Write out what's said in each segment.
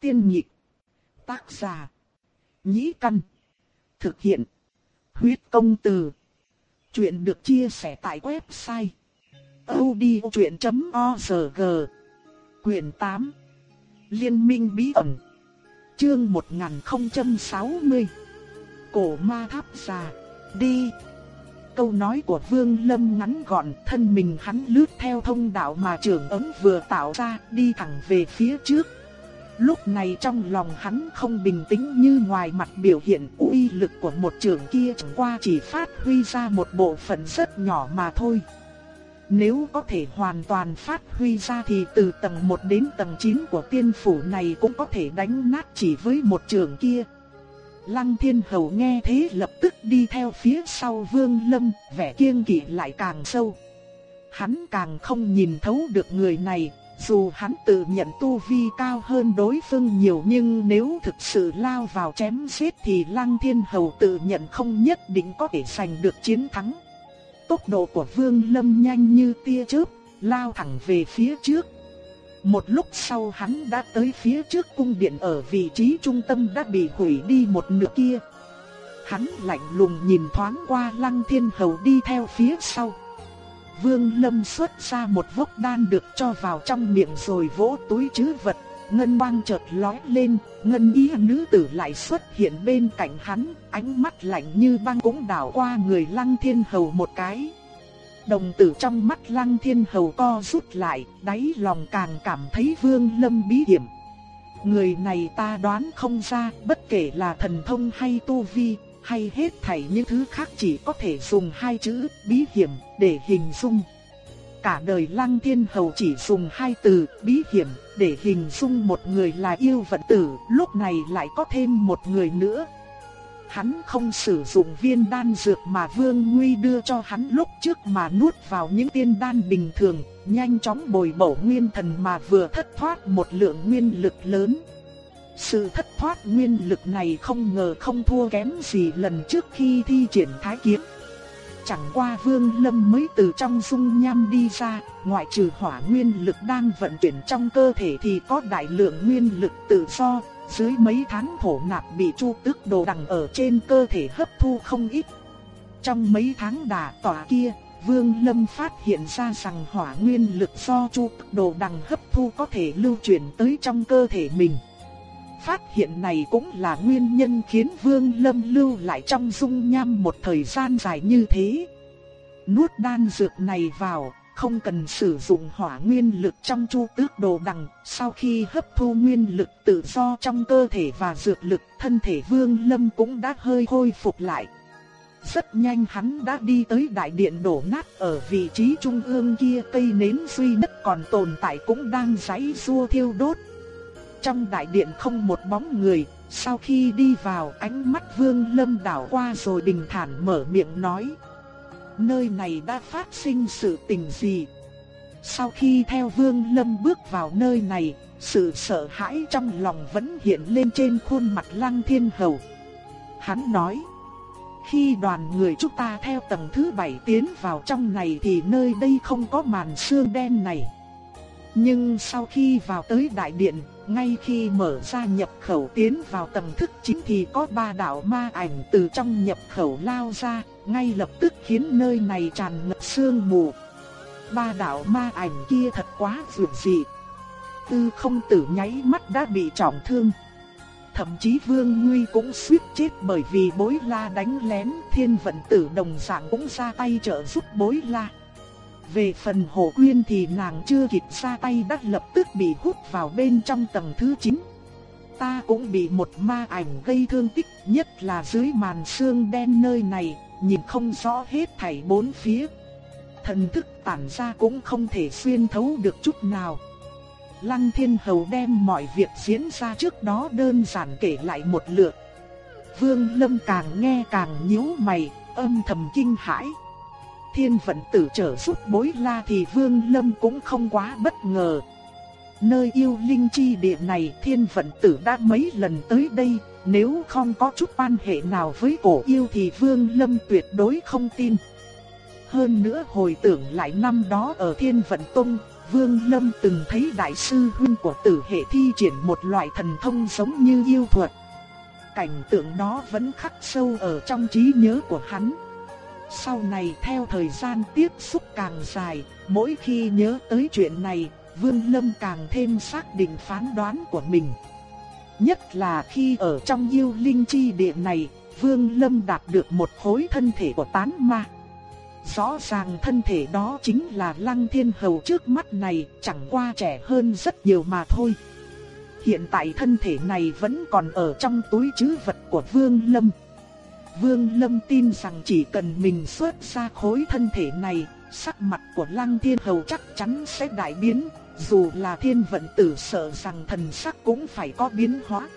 Tiên nhị Tác giả. Nhĩ căn. Thực hiện. Huyết công từ. Chuyện được chia sẻ tại website. odchuyện.org Quyền 8 Liên minh bí ẩn Chương 1060 Cổ ma tháp già Đi Câu nói của Vương Lâm ngắn gọn, thân mình hắn lướt theo thông đạo mà trưởng ấm vừa tạo ra, đi thẳng về phía trước Lúc này trong lòng hắn không bình tĩnh như ngoài mặt biểu hiện uy lực của một trường kia chẳng qua chỉ phát huy ra một bộ phận rất nhỏ mà thôi. Nếu có thể hoàn toàn phát huy ra thì từ tầng 1 đến tầng 9 của tiên phủ này cũng có thể đánh nát chỉ với một trường kia. Lăng thiên hầu nghe thế lập tức đi theo phía sau vương lâm, vẻ kiêng kỵ lại càng sâu. Hắn càng không nhìn thấu được người này, dù hắn tự nhận tu vi cao hơn đối phương nhiều nhưng nếu thực sự lao vào chém giết thì Lăng Thiên Hầu tự nhận không nhất định có thể giành được chiến thắng. Tốc độ của Vương Lâm nhanh như tia chớp, lao thẳng về phía trước. Một lúc sau hắn đã tới phía trước cung điện ở vị trí trung tâm đã bị hủy đi một nửa kia. Hắn lạnh lùng nhìn thoáng qua Lăng Thiên Hầu đi theo phía sau. Vương Lâm xuất ra một vốc đan được cho vào trong miệng rồi vỗ túi trữ vật, ngân quang chợt lóe lên, ngân y nữ tử lại xuất hiện bên cạnh hắn, ánh mắt lạnh như băng cũng đảo qua người Lăng Thiên Hầu một cái. Đồng tử trong mắt Lăng Thiên Hầu co rút lại, đáy lòng càng cảm thấy Vương Lâm bí hiểm. Người này ta đoán không ra, bất kể là thần thông hay tu vi, hay hết thảy những thứ khác chỉ có thể dùng hai chữ bí hiểm để hình dung. Cả đời Lăng Thiên Hầu chỉ dùng hai từ bí hiểm để hình dung một người là yêu vận tử, lúc này lại có thêm một người nữa. Hắn không sử dụng viên đan dược mà Vương Nguy đưa cho hắn lúc trước mà nuốt vào những tiên đan bình thường, nhanh chóng bồi bổ nguyên thần mà vừa thất thoát một lượng nguyên lực lớn. Sự thất thoát nguyên lực này không ngờ không thua kém gì lần trước khi thi triển thái kiếm. Chẳng qua Vương Lâm mới từ trong dung nham đi ra, ngoại trừ hỏa nguyên lực đang vận chuyển trong cơ thể thì có đại lượng nguyên lực tự do, dưới mấy tháng thổ nạp bị chu tước đồ đằng ở trên cơ thể hấp thu không ít. Trong mấy tháng đả tỏa kia, Vương Lâm phát hiện ra rằng hỏa nguyên lực do chu tước đồ đằng hấp thu có thể lưu chuyển tới trong cơ thể mình. Phát hiện này cũng là nguyên nhân khiến Vương Lâm lưu lại trong dung nham một thời gian dài như thế. Nuốt đan dược này vào, không cần sử dụng hỏa nguyên lực trong chu tước đồ đằng, sau khi hấp thu nguyên lực tự do trong cơ thể và dược lực, thân thể Vương Lâm cũng đã hơi khôi phục lại. Rất nhanh hắn đã đi tới đại điện đổ nát ở vị trí trung ương kia cây nến duy nhất còn tồn tại cũng đang giãy xua thiêu đốt. Trong đại điện không một bóng người, sau khi đi vào ánh mắt Vương Lâm đảo qua rồi bình thản mở miệng nói. Nơi này đã phát sinh sự tình gì? Sau khi theo Vương Lâm bước vào nơi này, sự sợ hãi trong lòng vẫn hiện lên trên khuôn mặt Lăng Thiên Hầu. Hắn nói, khi đoàn người chúng ta theo tầng thứ bảy tiến vào trong này thì nơi đây không có màn sương đen này. Nhưng sau khi vào tới đại điện, ngay khi mở ra nhập khẩu tiến vào tầng thức chính thì có ba đạo ma ảnh từ trong nhập khẩu lao ra, ngay lập tức khiến nơi này tràn ngập sương mù. Ba đạo ma ảnh kia thật quá dường dị. Tư không tử nháy mắt đã bị trọng thương. Thậm chí Vương Nguy cũng suýt chết bởi vì bối la đánh lén thiên vận tử đồng dạng cũng ra tay trợ giúp bối la. Về phần Hồ Quyên thì nàng chưa kịp ra tay đã lập tức bị hút vào bên trong tầng thứ 9. Ta cũng bị một ma ảnh gây thương tích nhất là dưới màn sương đen nơi này, nhìn không rõ hết thảy bốn phía. Thần thức tản ra cũng không thể xuyên thấu được chút nào. Lăng Thiên Hầu đem mọi việc diễn ra trước đó đơn giản kể lại một lượt. Vương Lâm càng nghe càng nhíu mày, âm thầm kinh hãi thiên vận tử trở giúp bối la thì vương lâm cũng không quá bất ngờ. Nơi yêu linh chi địa này thiên vận tử đã mấy lần tới đây, nếu không có chút quan hệ nào với cổ yêu thì vương lâm tuyệt đối không tin. Hơn nữa hồi tưởng lại năm đó ở thiên vận tông, Vương Lâm từng thấy đại sư huynh của tử hệ thi triển một loại thần thông giống như yêu thuật. Cảnh tượng đó vẫn khắc sâu ở trong trí nhớ của hắn. Sau này theo thời gian tiếp xúc càng dài, mỗi khi nhớ tới chuyện này, Vương Lâm càng thêm xác định phán đoán của mình. Nhất là khi ở trong yêu linh chi địa này, Vương Lâm đạt được một khối thân thể của tán ma. Rõ ràng thân thể đó chính là Lăng Thiên Hầu trước mắt này, chẳng qua trẻ hơn rất nhiều mà thôi. Hiện tại thân thể này vẫn còn ở trong túi trữ vật của Vương Lâm. Vương Lâm tin rằng chỉ cần mình xuất ra khối thân thể này, sắc mặt của Lăng Thiên Hầu chắc chắn sẽ đại biến, dù là thiên vận tử sợ rằng thần sắc cũng phải có biến hóa.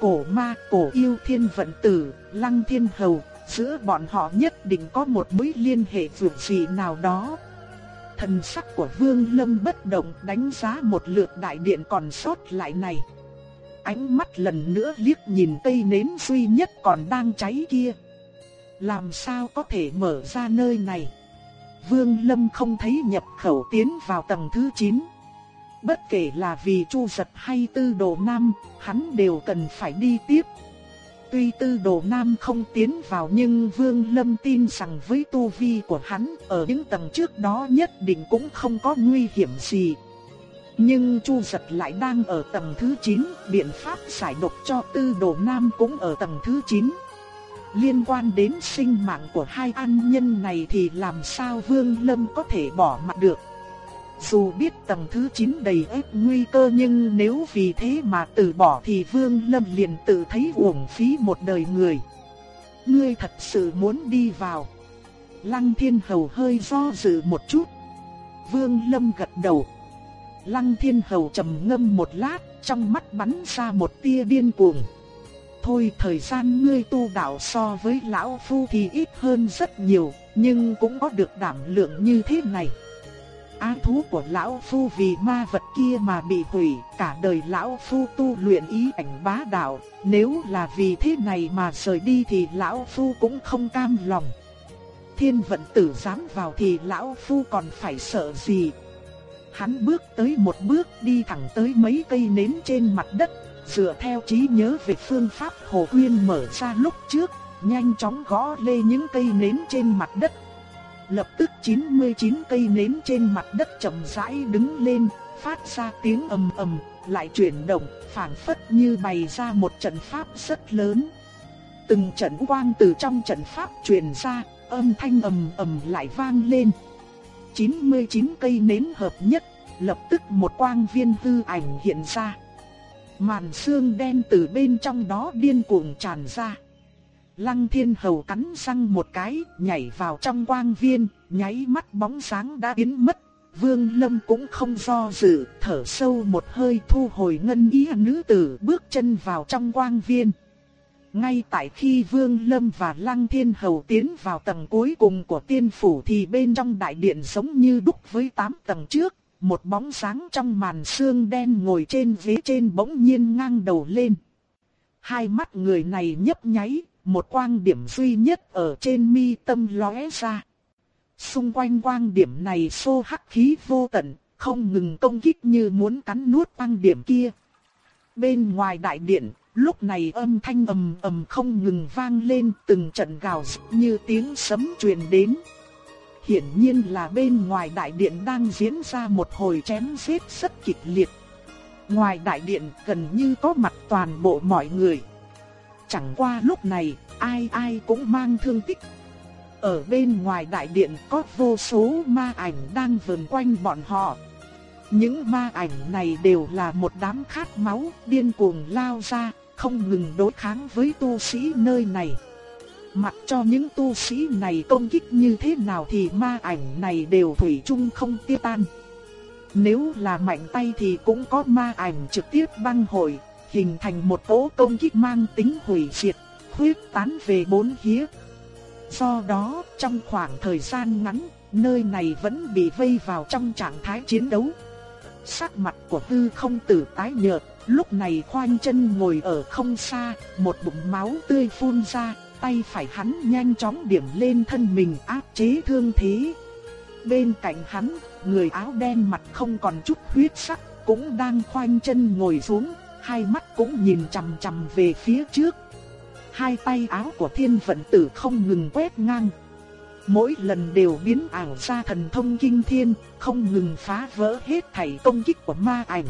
Cổ ma, cổ yêu thiên vận tử, Lăng Thiên Hầu, giữa bọn họ nhất định có một mối liên hệ vượt gì nào đó. Thần sắc của Vương Lâm bất động đánh giá một lượt đại điện còn sót lại này. Ánh mắt lần nữa liếc nhìn cây nến duy nhất còn đang cháy kia. Làm sao có thể mở ra nơi này? Vương Lâm không thấy nhập khẩu tiến vào tầng thứ 9. Bất kể là vì Chu Giật hay Tư Đồ Nam, hắn đều cần phải đi tiếp. Tuy Tư Đồ Nam không tiến vào nhưng Vương Lâm tin rằng với tu vi của hắn ở những tầng trước đó nhất định cũng không có nguy hiểm gì. Nhưng Chu Giật lại đang ở tầng thứ 9, biện pháp giải độc cho Tư Đồ Nam cũng ở tầng thứ 9. Liên quan đến sinh mạng của hai an nhân này thì làm sao Vương Lâm có thể bỏ mặt được. Dù biết tầng thứ 9 đầy ép nguy cơ nhưng nếu vì thế mà từ bỏ thì Vương Lâm liền tự thấy uổng phí một đời người. Ngươi thật sự muốn đi vào. Lăng Thiên Hầu hơi do dự một chút. Vương Lâm gật đầu. Lăng Thiên Hầu trầm ngâm một lát, trong mắt bắn ra một tia điên cuồng. Thôi thời gian ngươi tu đạo so với lão phu thì ít hơn rất nhiều, nhưng cũng có được đảm lượng như thế này á thú của lão phu vì ma vật kia mà bị hủy, cả đời lão phu tu luyện ý ảnh bá đạo, nếu là vì thế này mà rời đi thì lão phu cũng không cam lòng. Thiên vận tử dám vào thì lão phu còn phải sợ gì? Hắn bước tới một bước đi thẳng tới mấy cây nến trên mặt đất, dựa theo trí nhớ về phương pháp Hồ Quyên mở ra lúc trước, nhanh chóng gõ lê những cây nến trên mặt đất Lập tức 99 cây nến trên mặt đất chậm rãi đứng lên, phát ra tiếng ầm ầm, lại chuyển động, phảng phất như bày ra một trận pháp rất lớn. Từng trận quang từ trong trận pháp truyền ra, âm thanh ầm ầm lại vang lên. 99 cây nến hợp nhất, lập tức một quang viên hư ảnh hiện ra. Màn xương đen từ bên trong đó điên cuồng tràn ra. Lăng thiên hầu cắn răng một cái, nhảy vào trong quang viên, nháy mắt bóng sáng đã biến mất. Vương Lâm cũng không do dự, thở sâu một hơi thu hồi ngân ý nữ tử bước chân vào trong quang viên. Ngay tại khi Vương Lâm và Lăng Thiên Hầu tiến vào tầng cuối cùng của tiên phủ thì bên trong đại điện giống như đúc với tám tầng trước, một bóng sáng trong màn sương đen ngồi trên ghế trên bỗng nhiên ngang đầu lên. Hai mắt người này nhấp nháy, một quang điểm duy nhất ở trên mi tâm lóe ra. Xung quanh quang điểm này xô hắc khí vô tận, không ngừng công kích như muốn cắn nuốt quang điểm kia. Bên ngoài đại điện, lúc này âm thanh ầm ầm không ngừng vang lên từng trận gào như tiếng sấm truyền đến. Hiển nhiên là bên ngoài đại điện đang diễn ra một hồi chém giết rất kịch liệt. Ngoài đại điện gần như có mặt toàn bộ mọi người. Chẳng qua lúc này, ai ai cũng mang thương tích. Ở bên ngoài đại điện có vô số ma ảnh đang vần quanh bọn họ. Những ma ảnh này đều là một đám khát máu, điên cuồng lao ra, không ngừng đối kháng với tu sĩ nơi này. Mặc cho những tu sĩ này công kích như thế nào thì ma ảnh này đều thủy chung không tiêu tan. Nếu là mạnh tay thì cũng có ma ảnh trực tiếp băng hồi, hình thành một cỗ công kích mang tính hủy diệt, huyết tán về bốn phía. Do đó, trong khoảng thời gian ngắn, nơi này vẫn bị vây vào trong trạng thái chiến đấu. Sắc mặt của tư không tử tái nhợt, lúc này khoanh chân ngồi ở không xa, một bụng máu tươi phun ra, tay phải hắn nhanh chóng điểm lên thân mình áp chế thương thế. Bên cạnh hắn, người áo đen mặt không còn chút huyết sắc, cũng đang khoanh chân ngồi xuống, hai mắt cũng nhìn chằm chằm về phía trước. Hai tay áo của thiên vận tử không ngừng quét ngang. Mỗi lần đều biến ảo ra thần thông kinh thiên, không ngừng phá vỡ hết thảy công kích của ma ảnh.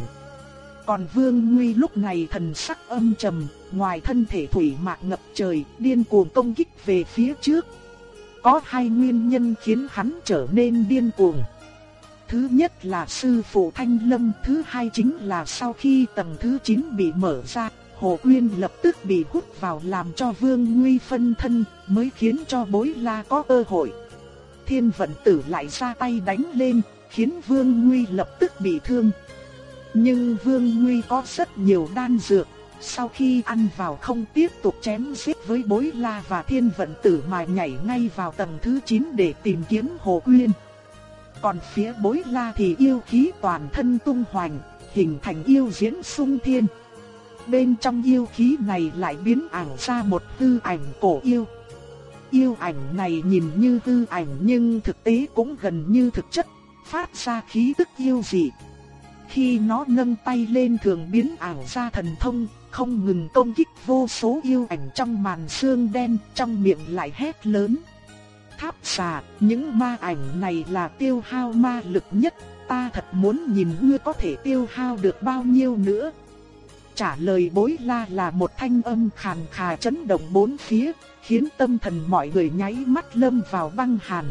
Còn Vương Nguy lúc này thần sắc âm trầm, ngoài thân thể thủy mạc ngập trời, điên cuồng công kích về phía trước. Có hai nguyên nhân khiến hắn trở nên điên cuồng. Thứ nhất là sư phụ Thanh Lâm, thứ hai chính là sau khi tầng thứ 9 bị mở ra, Hồ Quyên lập tức bị hút vào làm cho Vương Nguy phân thân, mới khiến cho bối la có cơ hội. Thiên vận tử lại ra tay đánh lên, khiến Vương Nguy lập tức bị thương. Nhưng Vương Nguy có rất nhiều đan dược, sau khi ăn vào không tiếp tục chém giết với bối la và thiên vận tử mà nhảy ngay vào tầng thứ 9 để tìm kiếm Hồ Quyên. Còn phía bối la thì yêu khí toàn thân tung hoành, hình thành yêu diễn sung thiên. Bên trong yêu khí này lại biến ảo ra một hư ảnh cổ yêu. Yêu ảnh này nhìn như hư ảnh nhưng thực tế cũng gần như thực chất, phát ra khí tức yêu dị. Khi nó nâng tay lên thường biến ảo ra thần thông, không ngừng công kích vô số yêu ảnh trong màn xương đen, trong miệng lại hét lớn. Tháp xà, những ma ảnh này là tiêu hao ma lực nhất, ta thật muốn nhìn ngươi có thể tiêu hao được bao nhiêu nữa. Trả lời bối la là một thanh âm khàn khà chấn động bốn phía, khiến tâm thần mọi người nháy mắt lâm vào băng hàn.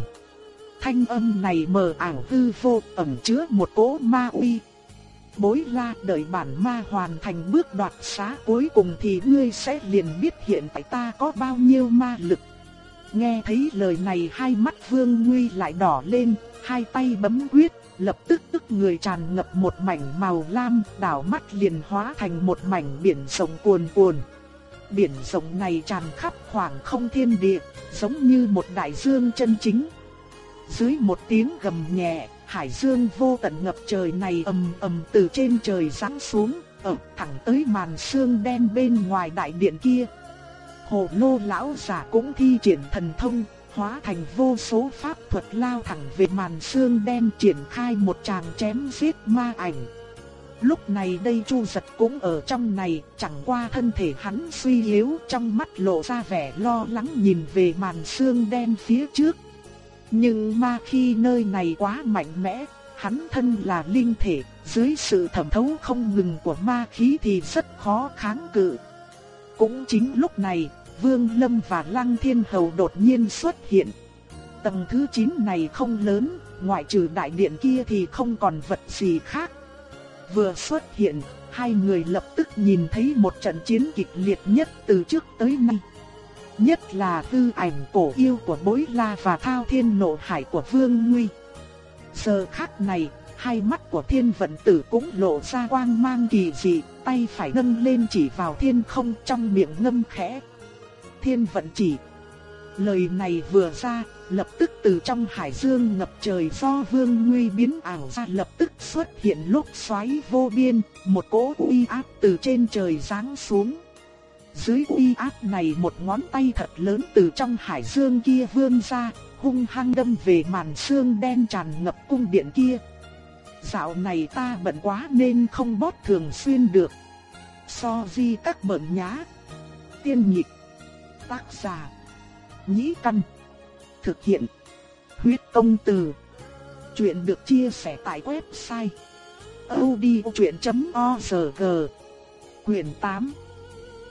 Thanh âm này mờ ảo hư vô, ẩn chứa một cỗ ma uy. Bối la đợi bản ma hoàn thành bước đoạt xá cuối cùng thì ngươi sẽ liền biết hiện tại ta có bao nhiêu ma lực. Nghe thấy lời này hai mắt vương nguy lại đỏ lên, hai tay bấm quyết, lập tức tức người tràn ngập một mảnh màu lam, đảo mắt liền hóa thành một mảnh biển rộng cuồn cuồn Biển rộng này tràn khắp khoảng không thiên địa, giống như một đại dương chân chính. Dưới một tiếng gầm nhẹ, hải dương vô tận ngập trời này ầm ầm từ trên trời giáng xuống, ập thẳng tới màn sương đen bên ngoài đại điện kia. Hồ lô lão giả cũng thi triển thần thông, hóa thành vô số pháp thuật lao thẳng về màn sương đen triển khai một tràng chém giết ma ảnh. Lúc này đây Chu Giật cũng ở trong này, chẳng qua thân thể hắn suy yếu, trong mắt lộ ra vẻ lo lắng nhìn về màn sương đen phía trước. Nhưng ma khi nơi này quá mạnh mẽ, hắn thân là linh thể, dưới sự thẩm thấu không ngừng của ma khí thì rất khó kháng cự. Cũng chính lúc này, Vương Lâm và Lăng Thiên Hầu đột nhiên xuất hiện. Tầng thứ 9 này không lớn, ngoại trừ đại điện kia thì không còn vật gì khác. Vừa xuất hiện, hai người lập tức nhìn thấy một trận chiến kịch liệt nhất từ trước tới nay. Nhất là tư ảnh cổ yêu của bối la và thao thiên nộ hải của Vương Nguy. Giờ khắc này, hai mắt của thiên vận tử cũng lộ ra quang mang kỳ dị, tay phải nâng lên chỉ vào thiên không trong miệng ngâm khẽ thiên vận chỉ. Lời này vừa ra, lập tức từ trong hải dương ngập trời do vương nguy biến ảo ra lập tức xuất hiện lúc xoáy vô biên, một cỗ uy áp từ trên trời giáng xuống. Dưới uy áp này một ngón tay thật lớn từ trong hải dương kia vươn ra, hung hăng đâm về màn xương đen tràn ngập cung điện kia. Dạo này ta bận quá nên không bót thường xuyên được. So di các bận nhá. Tiên nhịp Tác giả. Nhĩ Căn. Thực hiện. Huyết công từ. Chuyện được chia sẻ tại website. odchuyện.org Quyền 8.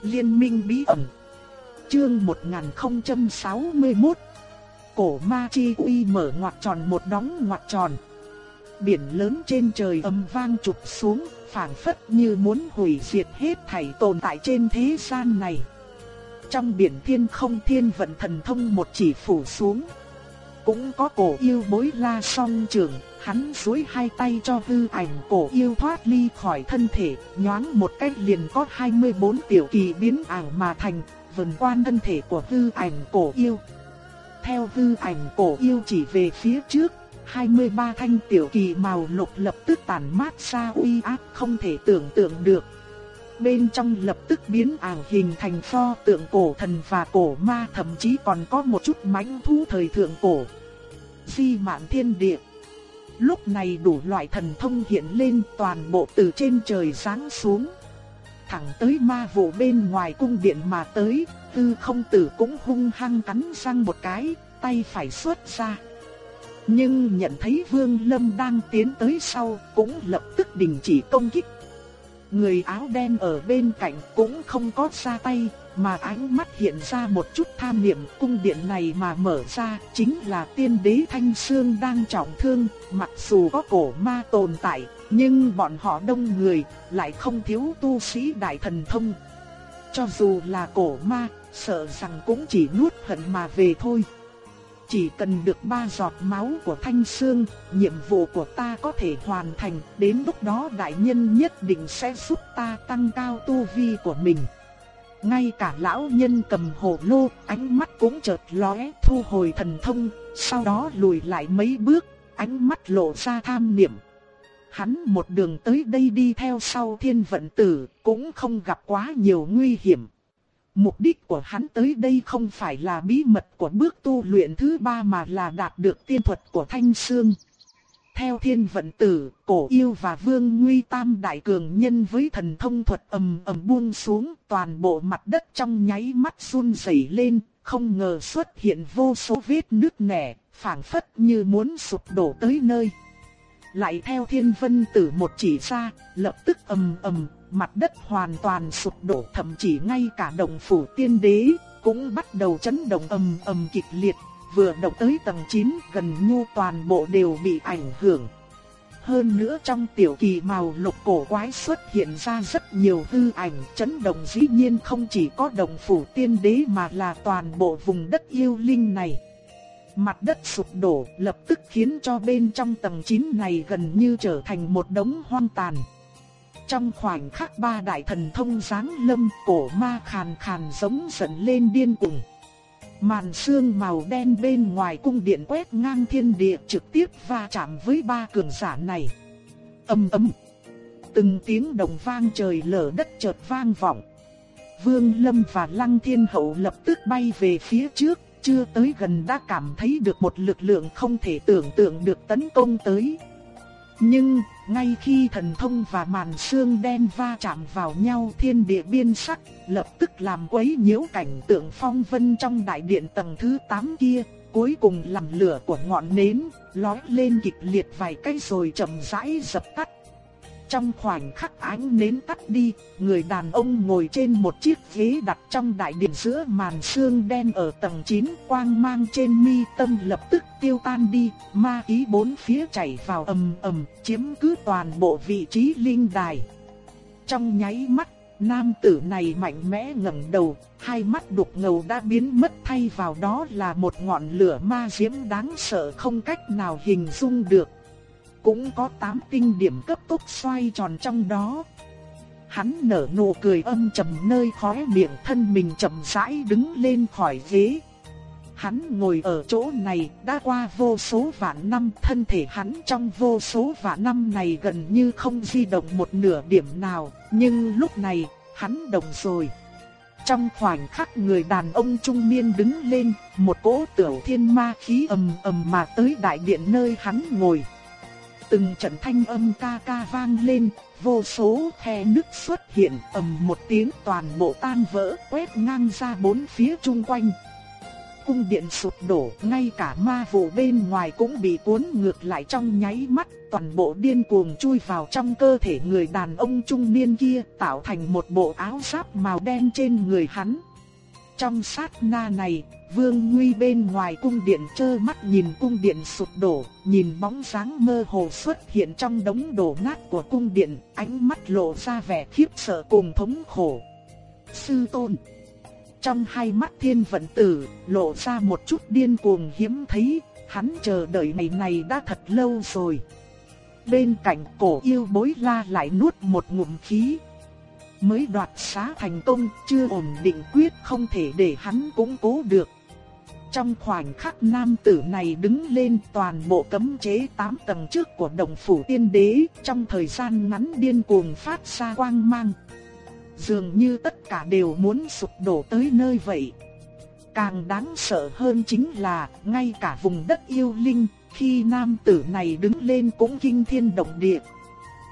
Liên minh bí ẩn. Chương 1061. Cổ ma chi uy mở ngoặc tròn một đóng ngoặc tròn. Biển lớn trên trời âm vang chụp xuống, phảng phất như muốn hủy diệt hết thảy tồn tại trên thế gian này. Trong biển thiên không thiên vận thần thông một chỉ phủ xuống. Cũng có cổ yêu bối la song trường, hắn duỗi hai tay cho hư ảnh cổ yêu thoát ly khỏi thân thể, nhoáng một cách liền có 24 tiểu kỳ biến ảo mà thành, vần quan thân thể của hư ảnh cổ yêu. Theo hư ảnh cổ yêu chỉ về phía trước, 23 thanh tiểu kỳ màu lục lập tức tản mát ra uy áp không thể tưởng tượng được, bên trong lập tức biến ảo hình thành pho tượng cổ thần và cổ ma thậm chí còn có một chút mãnh thú thời thượng cổ. di mạn thiên địa. Lúc này đủ loại thần thông hiện lên toàn bộ từ trên trời giáng xuống. Thẳng tới ma vụ bên ngoài cung điện mà tới, tư không tử cũng hung hăng cắn răng một cái, tay phải xuất ra. Nhưng nhận thấy Vương Lâm đang tiến tới sau, cũng lập tức đình chỉ công kích. Người áo đen ở bên cạnh cũng không có ra tay, mà ánh mắt hiện ra một chút tham niệm cung điện này mà mở ra chính là tiên đế Thanh Sương đang trọng thương, mặc dù có cổ ma tồn tại, nhưng bọn họ đông người, lại không thiếu tu sĩ đại thần thông. Cho dù là cổ ma, sợ rằng cũng chỉ nuốt hận mà về thôi. Chỉ cần được ba giọt máu của Thanh Sương, nhiệm vụ của ta có thể hoàn thành, đến lúc đó đại nhân nhất định sẽ giúp ta tăng cao tu vi của mình. Ngay cả lão nhân cầm hồ lô, ánh mắt cũng chợt lóe, thu hồi thần thông, sau đó lùi lại mấy bước, ánh mắt lộ ra tham niệm. Hắn một đường tới đây đi theo sau thiên vận tử, cũng không gặp quá nhiều nguy hiểm. Mục đích của hắn tới đây không phải là bí mật của bước tu luyện thứ ba mà là đạt được tiên thuật của Thanh Sương. Theo thiên vận tử, cổ yêu và vương nguy tam đại cường nhân với thần thông thuật ầm ầm buông xuống, toàn bộ mặt đất trong nháy mắt run rẩy lên, không ngờ xuất hiện vô số vết nứt nẻ, phảng phất như muốn sụp đổ tới nơi. Lại theo thiên vân tử một chỉ ra, lập tức ầm ầm, mặt đất hoàn toàn sụp đổ thậm chí ngay cả đồng phủ tiên đế cũng bắt đầu chấn động ầm ầm kịch liệt, vừa động tới tầng 9 gần như toàn bộ đều bị ảnh hưởng. Hơn nữa trong tiểu kỳ màu lục cổ quái xuất hiện ra rất nhiều hư ảnh chấn động, dĩ nhiên không chỉ có đồng phủ tiên đế mà là toàn bộ vùng đất yêu linh này. Mặt đất sụp đổ, lập tức khiến cho bên trong tầng 9 này gần như trở thành một đống hoang tàn. Trong khoảnh khắc ba đại thần thông giáng lâm, cổ ma khàn khàn giống giận lên điên cuồng. Màn sương màu đen bên ngoài cung điện quét ngang thiên địa trực tiếp va chạm với ba cường giả này. Âm ấm. Từng tiếng đồng vang trời lở đất chợt vang vọng. Vương Lâm và Lăng Thiên Hậu lập tức bay về phía trước, chưa tới gần đã cảm thấy được một lực lượng không thể tưởng tượng được tấn công tới. Nhưng, ngay khi thần thông và màn sương đen va chạm vào nhau thiên địa biên sắc, lập tức làm quấy nhiễu cảnh tượng phong vân trong đại điện tầng thứ 8 kia, cuối cùng làm lửa của ngọn nến, lói lên kịch liệt vài cái rồi chậm rãi dập tắt. Trong khoảnh khắc ánh nến tắt đi, người đàn ông ngồi trên một chiếc ghế đặt trong đại điện giữa màn sương đen ở tầng 9, quang mang trên mi tâm lập tức tiêu tan đi, ma khí bốn phía chảy vào ầm ầm, chiếm cứ toàn bộ vị trí linh đài. Trong nháy mắt, nam tử này mạnh mẽ ngẩng đầu, hai mắt đục ngầu đã biến mất thay vào đó là một ngọn lửa ma diễm đáng sợ không cách nào hình dung được cũng có 8 tinh điểm cấp tốc xoay tròn trong đó. Hắn nở nụ cười âm trầm nơi khóe miệng thân mình chậm rãi đứng lên khỏi ghế. Hắn ngồi ở chỗ này đã qua vô số vạn năm thân thể hắn trong vô số vạn năm này gần như không di động một nửa điểm nào, nhưng lúc này hắn động rồi. Trong khoảnh khắc người đàn ông trung niên đứng lên, một cỗ tiểu thiên ma khí ầm ầm mà tới đại điện nơi hắn ngồi. Từng trận thanh âm ca ca vang lên, vô số khe nứt xuất hiện ầm một tiếng toàn bộ tan vỡ quét ngang ra bốn phía chung quanh. Cung điện sụp đổ, ngay cả ma vụ bên ngoài cũng bị cuốn ngược lại trong nháy mắt, toàn bộ điên cuồng chui vào trong cơ thể người đàn ông trung niên kia, tạo thành một bộ áo giáp màu đen trên người hắn. Trong sát na này, Vương Nguy bên ngoài cung điện trơ mắt nhìn cung điện sụp đổ, nhìn bóng dáng mơ hồ xuất hiện trong đống đổ nát của cung điện, ánh mắt lộ ra vẻ khiếp sợ cùng thống khổ. Sư tôn Trong hai mắt thiên vận tử, lộ ra một chút điên cuồng hiếm thấy, hắn chờ đợi ngày này đã thật lâu rồi. Bên cạnh cổ yêu bối la lại nuốt một ngụm khí, mới đoạt xá thành công, chưa ổn định quyết không thể để hắn cũng cố được. Trong khoảnh khắc nam tử này đứng lên toàn bộ cấm chế 8 tầng trước của đồng phủ tiên đế, trong thời gian ngắn điên cuồng phát ra quang mang. Dường như tất cả đều muốn sụp đổ tới nơi vậy. Càng đáng sợ hơn chính là, ngay cả vùng đất yêu linh, khi nam tử này đứng lên cũng kinh thiên động địa.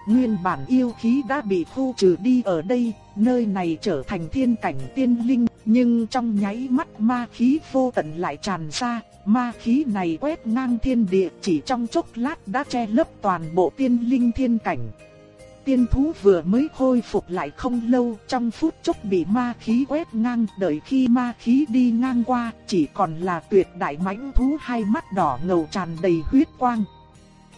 Nguyên bản yêu khí đã bị khu trừ đi ở đây, nơi này trở thành thiên cảnh tiên linh, nhưng trong nháy mắt ma khí vô tận lại tràn ra, ma khí này quét ngang thiên địa chỉ trong chốc lát đã che lấp toàn bộ tiên linh thiên cảnh. Tiên thú vừa mới khôi phục lại không lâu, trong phút chốc bị ma khí quét ngang, đợi khi ma khí đi ngang qua, chỉ còn là tuyệt đại mãnh thú hai mắt đỏ ngầu tràn đầy huyết quang.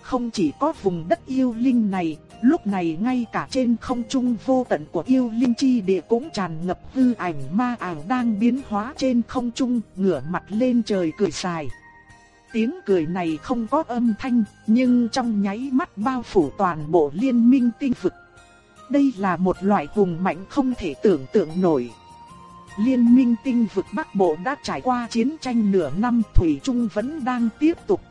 Không chỉ có vùng đất yêu linh này, lúc này ngay cả trên không trung vô tận của yêu linh chi địa cũng tràn ngập hư ảnh ma ảo đang biến hóa trên không trung, ngửa mặt lên trời cười dài. Tiếng cười này không có âm thanh, nhưng trong nháy mắt bao phủ toàn bộ liên minh tinh vực. Đây là một loại hùng mạnh không thể tưởng tượng nổi. Liên minh tinh vực Bắc Bộ đã trải qua chiến tranh nửa năm Thủy Trung vẫn đang tiếp tục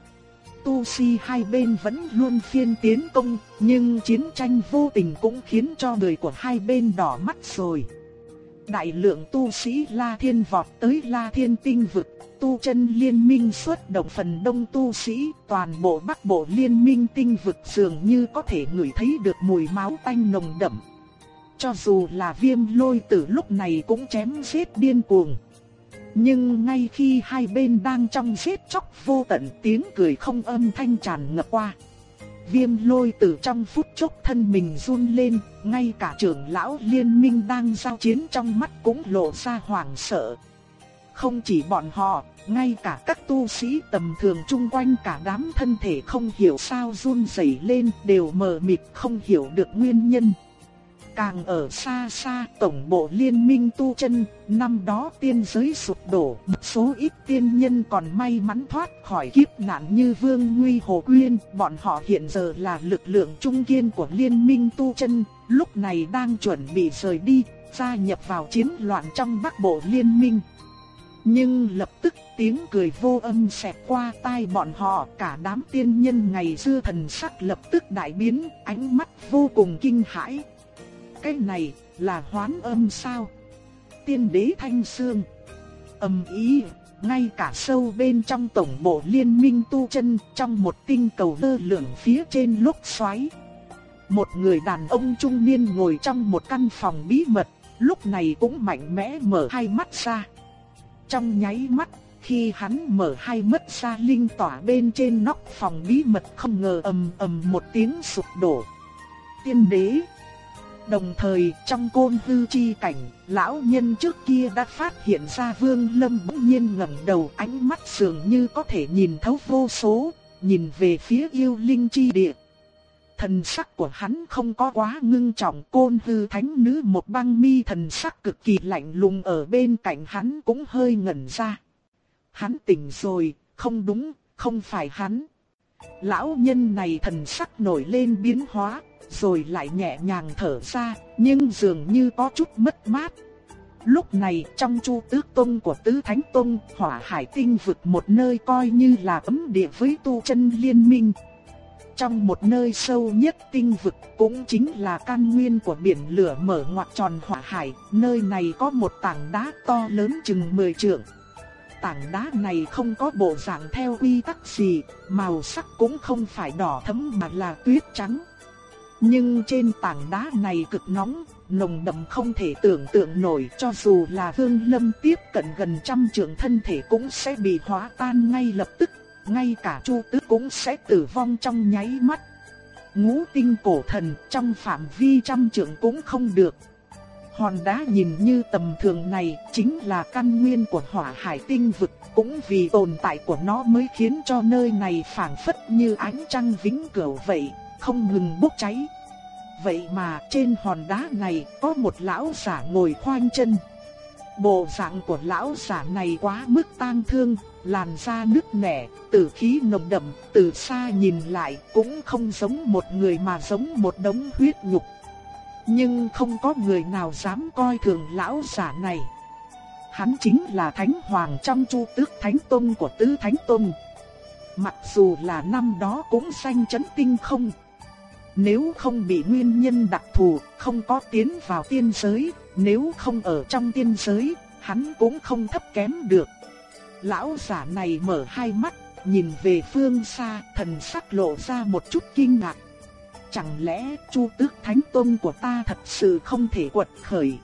tu si hai bên vẫn luôn phiên tiến công, nhưng chiến tranh vô tình cũng khiến cho người của hai bên đỏ mắt rồi. Đại lượng tu sĩ La Thiên vọt tới La Thiên tinh vực, tu chân liên minh xuất động phần đông tu sĩ, toàn bộ bắc bộ liên minh tinh vực dường như có thể ngửi thấy được mùi máu tanh nồng đậm. Cho dù là viêm lôi tử lúc này cũng chém giết điên cuồng. Nhưng ngay khi hai bên đang trong giết chóc vô tận tiếng cười không âm thanh tràn ngập qua. Viêm lôi từ trong phút chốc thân mình run lên, ngay cả trưởng lão liên minh đang giao chiến trong mắt cũng lộ ra hoảng sợ. Không chỉ bọn họ, ngay cả các tu sĩ tầm thường chung quanh cả đám thân thể không hiểu sao run rẩy lên đều mờ mịt không hiểu được nguyên nhân. Càng ở xa xa tổng bộ liên minh tu chân, năm đó tiên giới sụp đổ, một số ít tiên nhân còn may mắn thoát khỏi kiếp nạn như Vương Nguy Hồ Quyên, bọn họ hiện giờ là lực lượng trung kiên của liên minh tu chân, lúc này đang chuẩn bị rời đi, gia nhập vào chiến loạn trong bắc bộ liên minh. Nhưng lập tức tiếng cười vô âm xẹt qua tai bọn họ, cả đám tiên nhân ngày xưa thần sắc lập tức đại biến, ánh mắt vô cùng kinh hãi, cái này là hoán âm sao? Tiên đế thanh xương. Âm ý, ngay cả sâu bên trong tổng bộ liên minh tu chân trong một tinh cầu lơ lửng phía trên lúc xoáy. Một người đàn ông trung niên ngồi trong một căn phòng bí mật, lúc này cũng mạnh mẽ mở hai mắt ra. Trong nháy mắt, khi hắn mở hai mắt ra linh tỏa bên trên nóc phòng bí mật không ngờ ầm ầm một tiếng sụp đổ. Tiên đế Đồng thời trong côn hư chi cảnh, lão nhân trước kia đã phát hiện ra Vương Lâm bỗng nhiên ngẩng đầu ánh mắt dường như có thể nhìn thấu vô số, nhìn về phía yêu linh chi địa. Thần sắc của hắn không có quá ngưng trọng côn hư thánh nữ một băng mi thần sắc cực kỳ lạnh lùng ở bên cạnh hắn cũng hơi ngẩn ra. Hắn tỉnh rồi, không đúng, không phải hắn. Lão nhân này thần sắc nổi lên biến hóa, rồi lại nhẹ nhàng thở ra, nhưng dường như có chút mất mát. Lúc này trong chu tước tông của tứ thánh tông, hỏa hải tinh vực một nơi coi như là ấm địa với tu chân liên minh. Trong một nơi sâu nhất tinh vực cũng chính là căn nguyên của biển lửa mở ngoặt tròn hỏa hải, nơi này có một tảng đá to lớn chừng 10 trượng. Tảng đá này không có bộ dạng theo quy tắc gì, màu sắc cũng không phải đỏ thẫm mà là tuyết trắng. Nhưng trên tảng đá này cực nóng, nồng đậm không thể tưởng tượng nổi cho dù là Vương Lâm tiếp cận gần trăm trường thân thể cũng sẽ bị hóa tan ngay lập tức, ngay cả Chu Tứ cũng sẽ tử vong trong nháy mắt. Ngũ tinh cổ thần trong phạm vi trăm trường cũng không được. Hòn đá nhìn như tầm thường này chính là căn nguyên của hỏa hải tinh vực, cũng vì tồn tại của nó mới khiến cho nơi này phảng phất như ánh trăng vĩnh cửu vậy, không ngừng bốc cháy. Vậy mà trên hòn đá này có một lão giả ngồi khoanh chân. Bộ dạng của lão giả này quá mức tang thương, làn da nứt nẻ, tử khí nồng đậm, từ xa nhìn lại cũng không giống một người mà giống một đống huyết nhục. Nhưng không có người nào dám coi thường lão giả này. Hắn chính là Thánh Hoàng trong chu tước Thánh Tông của Tứ Thánh Tông. Mặc dù là năm đó cũng sanh chấn tinh không. Nếu không bị nguyên nhân đặc thù, không có tiến vào tiên giới, nếu không ở trong tiên giới, hắn cũng không thấp kém được. Lão giả này mở hai mắt, nhìn về phương xa, thần sắc lộ ra một chút kinh ngạc. Chẳng lẽ Chu Tước Thánh Tôn của ta thật sự không thể quật khởi?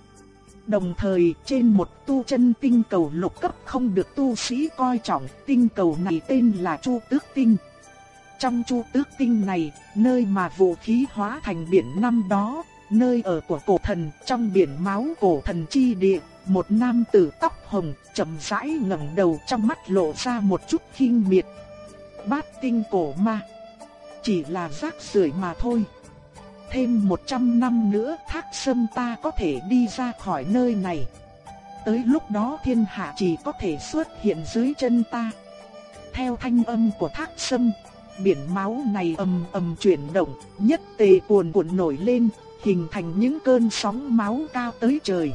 Đồng thời trên một tu chân tinh cầu lục cấp không được tu sĩ coi trọng, tinh cầu này tên là Chu Tước Tinh. Trong Chu Tước Tinh này, nơi mà vũ khí hóa thành biển năm đó, nơi ở của cổ thần, trong biển máu cổ thần chi địa, một nam tử tóc hồng, chậm rãi ngẩng đầu trong mắt lộ ra một chút kinh miệt. Bát tinh cổ ma, chỉ là rác rưởi mà thôi. Thêm 100 năm nữa thác sâm ta có thể đi ra khỏi nơi này. Tới lúc đó thiên hạ chỉ có thể xuất hiện dưới chân ta. Theo thanh âm của thác sâm, biển máu này ầm ầm chuyển động, nhất tề cuồn cuộn nổi lên, hình thành những cơn sóng máu cao tới trời.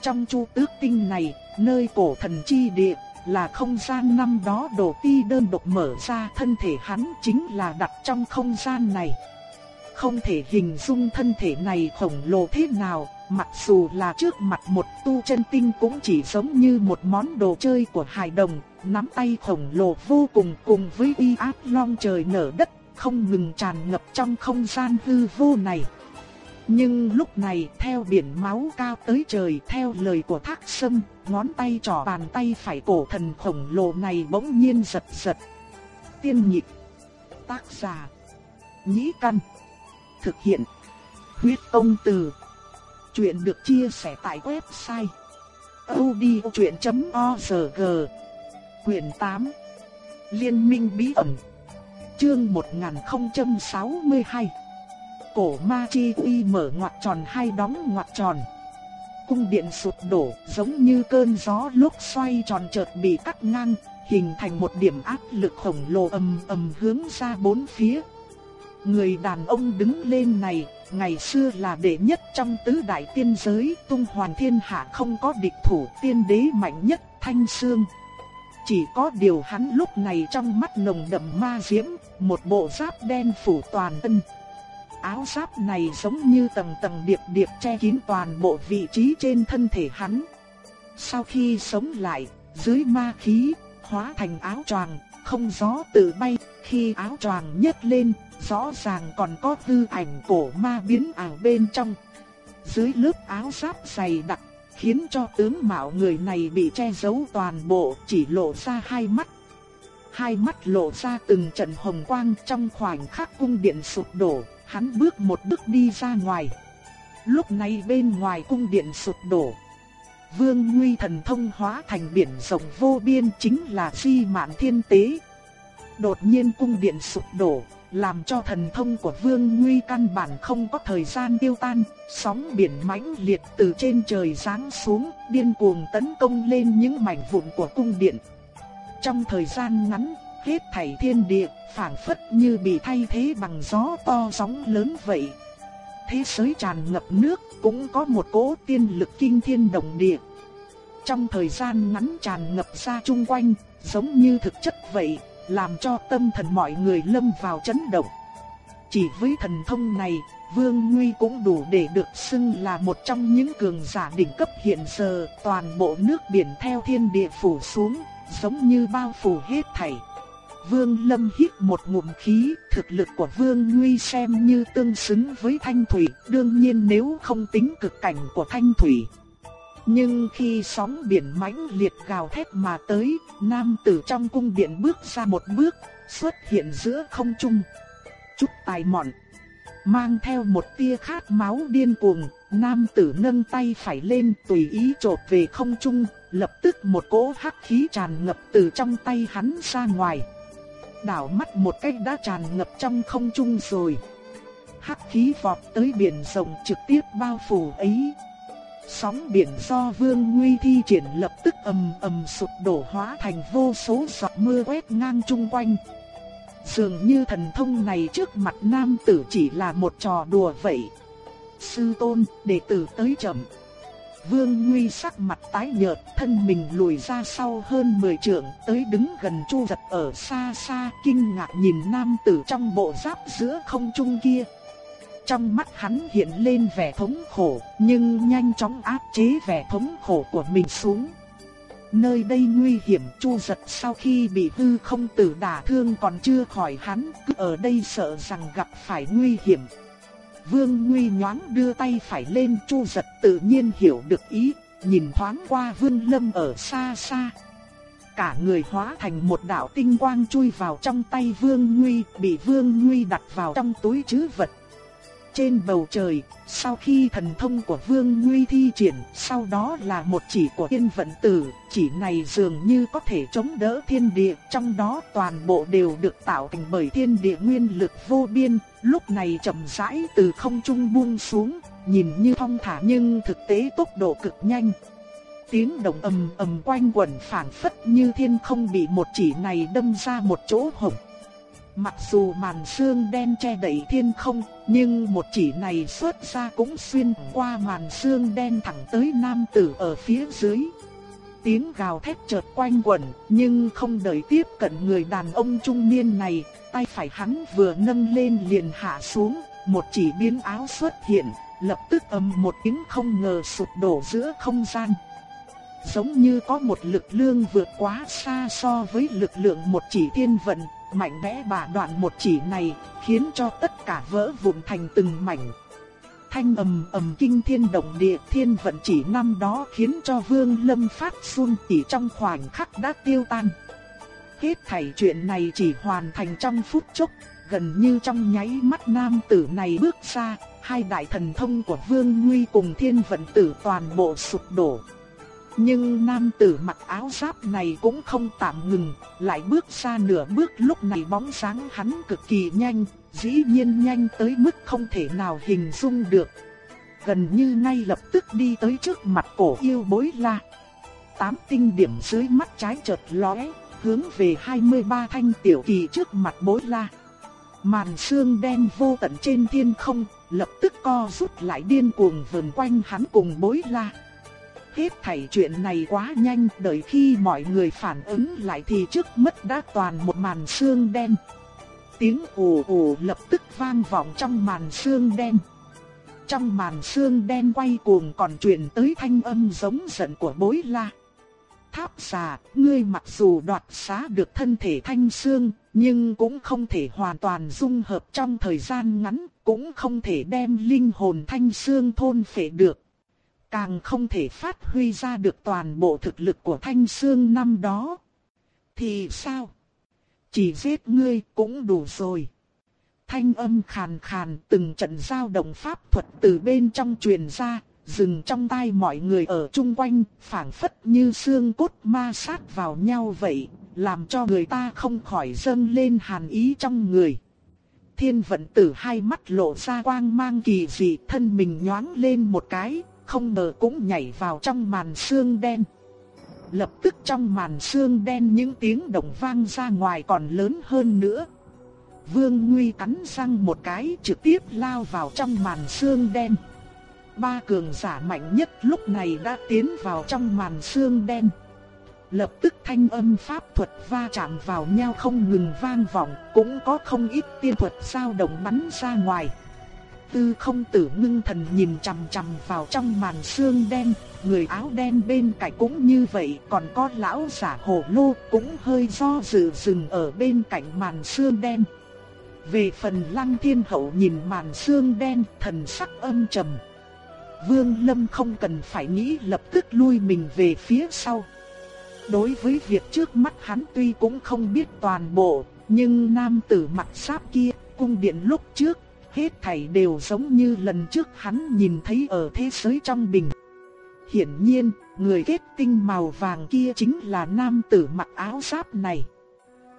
Trong chu tước tinh này, nơi cổ thần chi địa, là không gian năm đó đồ ti đơn độc mở ra thân thể hắn chính là đặt trong không gian này. Không thể hình dung thân thể này khổng lồ thế nào, mặc dù là trước mặt một tu chân tinh cũng chỉ giống như một món đồ chơi của hài đồng, nắm tay khổng lồ vô cùng cùng với uy áp long trời nở đất, không ngừng tràn ngập trong không gian hư vô này. Nhưng lúc này theo biển máu cao tới trời theo lời của thác sâm, ngón tay trỏ bàn tay phải cổ thần khổng lồ này bỗng nhiên giật giật. Tiên nhịp, tác giả, nhĩ căn, thực hiện, huyết công từ. Chuyện được chia sẻ tại website odchuyện.org Quyền 8 Liên minh bí ẩn Chương 1062 cổ ma chi uy mở ngoặt tròn hay đóng ngoặt tròn. Cung điện sụp đổ giống như cơn gió lúc xoay tròn chợt bị cắt ngang, hình thành một điểm áp lực khổng lồ ầm ầm hướng ra bốn phía. Người đàn ông đứng lên này, ngày xưa là đệ nhất trong tứ đại tiên giới, tung hoàn thiên hạ không có địch thủ tiên đế mạnh nhất, thanh xương. Chỉ có điều hắn lúc này trong mắt nồng đậm ma diễm, một bộ giáp đen phủ toàn thân áo giáp này giống như tầng tầng điệp điệp che kín toàn bộ vị trí trên thân thể hắn. Sau khi sống lại, dưới ma khí, hóa thành áo choàng, không gió tự bay, khi áo choàng nhấc lên, rõ ràng còn có hư ảnh cổ ma biến ảo bên trong. Dưới lớp áo giáp dày đặc, khiến cho tướng mạo người này bị che giấu toàn bộ, chỉ lộ ra hai mắt. Hai mắt lộ ra từng trận hồng quang trong khoảnh khắc cung điện sụp đổ, hắn bước một bước đi ra ngoài. Lúc này bên ngoài cung điện sụp đổ. Vương Nguy thần thông hóa thành biển rộng vô biên chính là phi mạn thiên tế. Đột nhiên cung điện sụp đổ, làm cho thần thông của Vương Nguy căn bản không có thời gian tiêu tan, sóng biển mãnh liệt từ trên trời giáng xuống, điên cuồng tấn công lên những mảnh vụn của cung điện. Trong thời gian ngắn, hết thảy thiên địa, phảng phất như bị thay thế bằng gió to sóng lớn vậy. Thế giới tràn ngập nước, cũng có một cỗ tiên lực kinh thiên động địa. Trong thời gian ngắn tràn ngập ra chung quanh, giống như thực chất vậy, làm cho tâm thần mọi người lâm vào chấn động. Chỉ với thần thông này, Vương Nguy cũng đủ để được xưng là một trong những cường giả đỉnh cấp hiện giờ, toàn bộ nước biển theo thiên địa phủ xuống, giống như bao phủ hết thảy. Vương Lâm hít một ngụm khí, thực lực của Vương Nguy xem như tương xứng với Thanh Thủy, đương nhiên nếu không tính cực cảnh của Thanh Thủy. Nhưng khi sóng biển mãnh liệt gào thét mà tới, nam tử trong cung điện bước ra một bước, xuất hiện giữa không trung. Chút tài mọn, mang theo một tia khát máu điên cuồng, nam tử nâng tay phải lên tùy ý chộp về không trung, lập tức một cỗ hắc khí tràn ngập từ trong tay hắn ra ngoài đảo mắt một cách đã tràn ngập trong không trung rồi. Hắc khí vọt tới biển rộng trực tiếp bao phủ ấy. Sóng biển do Vương Nguy thi triển lập tức ầm ầm sụp đổ hóa thành vô số giọt mưa quét ngang chung quanh. Dường như thần thông này trước mặt nam tử chỉ là một trò đùa vậy. Sư tôn, đệ tử tới chậm. Vương Nguy sắc mặt tái nhợt, thân mình lùi ra sau hơn 10 trượng, tới đứng gần Chu Giật ở xa xa, kinh ngạc nhìn nam tử trong bộ giáp giữa không trung kia. Trong mắt hắn hiện lên vẻ thống khổ, nhưng nhanh chóng áp chế vẻ thống khổ của mình xuống. nơi đây nguy hiểm, Chu giật sau khi bị hư không tử đả thương còn chưa khỏi hắn, cứ ở đây sợ rằng gặp phải nguy hiểm. Vương Nguy nhoáng đưa tay phải lên Chu giật tự nhiên hiểu được ý, nhìn thoáng qua Vương Lâm ở xa xa. Cả người hóa thành một đạo tinh quang chui vào trong tay Vương Nguy, bị Vương Nguy đặt vào trong túi chứ vật. Trên bầu trời, sau khi thần thông của Vương Nguy thi triển, sau đó là một chỉ của Yên vận tử, chỉ này dường như có thể chống đỡ thiên địa, trong đó toàn bộ đều được tạo thành bởi thiên địa nguyên lực vô biên, lúc này chậm rãi từ không trung buông xuống, nhìn như thong thả nhưng thực tế tốc độ cực nhanh. Tiếng động ầm ầm quanh quẩn phảng phất như thiên không bị một chỉ này đâm ra một chỗ hổng. Mặc dù màn sương đen che đậy thiên không, nhưng một chỉ này xuất ra cũng xuyên qua màn sương đen thẳng tới nam tử ở phía dưới. Tiếng gào thét chợt quanh quẩn, nhưng không đợi tiếp cận người đàn ông trung niên này, tay phải hắn vừa nâng lên liền hạ xuống, một chỉ biến áo xuất hiện, lập tức ầm một tiếng không ngờ sụp đổ giữa không gian. Giống như có một lực lượng vượt quá xa so với lực lượng một chỉ thiên vận, mạnh mẽ bà đoạn một chỉ này, khiến cho tất cả vỡ vụn thành từng mảnh. Thanh ầm ầm kinh thiên động địa thiên vận chỉ năm đó khiến cho Vương Lâm phát xuân chỉ trong khoảnh khắc đã tiêu tan. Hết thảy chuyện này chỉ hoàn thành trong phút chốc, gần như trong nháy mắt nam tử này bước ra, hai đại thần thông của Vương Nguy cùng thiên vận tử toàn bộ sụp đổ. Nhưng nam tử mặc áo giáp này cũng không tạm ngừng, lại bước ra nửa bước lúc này bóng sáng hắn cực kỳ nhanh, dĩ nhiên nhanh tới mức không thể nào hình dung được. Gần như ngay lập tức đi tới trước mặt cổ yêu bối la. Tám tinh điểm dưới mắt trái chợt lóe, hướng về 23 thanh tiểu kỳ trước mặt bối la. Màn sương đen vô tận trên thiên không, lập tức co rút lại điên cuồng vần quanh hắn cùng bối la. Hết thảy chuyện này quá nhanh, đợi khi mọi người phản ứng lại thì trước mắt đã toàn một màn sương đen. Tiếng ồ ồ lập tức vang vọng trong màn sương đen. Trong màn sương đen quay cuồng còn truyền tới thanh âm giống giận của bối la. Tháp xà, ngươi mặc dù đoạt xá được thân thể thanh xương, nhưng cũng không thể hoàn toàn dung hợp trong thời gian ngắn, cũng không thể đem linh hồn thanh xương thôn phệ được. Càng không thể phát huy ra được toàn bộ thực lực của thanh xương năm đó. Thì sao? Chỉ giết ngươi cũng đủ rồi. Thanh âm khàn khàn từng trận giao động pháp thuật từ bên trong truyền ra, dừng trong tai mọi người ở chung quanh, phảng phất như xương cốt ma sát vào nhau vậy, làm cho người ta không khỏi dâng lên hàn ý trong người. Thiên vận tử hai mắt lộ ra quang mang kỳ dị, thân mình nhoáng lên một cái, không ngờ cũng nhảy vào trong màn sương đen. Lập tức trong màn sương đen những tiếng động vang ra ngoài còn lớn hơn nữa. Vương Nguy cắn răng một cái trực tiếp lao vào trong màn sương đen. Ba cường giả mạnh nhất lúc này đã tiến vào trong màn sương đen. Lập tức thanh âm pháp thuật va chạm vào nhau không ngừng vang vọng, cũng có không ít tiên thuật sao động bắn ra ngoài. Tư không tử ngưng thần nhìn chằm chằm vào trong màn sương đen, người áo đen bên cạnh cũng như vậy, còn có lão giả hồ lô cũng hơi do dự dừng ở bên cạnh màn sương đen. Về phần lăng thiên hậu nhìn màn sương đen, thần sắc âm trầm. Vương Lâm không cần phải nghĩ lập tức lui mình về phía sau. Đối với việc trước mắt hắn tuy cũng không biết toàn bộ, nhưng nam tử mặt sáp kia, cung điện lúc trước, hết thảy đều giống như lần trước hắn nhìn thấy ở thế giới trong bình. Hiển nhiên, người kết tinh màu vàng kia chính là nam tử mặc áo giáp này.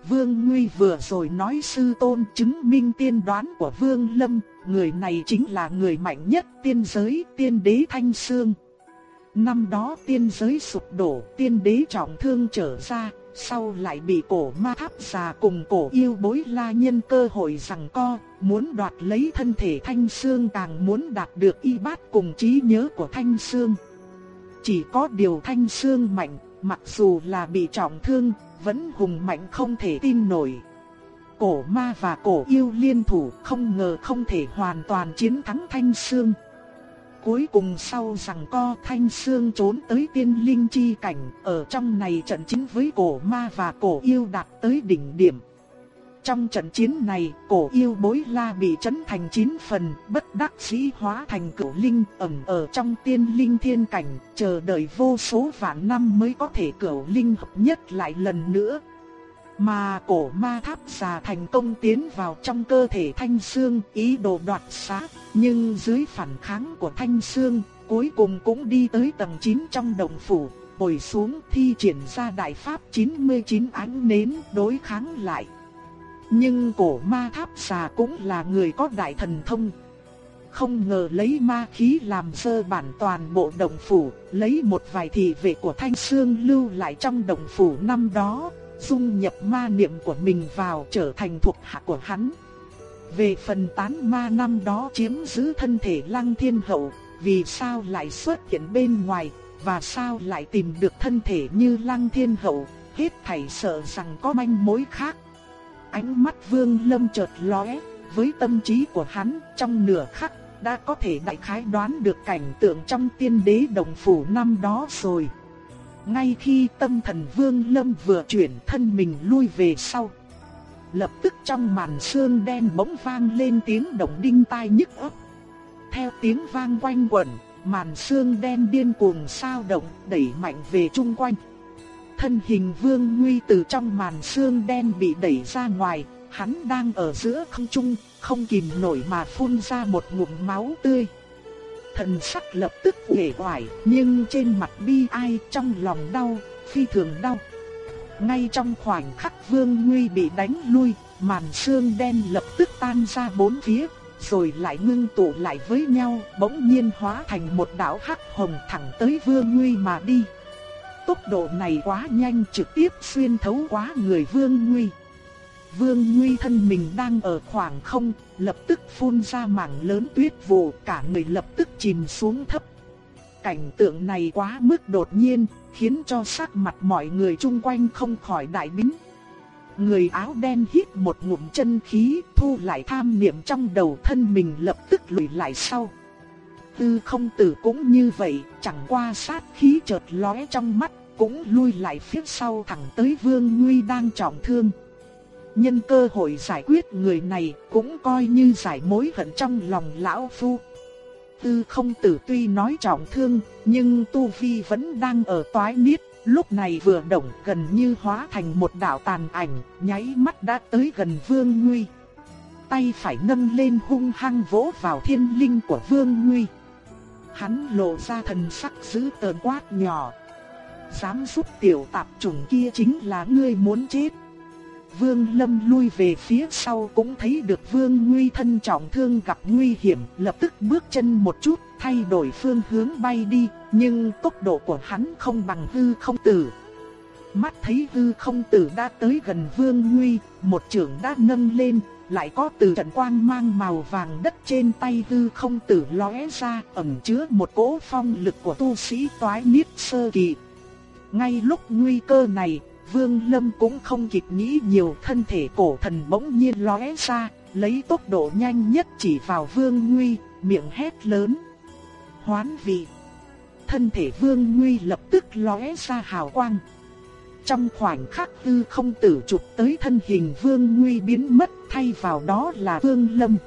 Vương Nguy vừa rồi nói sư tôn chứng minh tiên đoán của Vương Lâm, người này chính là người mạnh nhất tiên giới tiên đế Thanh Sương. Năm đó tiên giới sụp đổ, tiên đế trọng thương trở ra, sau lại bị cổ ma tháp già cùng cổ yêu bối la nhân cơ hội rằng co, muốn đoạt lấy thân thể Thanh xương càng muốn đạt được y bát cùng trí nhớ của Thanh xương Chỉ có điều Thanh xương mạnh, mặc dù là bị trọng thương, vẫn hùng mạnh không thể tin nổi. Cổ ma và cổ yêu liên thủ không ngờ không thể hoàn toàn chiến thắng Thanh xương cuối cùng sau rằng co thanh xương trốn tới tiên linh chi cảnh, ở trong này trận chiến với cổ ma và cổ yêu đạt tới đỉnh điểm. Trong trận chiến này, cổ yêu bối la bị chấn thành chín phần, bất đắc dĩ hóa thành cửu linh ẩn ở trong tiên linh thiên cảnh, chờ đợi vô số vạn năm mới có thể cửu linh hợp nhất lại lần nữa. Mà cổ ma tháp già thành công tiến vào trong cơ thể thanh xương, ý đồ đoạt xác nhưng dưới phản kháng của thanh xương, cuối cùng cũng đi tới tầng 9 trong động phủ, bồi xuống thi triển ra đại pháp 99 ánh nến đối kháng lại. Nhưng cổ ma tháp xà cũng là người có đại thần thông. Không ngờ lấy ma khí làm sơ bản toàn bộ động phủ, lấy một vài thị vệ của Thanh Sương lưu lại trong động phủ năm đó, dung nhập ma niệm của mình vào trở thành thuộc hạ của hắn. Về phần tán ma năm đó chiếm giữ thân thể lăng thiên hậu, vì sao lại xuất hiện bên ngoài, và sao lại tìm được thân thể như lăng thiên hậu, hết thảy sợ rằng có manh mối khác. Ánh mắt vương lâm chợt lóe, với tâm trí của hắn trong nửa khắc đã có thể đại khái đoán được cảnh tượng trong tiên đế đồng phủ năm đó rồi. Ngay khi tâm thần vương lâm vừa chuyển thân mình lui về sau. Lập tức trong màn sương đen bỗng vang lên tiếng động đinh tai nhức óc. Theo tiếng vang quanh quẩn, màn sương đen điên cuồng sao động, đẩy mạnh về chung quanh. Thân hình Vương Nguy từ trong màn sương đen bị đẩy ra ngoài, hắn đang ở giữa không trung, không kìm nổi mà phun ra một ngụm máu tươi. Thần sắc lập tức uể oải, nhưng trên mặt bi ai trong lòng đau, phi thường đau. Ngay trong khoảnh khắc Vương Nguy bị đánh lui, màn sương đen lập tức tan ra bốn phía, rồi lại ngưng tụ lại với nhau, bỗng nhiên hóa thành một đạo hắc hồng thẳng tới Vương Nguy mà đi. Tốc độ này quá nhanh trực tiếp xuyên thấu quá người Vương Nguy. Vương Nguy thân mình đang ở khoảng không, lập tức phun ra mảng lớn tuyết vụ, cả người lập tức chìm xuống thấp. Cảnh tượng này quá mức đột nhiên, khiến cho sắc mặt mọi người chung quanh không khỏi đại biến. Người áo đen hít một ngụm chân khí, thu lại tham niệm trong đầu thân mình lập tức lùi lại sau. Tư không tử cũng như vậy, chẳng qua sát khí chợt lóe trong mắt, cũng lui lại phía sau thẳng tới Vương Nguy đang trọng thương. Nhân cơ hội giải quyết người này cũng coi như giải mối hận trong lòng lão phu. Tư không tử tuy nói trọng thương, nhưng Tu Vi vẫn đang ở toái niết, lúc này vừa động gần như hóa thành một đạo tàn ảnh, nháy mắt đã tới gần Vương Nguy. Tay phải nâng lên hung hăng vỗ vào thiên linh của Vương Nguy. Hắn lộ ra thần sắc dữ tợn quát nhỏ. Dám giúp tiểu tạp chủng kia chính là ngươi muốn chết. Vương Lâm lui về phía sau cũng thấy được Vương Nguy thân trọng thương gặp nguy hiểm, lập tức bước chân một chút, thay đổi phương hướng bay đi, nhưng tốc độ của hắn không bằng hư không tử. Mắt thấy hư không tử đã tới gần Vương Nguy, một trường đã nâng lên, lại có từ trận quang mang màu vàng đất trên tay hư không tử lóe ra, ẩn chứa một cỗ phong lực của tu sĩ toái niết sơ kỳ. Ngay lúc nguy cơ này, Vương Lâm cũng không kịp nghĩ nhiều thân thể cổ thần bỗng nhiên lóe ra, lấy tốc độ nhanh nhất chỉ vào Vương Nguy, miệng hét lớn. Hoán vị. Thân thể Vương Nguy lập tức lóe ra hào quang. Trong khoảnh khắc hư không tử chụp tới thân hình Vương Nguy biến mất thay vào đó là Vương Lâm.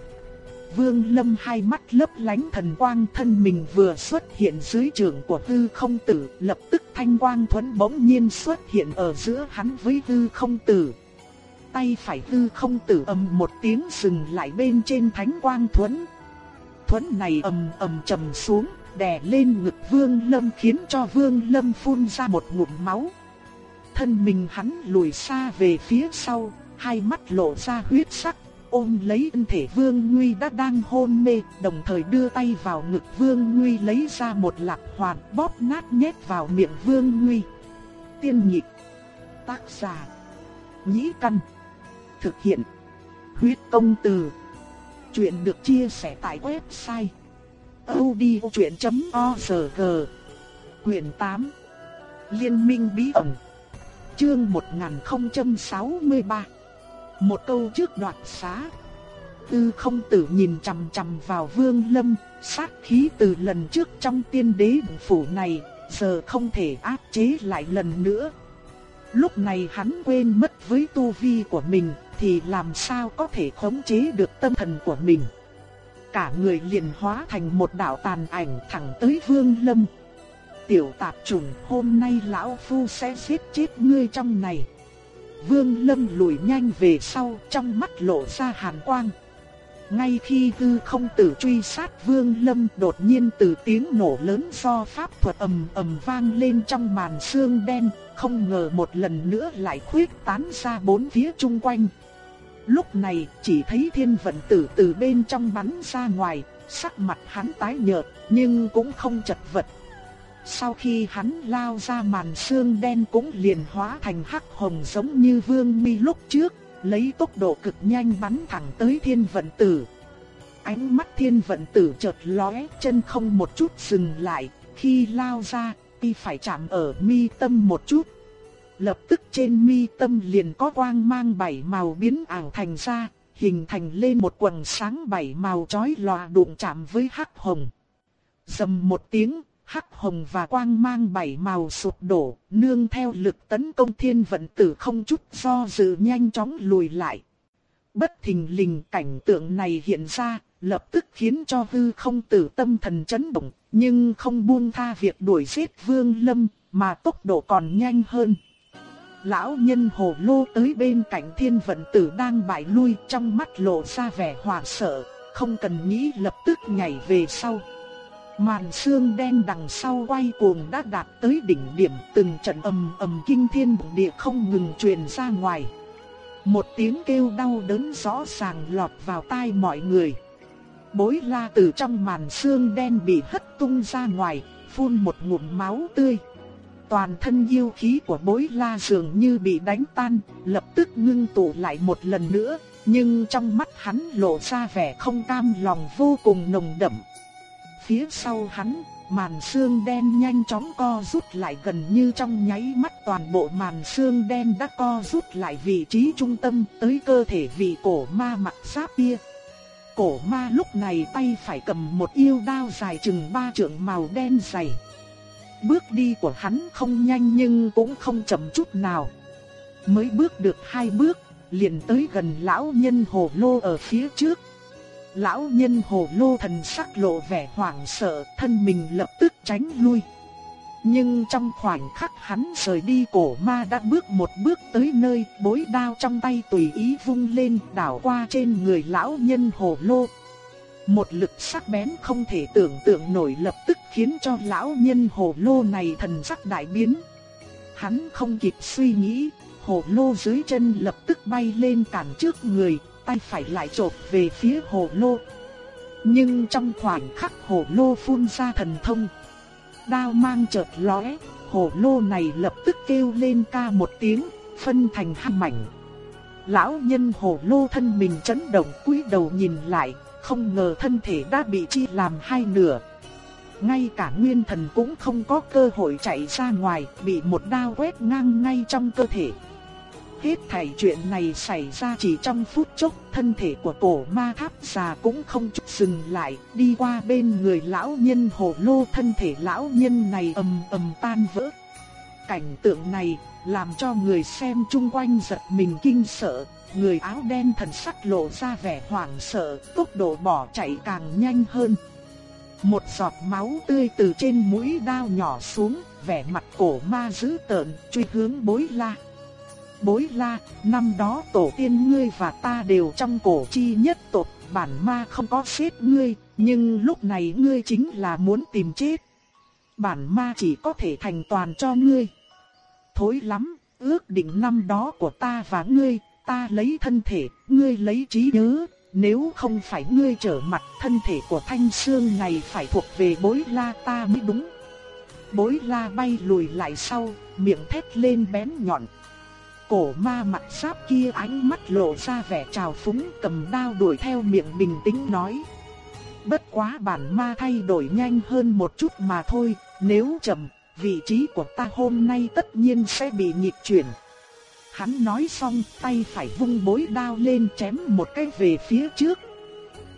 Vương Lâm hai mắt lấp lánh thần quang thân mình vừa xuất hiện dưới trường của hư không tử, lập tức thanh quang thuẫn bỗng nhiên xuất hiện ở giữa hắn với hư không tử. Tay phải hư không tử ầm một tiếng dừng lại bên trên thánh quang thuẫn. Thuẫn này ầm ầm trầm xuống, đè lên ngực Vương Lâm khiến cho Vương Lâm phun ra một ngụm máu. Thân mình hắn lùi xa về phía sau, hai mắt lộ ra huyết sắc, ôm lấy thân thể Vương Nguy đã đang hôn mê, đồng thời đưa tay vào ngực Vương Nguy lấy ra một lạc hoàn bóp nát nhét vào miệng Vương Nguy. Tiên nhịp, tác giả, nhĩ căn, thực hiện, huyết công từ. Chuyện được chia sẻ tại website odchuyện.org Quyền 8 Liên minh bí ẩn Chương 1063 một câu trước đoạt xá. Tư không tử nhìn chằm chằm vào vương lâm, sát khí từ lần trước trong tiên đế phủ này, giờ không thể áp chế lại lần nữa. Lúc này hắn quên mất với tu vi của mình, thì làm sao có thể khống chế được tâm thần của mình. Cả người liền hóa thành một đạo tàn ảnh thẳng tới vương lâm. Tiểu tạp trùng hôm nay lão phu sẽ giết chết ngươi trong này. Vương lâm lùi nhanh về sau trong mắt lộ ra hàn quang. Ngay khi hư không tử truy sát vương lâm đột nhiên từ tiếng nổ lớn do pháp thuật ầm ầm vang lên trong màn sương đen, không ngờ một lần nữa lại khuyết tán ra bốn phía chung quanh. Lúc này chỉ thấy thiên vận tử từ bên trong bắn ra ngoài, sắc mặt hắn tái nhợt nhưng cũng không chật vật. Sau khi hắn lao ra màn xương đen cũng liền hóa thành hắc hồng giống như vương mi lúc trước, lấy tốc độ cực nhanh bắn thẳng tới thiên vận tử. Ánh mắt thiên vận tử chợt lóe, chân không một chút dừng lại, khi lao ra, y phải chạm ở mi tâm một chút. Lập tức trên mi tâm liền có quang mang bảy màu biến ảo thành ra, hình thành lên một quần sáng bảy màu chói lòa đụng chạm với hắc hồng. Dầm một tiếng, hắc hồng và quang mang bảy màu sụp đổ, nương theo lực tấn công thiên vận tử không chút do dự nhanh chóng lùi lại. Bất thình lình cảnh tượng này hiện ra, lập tức khiến cho hư không tử tâm thần chấn động, nhưng không buông tha việc đuổi giết vương lâm, mà tốc độ còn nhanh hơn. Lão nhân hồ lô tới bên cạnh thiên vận tử đang bại lui trong mắt lộ ra vẻ hoảng sợ, không cần nghĩ lập tức nhảy về sau. Màn xương đen đằng sau quay cuồng đã đạt tới đỉnh điểm từng trận ầm ầm kinh thiên bụng địa không ngừng truyền ra ngoài. Một tiếng kêu đau đớn rõ ràng lọt vào tai mọi người. Bối la từ trong màn xương đen bị hất tung ra ngoài, phun một ngụm máu tươi. Toàn thân yêu khí của bối la dường như bị đánh tan, lập tức ngưng tụ lại một lần nữa, nhưng trong mắt hắn lộ ra vẻ không cam lòng vô cùng nồng đậm phía sau hắn, màn xương đen nhanh chóng co rút lại gần như trong nháy mắt toàn bộ màn xương đen đã co rút lại vị trí trung tâm tới cơ thể vị cổ ma mặt giáp kia. Cổ ma lúc này tay phải cầm một yêu đao dài chừng ba trượng màu đen dày. Bước đi của hắn không nhanh nhưng cũng không chậm chút nào. Mới bước được hai bước, liền tới gần lão nhân hồ lô ở phía trước, Lão nhân hồ lô thần sắc lộ vẻ hoảng sợ, thân mình lập tức tránh lui. Nhưng trong khoảnh khắc hắn rời đi cổ ma đã bước một bước tới nơi bối đao trong tay tùy ý vung lên đảo qua trên người lão nhân hồ lô. Một lực sắc bén không thể tưởng tượng nổi lập tức khiến cho lão nhân hồ lô này thần sắc đại biến. Hắn không kịp suy nghĩ, hồ lô dưới chân lập tức bay lên cản trước người, tay phải lại chộp về phía hồ lô. Nhưng trong khoảnh khắc hồ lô phun ra thần thông. Đao mang chợt lóe, hồ lô này lập tức kêu lên ca một tiếng, phân thành hai mảnh. Lão nhân hồ lô thân mình chấn động cúi đầu nhìn lại, không ngờ thân thể đã bị chia làm hai nửa. Ngay cả nguyên thần cũng không có cơ hội chạy ra ngoài, bị một đao quét ngang ngay trong cơ thể. Hết thảy chuyện này xảy ra chỉ trong phút chốc, thân thể của cổ ma tháp già cũng không chút dừng lại, đi qua bên người lão nhân hồ lô thân thể lão nhân này ầm ầm tan vỡ. Cảnh tượng này làm cho người xem chung quanh giật mình kinh sợ, người áo đen thần sắc lộ ra vẻ hoảng sợ, tốc độ bỏ chạy càng nhanh hơn. Một giọt máu tươi từ trên mũi đao nhỏ xuống, vẻ mặt cổ ma dữ tợn, truy hướng bối la bối la, năm đó tổ tiên ngươi và ta đều trong cổ chi nhất tộc, bản ma không có xếp ngươi, nhưng lúc này ngươi chính là muốn tìm chết. Bản ma chỉ có thể thành toàn cho ngươi. Thối lắm, ước định năm đó của ta và ngươi, ta lấy thân thể, ngươi lấy trí nhớ, nếu không phải ngươi trở mặt thân thể của thanh xương này phải thuộc về bối la ta mới đúng. Bối la bay lùi lại sau, miệng thét lên bén nhọn cổ ma mặt sáp kia ánh mắt lộ ra vẻ trào phúng cầm đao đuổi theo miệng bình tĩnh nói. Bất quá bản ma thay đổi nhanh hơn một chút mà thôi, nếu chậm, vị trí của ta hôm nay tất nhiên sẽ bị nhịp chuyển. Hắn nói xong tay phải vung bối đao lên chém một cái về phía trước,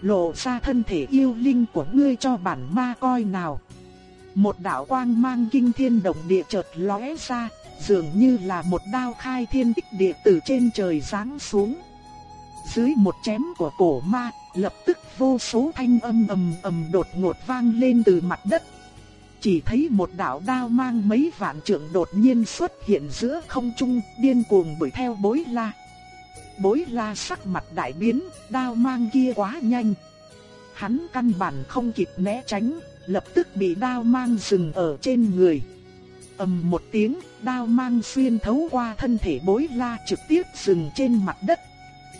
lộ ra thân thể yêu linh của ngươi cho bản ma coi nào. Một đạo quang mang kinh thiên động địa chợt lóe ra, dường như là một đao khai thiên tích địa từ trên trời giáng xuống. Dưới một chém của cổ ma, lập tức vô số thanh âm ầm ầm đột ngột vang lên từ mặt đất. Chỉ thấy một đạo đao mang mấy vạn trượng đột nhiên xuất hiện giữa không trung, điên cuồng đuổi theo bối la. Bối la sắc mặt đại biến, đao mang kia quá nhanh. Hắn căn bản không kịp né tránh, lập tức bị đao mang dừng ở trên người ầm một tiếng, đao mang xuyên thấu qua thân thể bối la trực tiếp dừng trên mặt đất.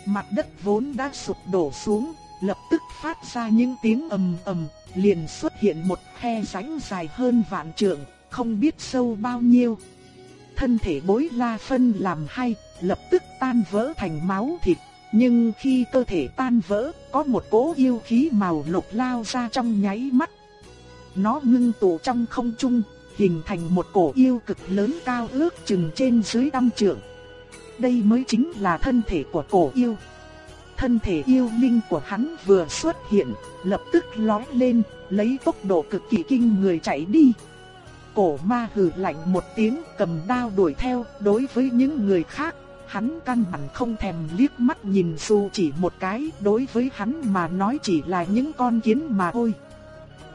Mặt đất vốn đã sụp đổ xuống, lập tức phát ra những tiếng ầm ầm, liền xuất hiện một khe rãnh dài hơn vạn trượng, không biết sâu bao nhiêu. Thân thể bối la phân làm hai, lập tức tan vỡ thành máu thịt, nhưng khi cơ thể tan vỡ, có một cỗ yêu khí màu lục lao ra trong nháy mắt. Nó ngưng tụ trong không trung, hình thành một cổ yêu cực lớn cao ước chừng trên dưới trăm trượng. Đây mới chính là thân thể của cổ yêu. Thân thể yêu linh của hắn vừa xuất hiện, lập tức lói lên, lấy tốc độ cực kỳ kinh người chạy đi. Cổ ma hừ lạnh một tiếng cầm đao đuổi theo, đối với những người khác, hắn căn bản không thèm liếc mắt nhìn dù chỉ một cái, đối với hắn mà nói chỉ là những con kiến mà thôi.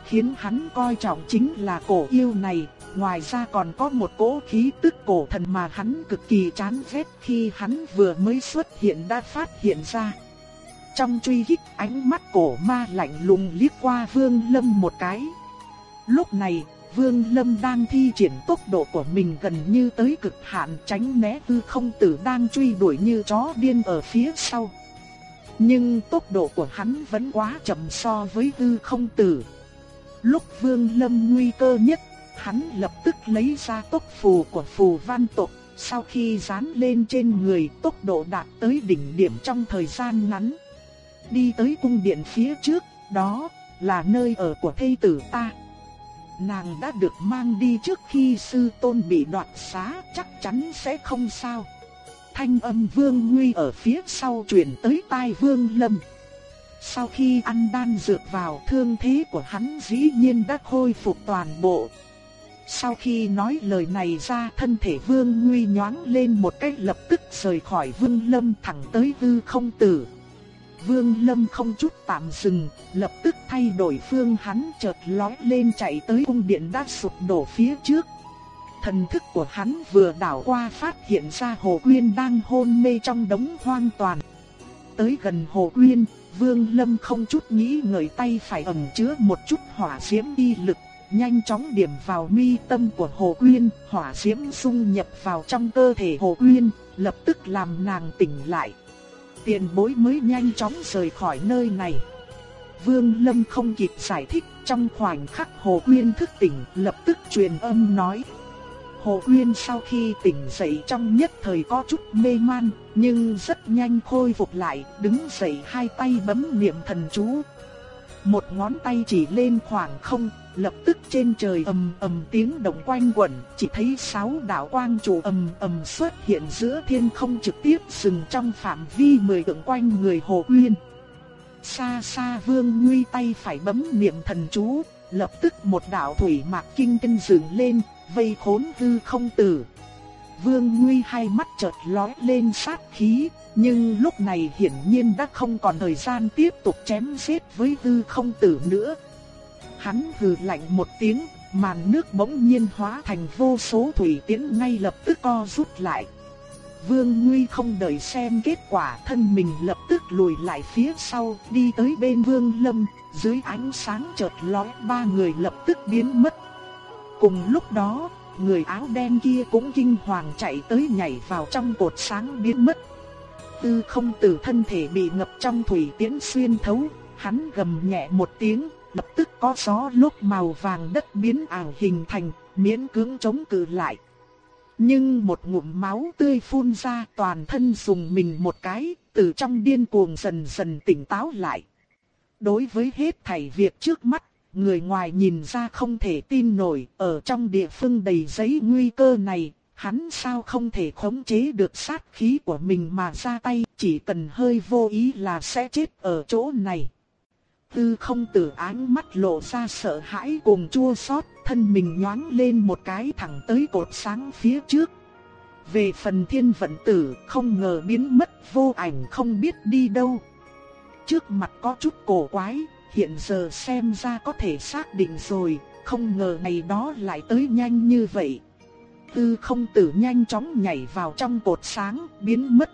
Khiến hắn coi trọng chính là cổ yêu này, ngoài ra còn có một cỗ khí tức cổ thần mà hắn cực kỳ chán ghét khi hắn vừa mới xuất hiện đã phát hiện ra. Trong truy kích ánh mắt cổ ma lạnh lùng liếc qua Vương Lâm một cái. Lúc này, Vương Lâm đang thi triển tốc độ của mình gần như tới cực hạn tránh né tư không tử đang truy đuổi như chó điên ở phía sau. Nhưng tốc độ của hắn vẫn quá chậm so với tư không tử. Lúc Vương Lâm nguy cơ nhất, hắn lập tức lấy ra tốc phù của phù văn tộc. Sau khi dán lên trên người tốc độ đạt tới đỉnh điểm trong thời gian ngắn. Đi tới cung điện phía trước, đó là nơi ở của thây tử ta. Nàng đã được mang đi trước khi sư tôn bị đoạt xá, chắc chắn sẽ không sao. Thanh âm vương nguy ở phía sau truyền tới tai vương lâm. Sau khi ăn đan dược vào thương thế của hắn dĩ nhiên đã khôi phục toàn bộ. Sau khi nói lời này ra thân thể vương nguy nhoáng lên một cách lập tức rời khỏi vương lâm thẳng tới hư không tử. Vương Lâm không chút tạm dừng, lập tức thay đổi phương hắn chợt lói lên chạy tới cung điện đã sụp đổ phía trước. Thần thức của hắn vừa đảo qua phát hiện ra Hồ Quyên đang hôn mê trong đống hoang toàn. Tới gần Hồ Quyên, Vương Lâm không chút nghĩ ngợi tay phải ẩn chứa một chút hỏa diễm y lực, nhanh chóng điểm vào mi tâm của Hồ Quyên, hỏa diễm xung nhập vào trong cơ thể Hồ Quyên, lập tức làm nàng tỉnh lại tiền bối mới nhanh chóng rời khỏi nơi này. Vương Lâm không kịp giải thích, trong khoảnh khắc Hồ Quyên thức tỉnh, lập tức truyền âm nói. Hồ Uyên sau khi tỉnh dậy trong nhất thời có chút mê man, nhưng rất nhanh khôi phục lại, đứng dậy hai tay bấm niệm thần chú. Một ngón tay chỉ lên khoảng không, lập tức trên trời ầm ầm tiếng động quanh quẩn, chỉ thấy sáu đạo quang trụ ầm ầm xuất hiện giữa thiên không trực tiếp dừng trong phạm vi mười tượng quanh người Hồ Uyên. Xa xa Vương Nguy tay phải bấm niệm thần chú, lập tức một đạo thủy mạc kinh kinh dựng lên, vây khốn hư không tử. Vương Nguy hai mắt chợt lóe lên sát khí, nhưng lúc này hiển nhiên đã không còn thời gian tiếp tục chém giết với hư không tử nữa, Hắn hừ lạnh một tiếng, màn nước bỗng nhiên hóa thành vô số thủy tiễn ngay lập tức co rút lại. Vương Nguy không đợi xem kết quả thân mình lập tức lùi lại phía sau, đi tới bên Vương Lâm, dưới ánh sáng chợt lóe ba người lập tức biến mất. Cùng lúc đó, người áo đen kia cũng kinh hoàng chạy tới nhảy vào trong cột sáng biến mất. Tư không tử thân thể bị ngập trong thủy tiễn xuyên thấu, hắn gầm nhẹ một tiếng, lập tức có gió lúc màu vàng đất biến ảo hình thành, miễn cưỡng chống cự lại. Nhưng một ngụm máu tươi phun ra toàn thân dùng mình một cái, từ trong điên cuồng dần dần tỉnh táo lại. Đối với hết thảy việc trước mắt, người ngoài nhìn ra không thể tin nổi, ở trong địa phương đầy giấy nguy cơ này, hắn sao không thể khống chế được sát khí của mình mà ra tay, chỉ cần hơi vô ý là sẽ chết ở chỗ này. Tư không tử ánh mắt lộ ra sợ hãi cùng chua xót, thân mình nhoáng lên một cái thẳng tới cột sáng phía trước. Về phần thiên vận tử, không ngờ biến mất vô ảnh không biết đi đâu. Trước mặt có chút cổ quái, hiện giờ xem ra có thể xác định rồi, không ngờ ngày đó lại tới nhanh như vậy. Tư không tử nhanh chóng nhảy vào trong cột sáng, biến mất.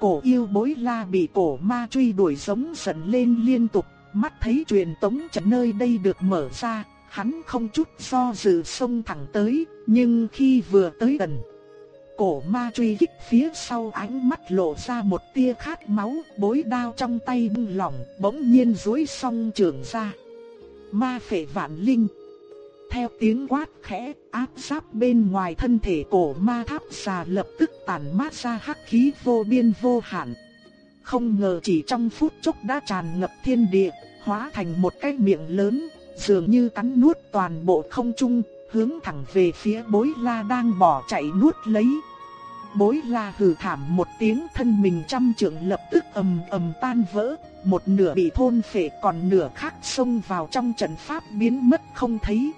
Cổ yêu bối la bị cổ ma truy đuổi giống dần lên liên tục, mắt thấy truyền tống trận nơi đây được mở ra, hắn không chút do dự xông thẳng tới, nhưng khi vừa tới gần, cổ ma truy kích phía sau ánh mắt lộ ra một tia khát máu, bối đao trong tay bung lỏng, bỗng nhiên duỗi song trường ra. Ma phệ vạn linh. Theo tiếng quát khẽ, áp giáp bên ngoài thân thể cổ ma tháp xà lập tức tàn mát ra hắc khí vô biên vô hạn. Không ngờ chỉ trong phút chốc đã tràn ngập thiên địa, hóa thành một cái miệng lớn, dường như cắn nuốt toàn bộ không trung, hướng thẳng về phía bối la đang bỏ chạy nuốt lấy. Bối la hừ thảm một tiếng thân mình trăm trượng lập tức ầm ầm tan vỡ, một nửa bị thôn phệ còn nửa khác xông vào trong trận pháp biến mất không thấy.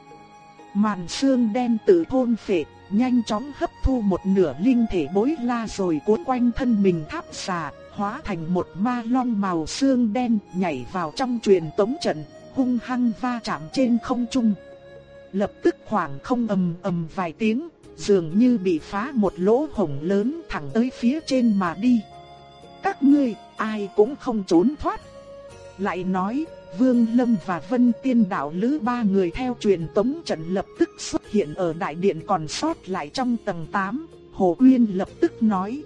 Màn xương đen tự thôn phệ, nhanh chóng hấp thu một nửa linh thể bối la rồi cuốn quanh thân mình tháp xà, hóa thành một ma long màu xương đen nhảy vào trong truyền tống trận, hung hăng va chạm trên không trung. Lập tức khoảng không ầm ầm vài tiếng, dường như bị phá một lỗ hổng lớn thẳng tới phía trên mà đi. Các ngươi, ai cũng không trốn thoát. Lại nói, Vương Lâm và Vân Tiên đạo lữ ba người theo truyền tống trận lập tức xuất hiện ở đại điện còn sót lại trong tầng 8. Hồ Uyên lập tức nói: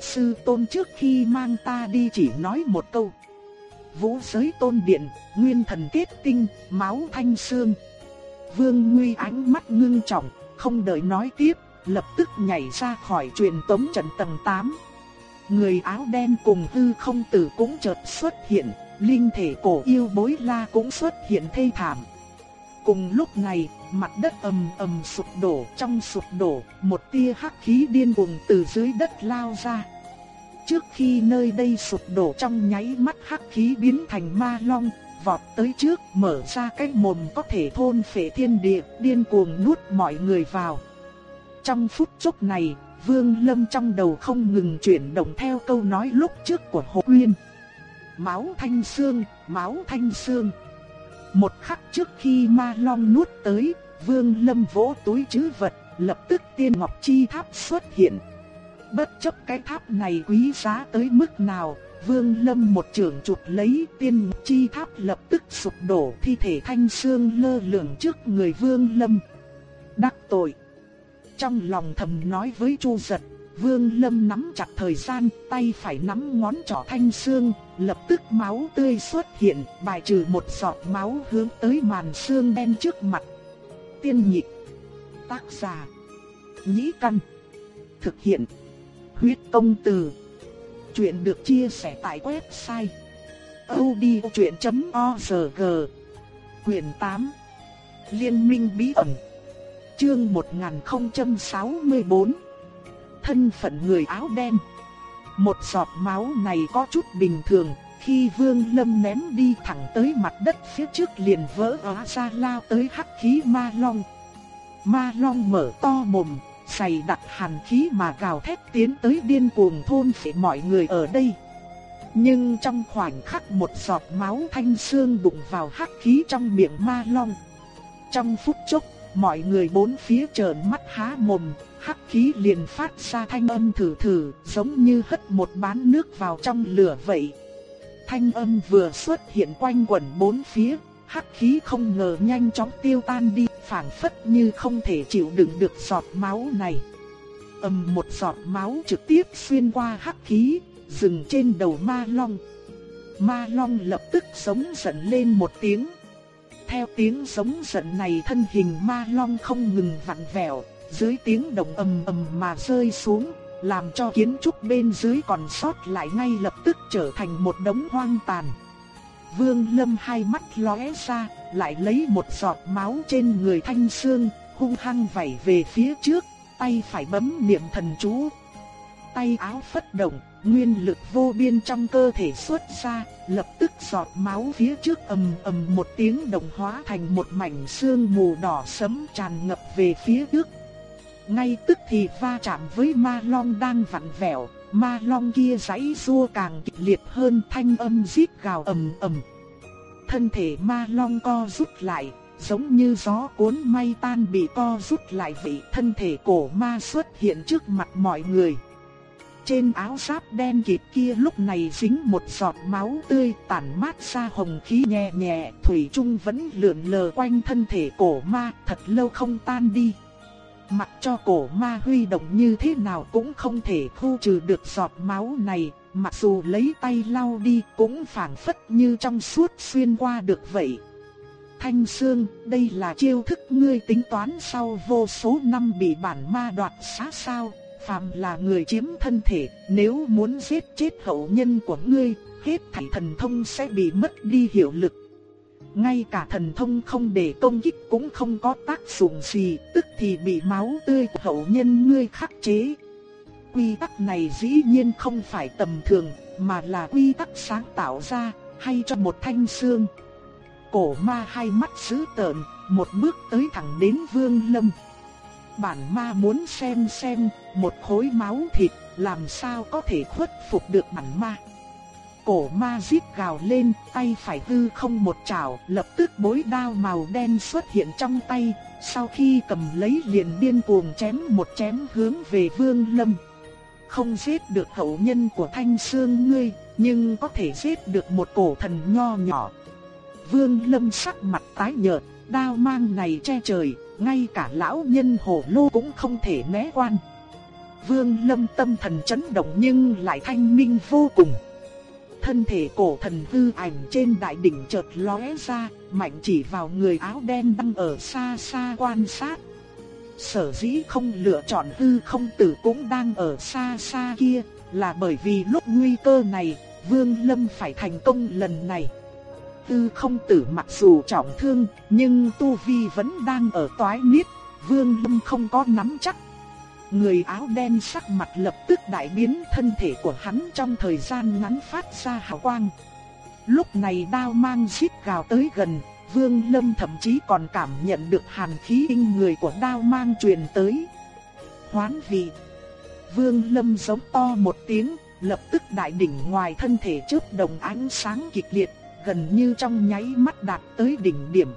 "Sư tôn trước khi mang ta đi chỉ nói một câu: Vũ giới tôn điện, nguyên thần kết tinh, máu thanh xương." Vương Nguy ánh mắt ngưng trọng, không đợi nói tiếp, lập tức nhảy ra khỏi truyền tống trận tầng 8. Người áo đen cùng hư không tử cũng chợt xuất hiện, linh thể cổ yêu bối la cũng xuất hiện thê thảm. Cùng lúc này, mặt đất ầm ầm sụp đổ, trong sụp đổ, một tia hắc khí điên cuồng từ dưới đất lao ra. Trước khi nơi đây sụp đổ trong nháy mắt hắc khí biến thành ma long, vọt tới trước, mở ra cái mồm có thể thôn phệ thiên địa, điên cuồng nuốt mọi người vào. Trong phút chốc này, Vương Lâm trong đầu không ngừng chuyển động theo câu nói lúc trước của Hồ Uyên. Máu thanh xương, máu thanh xương. Một khắc trước khi ma long nuốt tới, Vương Lâm vỗ túi trữ vật, lập tức tiên ngọc chi tháp xuất hiện. Bất chấp cái tháp này quý giá tới mức nào, Vương Lâm một trường chụp lấy tiên chi tháp lập tức sụp đổ thi thể thanh xương lơ lửng trước người Vương Lâm. Đắc tội. Trong lòng thầm nói với Chu Giật, Vương Lâm nắm chặt thời gian, tay phải nắm ngón trỏ thanh xương, lập tức máu tươi xuất hiện, bài trừ một giọt máu hướng tới màn xương đen trước mặt. Tiên nhị Tác giả. Nhĩ căn. Thực hiện. Huyết công từ. Chuyện được chia sẻ tại website odchuyện.org Quyền 8 Liên minh bí ẩn. Chương 1064 Thân phận người áo đen. Một giọt máu này có chút bình thường, Khi vương lâm ném đi thẳng tới mặt đất phía trước liền vỡ hóa ra, lao tới hắc khí ma long. Ma long mở to mồm dày đặc hàn khí mà gào thét tiến tới điên cuồng thôn phệ mọi người ở đây. Nhưng trong khoảnh khắc một giọt máu thanh xương đụng vào hắc khí trong miệng ma long. Trong phút chốc, mọi người bốn phía trợn mắt há mồm, hắc khí liền phát ra thanh âm thử thử, giống như hất một bán nước vào trong lửa vậy. Thanh âm vừa xuất hiện quanh quẩn bốn phía, hắc khí không ngờ nhanh chóng tiêu tan đi, phảng phất như không thể chịu đựng được giọt máu này. ầm một giọt máu trực tiếp xuyên qua hắc khí, dừng trên đầu ma long. Ma long lập tức sống giận lên một tiếng. Theo tiếng sống giận này thân hình ma long không ngừng vặn vẹo, dưới tiếng động ầm ầm mà rơi xuống, làm cho kiến trúc bên dưới còn sót lại ngay lập tức trở thành một đống hoang tàn. Vương Lâm hai mắt lóe ra, lại lấy một giọt máu trên người Thanh Sương, hung hăng vẩy về phía trước, tay phải bấm niệm thần chú. Tay áo phất động, nguyên lực vô biên trong cơ thể xuất ra, lập tức giọt máu phía trước ầm ầm một tiếng đồng hóa thành một mảnh xương mù đỏ sẫm tràn ngập về phía trước. Ngay tức thì va chạm với ma long đang vặn vẹo, ma long kia giãy rua càng kịch liệt hơn thanh âm rít gào ầm ầm. Thân thể ma long co rút lại, giống như gió cuốn mây tan bị co rút lại vậy. Thân thể cổ ma xuất hiện trước mặt mọi người. Trên áo giáp đen kịt kia lúc này dính một giọt máu tươi tản mát ra hồng khí nhẹ nhẹ, thủy trung vẫn lượn lờ quanh thân thể cổ ma, thật lâu không tan đi. Mặc cho cổ ma huy động như thế nào cũng không thể thu trừ được giọt máu này, mặc dù lấy tay lau đi cũng phảng phất như trong suốt xuyên qua được vậy. Thanh Sương, đây là chiêu thức ngươi tính toán sau vô số năm bị bản ma đoạt xá sao, phàm là người chiếm thân thể, nếu muốn giết chết hậu nhân của ngươi, hết thảy thần thông sẽ bị mất đi hiệu lực. Ngay cả thần thông không để công kích cũng không có tác dụng gì, tức thì bị máu tươi của hậu nhân ngươi khắc chế. Quy tắc này dĩ nhiên không phải tầm thường, mà là quy tắc sáng tạo ra, hay cho một thanh xương. Cổ ma hai mắt sứ tợn, một bước tới thẳng đến vương lâm. Bản ma muốn xem xem, một khối máu thịt, làm sao có thể khuất phục được bản ma. Cổ ma giết gào lên, tay phải hư không một chảo, lập tức bối đao màu đen xuất hiện trong tay, sau khi cầm lấy liền điên cuồng chém một chém hướng về Vương Lâm. Không giết được hậu nhân của Thanh Sương ngươi, nhưng có thể giết được một cổ thần nho nhỏ. Vương Lâm sắc mặt tái nhợt, đao mang này che trời, ngay cả lão nhân hổ lô cũng không thể né quan. Vương Lâm tâm thần chấn động nhưng lại thanh minh vô cùng. Thân thể cổ thần hư ảnh trên đại đỉnh chợt lóe ra, mạnh chỉ vào người áo đen đang ở xa xa quan sát. Sở dĩ không lựa chọn hư không tử cũng đang ở xa xa kia, là bởi vì lúc nguy cơ này, Vương Lâm phải thành công lần này. Tư không tử mặc dù trọng thương, nhưng Tu Vi vẫn đang ở toái niết, Vương Lâm không có nắm chắc. Người áo đen sắc mặt lập tức đại biến thân thể của hắn trong thời gian ngắn phát ra hào quang. Lúc này đao mang xít gào tới gần, Vương Lâm thậm chí còn cảm nhận được hàn khí in người của đao mang truyền tới. Hoán vị. Vương Lâm giống to một tiếng, lập tức đại đỉnh ngoài thân thể chớp đồng ánh sáng kịch liệt, gần như trong nháy mắt đạt tới đỉnh điểm.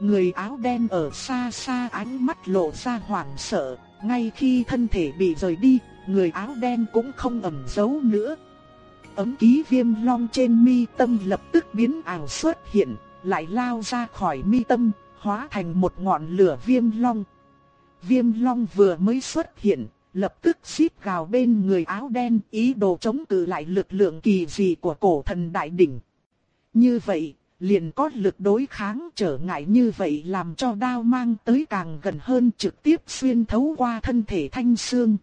Người áo đen ở xa xa ánh mắt lộ ra hoảng sợ, ngay khi thân thể bị rời đi, người áo đen cũng không ẩn giấu nữa. Ấm ký viêm long trên mi tâm lập tức biến ảo xuất hiện, lại lao ra khỏi mi tâm, hóa thành một ngọn lửa viêm long. Viêm long vừa mới xuất hiện, lập tức xít gào bên người áo đen ý đồ chống cự lại lực lượng kỳ dị của cổ thần đại đỉnh. Như vậy, liền có lực đối kháng trở ngại như vậy làm cho đao mang tới càng gần hơn trực tiếp xuyên thấu qua thân thể thanh xương.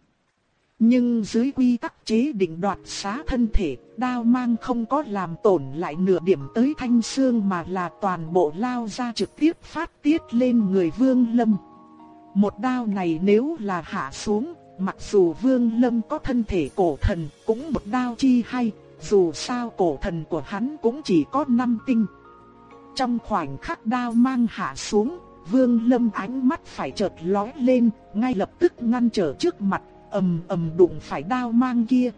Nhưng dưới quy tắc chế định đoạt xá thân thể, đao mang không có làm tổn lại nửa điểm tới thanh xương mà là toàn bộ lao ra trực tiếp phát tiết lên người vương lâm. Một đao này nếu là hạ xuống, mặc dù vương lâm có thân thể cổ thần, cũng một đao chi hay, dù sao cổ thần của hắn cũng chỉ có 5 tinh. Trong khoảnh khắc đao mang hạ xuống, Vương Lâm ánh mắt phải chợt lóe lên, ngay lập tức ngăn trở trước mặt, ầm ầm đụng phải đao mang kia.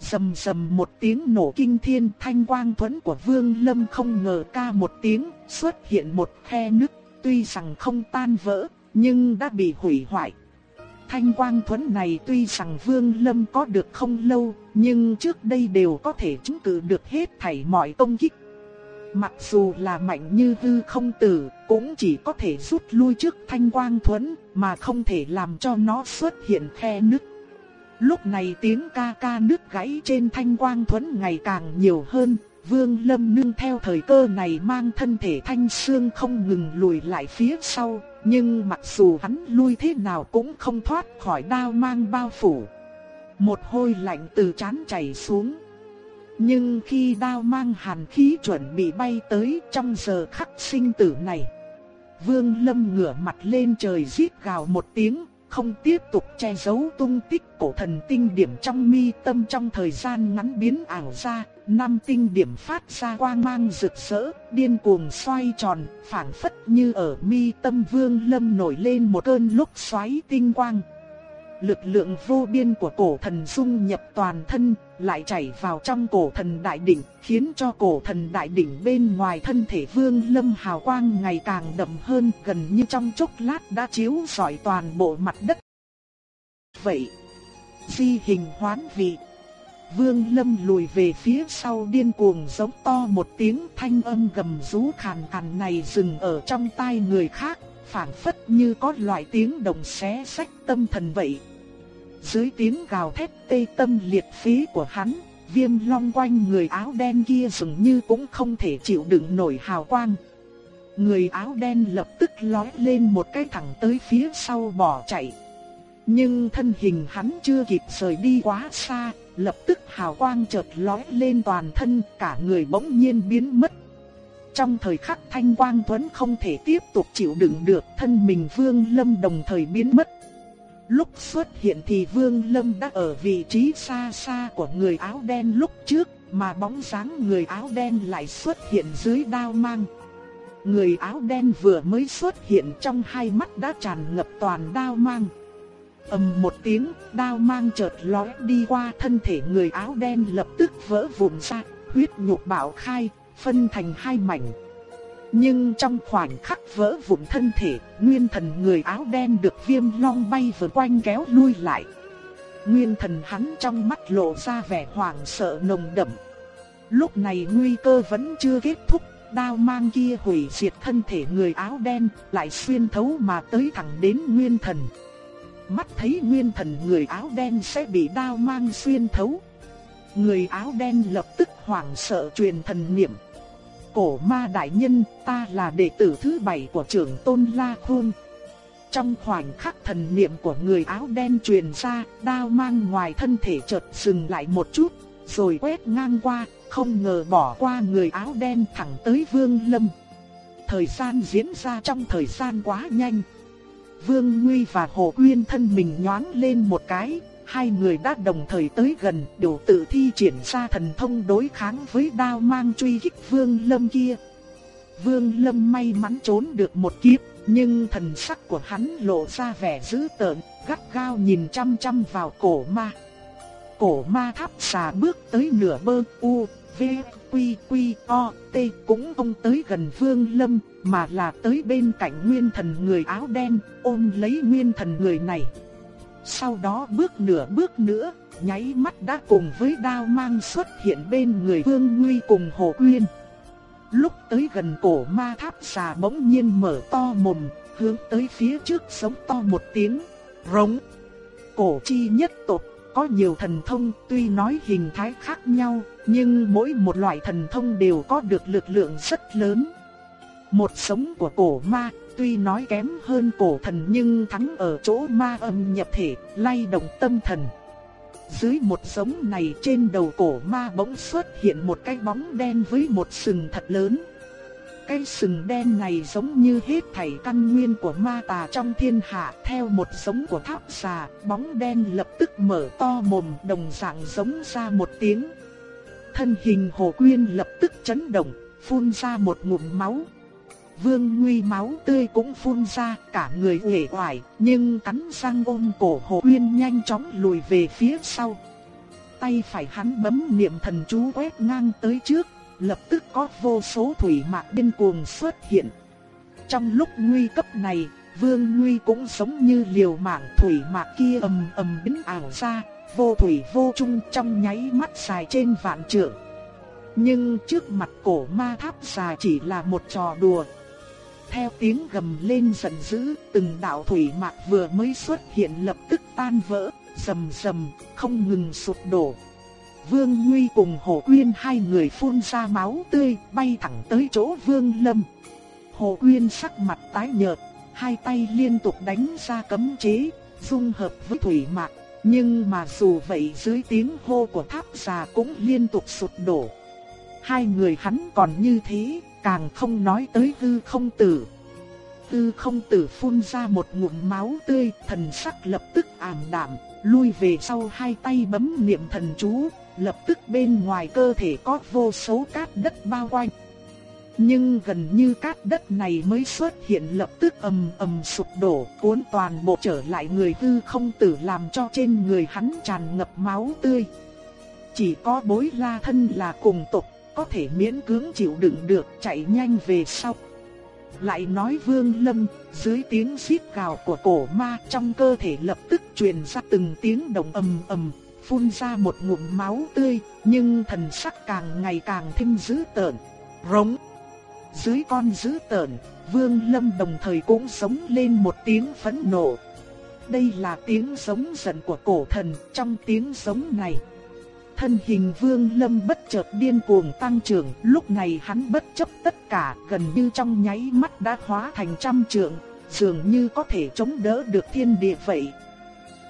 Sầm sầm một tiếng nổ kinh thiên thanh quang thuẫn của Vương Lâm không ngờ ca một tiếng, xuất hiện một khe nứt, tuy rằng không tan vỡ, nhưng đã bị hủy hoại. Thanh quang thuẫn này tuy rằng Vương Lâm có được không lâu, nhưng trước đây đều có thể chứng cự được hết thảy mọi công kích. Mặc dù là mạnh như hư không tử, cũng chỉ có thể rút lui trước thanh quang thuẫn, mà không thể làm cho nó xuất hiện khe nứt. Lúc này tiếng ca ca nứt gãy trên thanh quang thuẫn ngày càng nhiều hơn, Vương Lâm nương theo thời cơ này mang thân thể thanh xương không ngừng lùi lại phía sau, nhưng mặc dù hắn lui thế nào cũng không thoát khỏi đao mang bao phủ. Một hôi lạnh từ chán chảy xuống. Nhưng khi đao mang hàn khí chuẩn bị bay tới trong giờ khắc sinh tử này, Vương Lâm ngửa mặt lên trời rít gào một tiếng, không tiếp tục che giấu tung tích cổ thần tinh điểm trong mi tâm trong thời gian ngắn biến ảo ra, năm tinh điểm phát ra quang mang rực rỡ, điên cuồng xoay tròn, phảng phất như ở mi tâm Vương Lâm nổi lên một cơn lúc xoáy tinh quang. Lực lượng vô biên của cổ thần dung nhập toàn thân, lại chảy vào trong cổ thần đại đỉnh, khiến cho cổ thần đại đỉnh bên ngoài thân thể Vương Lâm hào quang ngày càng đậm hơn, gần như trong chốc lát đã chiếu rọi toàn bộ mặt đất. Vậy, di hình hoán vị. Vương Lâm lùi về phía sau điên cuồng giống to một tiếng thanh âm gầm rú khàn khàn này dừng ở trong tai người khác, phảng phất như có loại tiếng đồng xé sách tâm thần vậy. Dưới tiếng gào thét tê tâm liệt phế của hắn, viêm long quanh người áo đen kia dường như cũng không thể chịu đựng nổi hào quang. Người áo đen lập tức lói lên một cái thẳng tới phía sau bỏ chạy. Nhưng thân hình hắn chưa kịp rời đi quá xa, lập tức hào quang chợt lói lên toàn thân, cả người bỗng nhiên biến mất. Trong thời khắc thanh quang thuẫn không thể tiếp tục chịu đựng được, thân mình Vương Lâm đồng thời biến mất. Lúc xuất hiện thì Vương Lâm đã ở vị trí xa xa của người áo đen lúc trước, mà bóng dáng người áo đen lại xuất hiện dưới đao mang. Người áo đen vừa mới xuất hiện trong hai mắt đã tràn ngập toàn đao mang. ầm một tiếng, đao mang chợt lóe đi qua thân thể người áo đen lập tức vỡ vụn ra, huyết nhục bạo khai, phân thành hai mảnh. Nhưng trong khoảnh khắc vỡ vụn thân thể, nguyên thần người áo đen được viêm long bay vượt quanh kéo lui lại. Nguyên thần hắn trong mắt lộ ra vẻ hoảng sợ nồng đậm. Lúc này nguy cơ vẫn chưa kết thúc, đao mang kia hủy diệt thân thể người áo đen, lại xuyên thấu mà tới thẳng đến nguyên thần. Mắt thấy nguyên thần người áo đen sẽ bị đao mang xuyên thấu. Người áo đen lập tức hoảng sợ truyền thần niệm cổ ma đại nhân, ta là đệ tử thứ bảy của trưởng tôn La Khôn. Trong khoảnh khắc thần niệm của người áo đen truyền ra, đao mang ngoài thân thể chợt dừng lại một chút, rồi quét ngang qua, không ngờ bỏ qua người áo đen thẳng tới Vương Lâm. Thời gian diễn ra trong thời gian quá nhanh. Vương Nguy và Hồ Quyên thân mình nhoáng lên một cái, hai người đã đồng thời tới gần, đều tự thi triển ra thần thông đối kháng với đao mang truy kích Vương Lâm kia. Vương Lâm may mắn trốn được một kiếp, nhưng thần sắc của hắn lộ ra vẻ dữ tợn, gắt gao nhìn chăm chăm vào cổ ma. Cổ ma tháp xà bước tới nửa bơ u, v, quy quy o, t cũng không tới gần Vương Lâm, mà là tới bên cạnh nguyên thần người áo đen, ôm lấy nguyên thần người này sau đó bước nửa bước nữa, nháy mắt đã cùng với đao mang xuất hiện bên người Vương Nguy cùng Hồ Quyên. Lúc tới gần cổ ma tháp xà bỗng nhiên mở to mồm, hướng tới phía trước sống to một tiếng, rống. Cổ chi nhất tộc có nhiều thần thông tuy nói hình thái khác nhau, nhưng mỗi một loại thần thông đều có được lực lượng rất lớn. Một sống của cổ ma tuy nói kém hơn cổ thần nhưng thắng ở chỗ ma âm nhập thể, lay động tâm thần. Dưới một giống này trên đầu cổ ma bỗng xuất hiện một cái bóng đen với một sừng thật lớn. Cái sừng đen này giống như hết thảy căn nguyên của ma tà trong thiên hạ theo một giống của tháp xà, bóng đen lập tức mở to mồm đồng dạng giống ra một tiếng. Thân hình hồ quyên lập tức chấn động, phun ra một ngụm máu, Vương Nguy máu tươi cũng phun ra, cả người uể oải, nhưng cắn răng ôm cổ Hồ Uyên nhanh chóng lùi về phía sau. Tay phải hắn bấm niệm thần chú quét ngang tới trước, lập tức có vô số thủy mạc điên cuồng xuất hiện. Trong lúc nguy cấp này, Vương Nguy cũng giống như liều mạng thủy mạc kia ầm ầm biến ảo ra, vô thủy vô chung trong nháy mắt dài trên vạn trượng. Nhưng trước mặt cổ ma tháp già chỉ là một trò đùa, theo tiếng gầm lên giận dữ, từng đạo thủy mạc vừa mới xuất hiện lập tức tan vỡ, rầm rầm, không ngừng sụp đổ. Vương Nguy cùng Hồ Quyên hai người phun ra máu tươi, bay thẳng tới chỗ Vương Lâm. Hồ Quyên sắc mặt tái nhợt, hai tay liên tục đánh ra cấm chế, dung hợp với thủy mạc, nhưng mà dù vậy dưới tiếng hô của tháp già cũng liên tục sụp đổ. Hai người hắn còn như thế, càng không nói tới hư không tử. Tư không tử phun ra một ngụm máu tươi, thần sắc lập tức ảm đạm, lui về sau hai tay bấm niệm thần chú, lập tức bên ngoài cơ thể có vô số cát đất bao quanh. Nhưng gần như cát đất này mới xuất hiện lập tức ầm ầm sụp đổ, cuốn toàn bộ trở lại người tư không tử làm cho trên người hắn tràn ngập máu tươi. Chỉ có bối la thân là cùng tộc, có thể miễn cưỡng chịu đựng được chạy nhanh về sau. Lại nói vương lâm, dưới tiếng xít gào của cổ ma trong cơ thể lập tức truyền ra từng tiếng động ầm ầm, phun ra một ngụm máu tươi, nhưng thần sắc càng ngày càng thêm dữ tợn. Rống! Dưới con dữ tợn, vương lâm đồng thời cũng sống lên một tiếng phẫn nộ. Đây là tiếng sống giận của cổ thần, trong tiếng sống này thân hình Vương Lâm bất chợt điên cuồng tăng trưởng, lúc này hắn bất chấp tất cả, gần như trong nháy mắt đã hóa thành trăm trượng, dường như có thể chống đỡ được thiên địa vậy.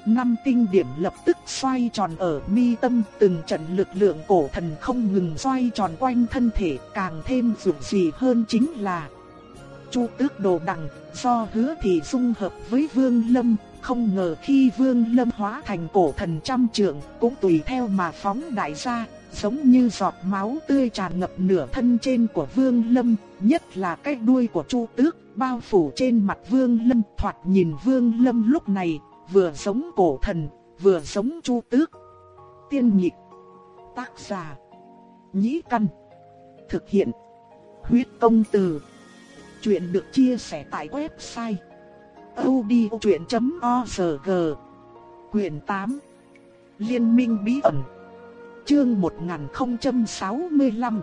Năm tinh điểm lập tức xoay tròn ở mi tâm, từng trận lực lượng cổ thần không ngừng xoay tròn quanh thân thể, càng thêm dũng gì hơn chính là Chu Tước Đồ Đằng, do hứa thì dung hợp với Vương Lâm, không ngờ khi Vương Lâm hóa thành cổ thần trăm trượng, cũng tùy theo mà phóng đại ra, giống như giọt máu tươi tràn ngập nửa thân trên của Vương Lâm, nhất là cái đuôi của Chu Tước bao phủ trên mặt Vương Lâm, thoạt nhìn Vương Lâm lúc này vừa giống cổ thần, vừa giống Chu Tước. Tiên nhịp, tác giả, nhĩ căn, thực hiện, huyết công từ. Chuyện được chia sẻ tại website audiochuyện.org Quyền 8 Liên minh bí ẩn, Chương 1065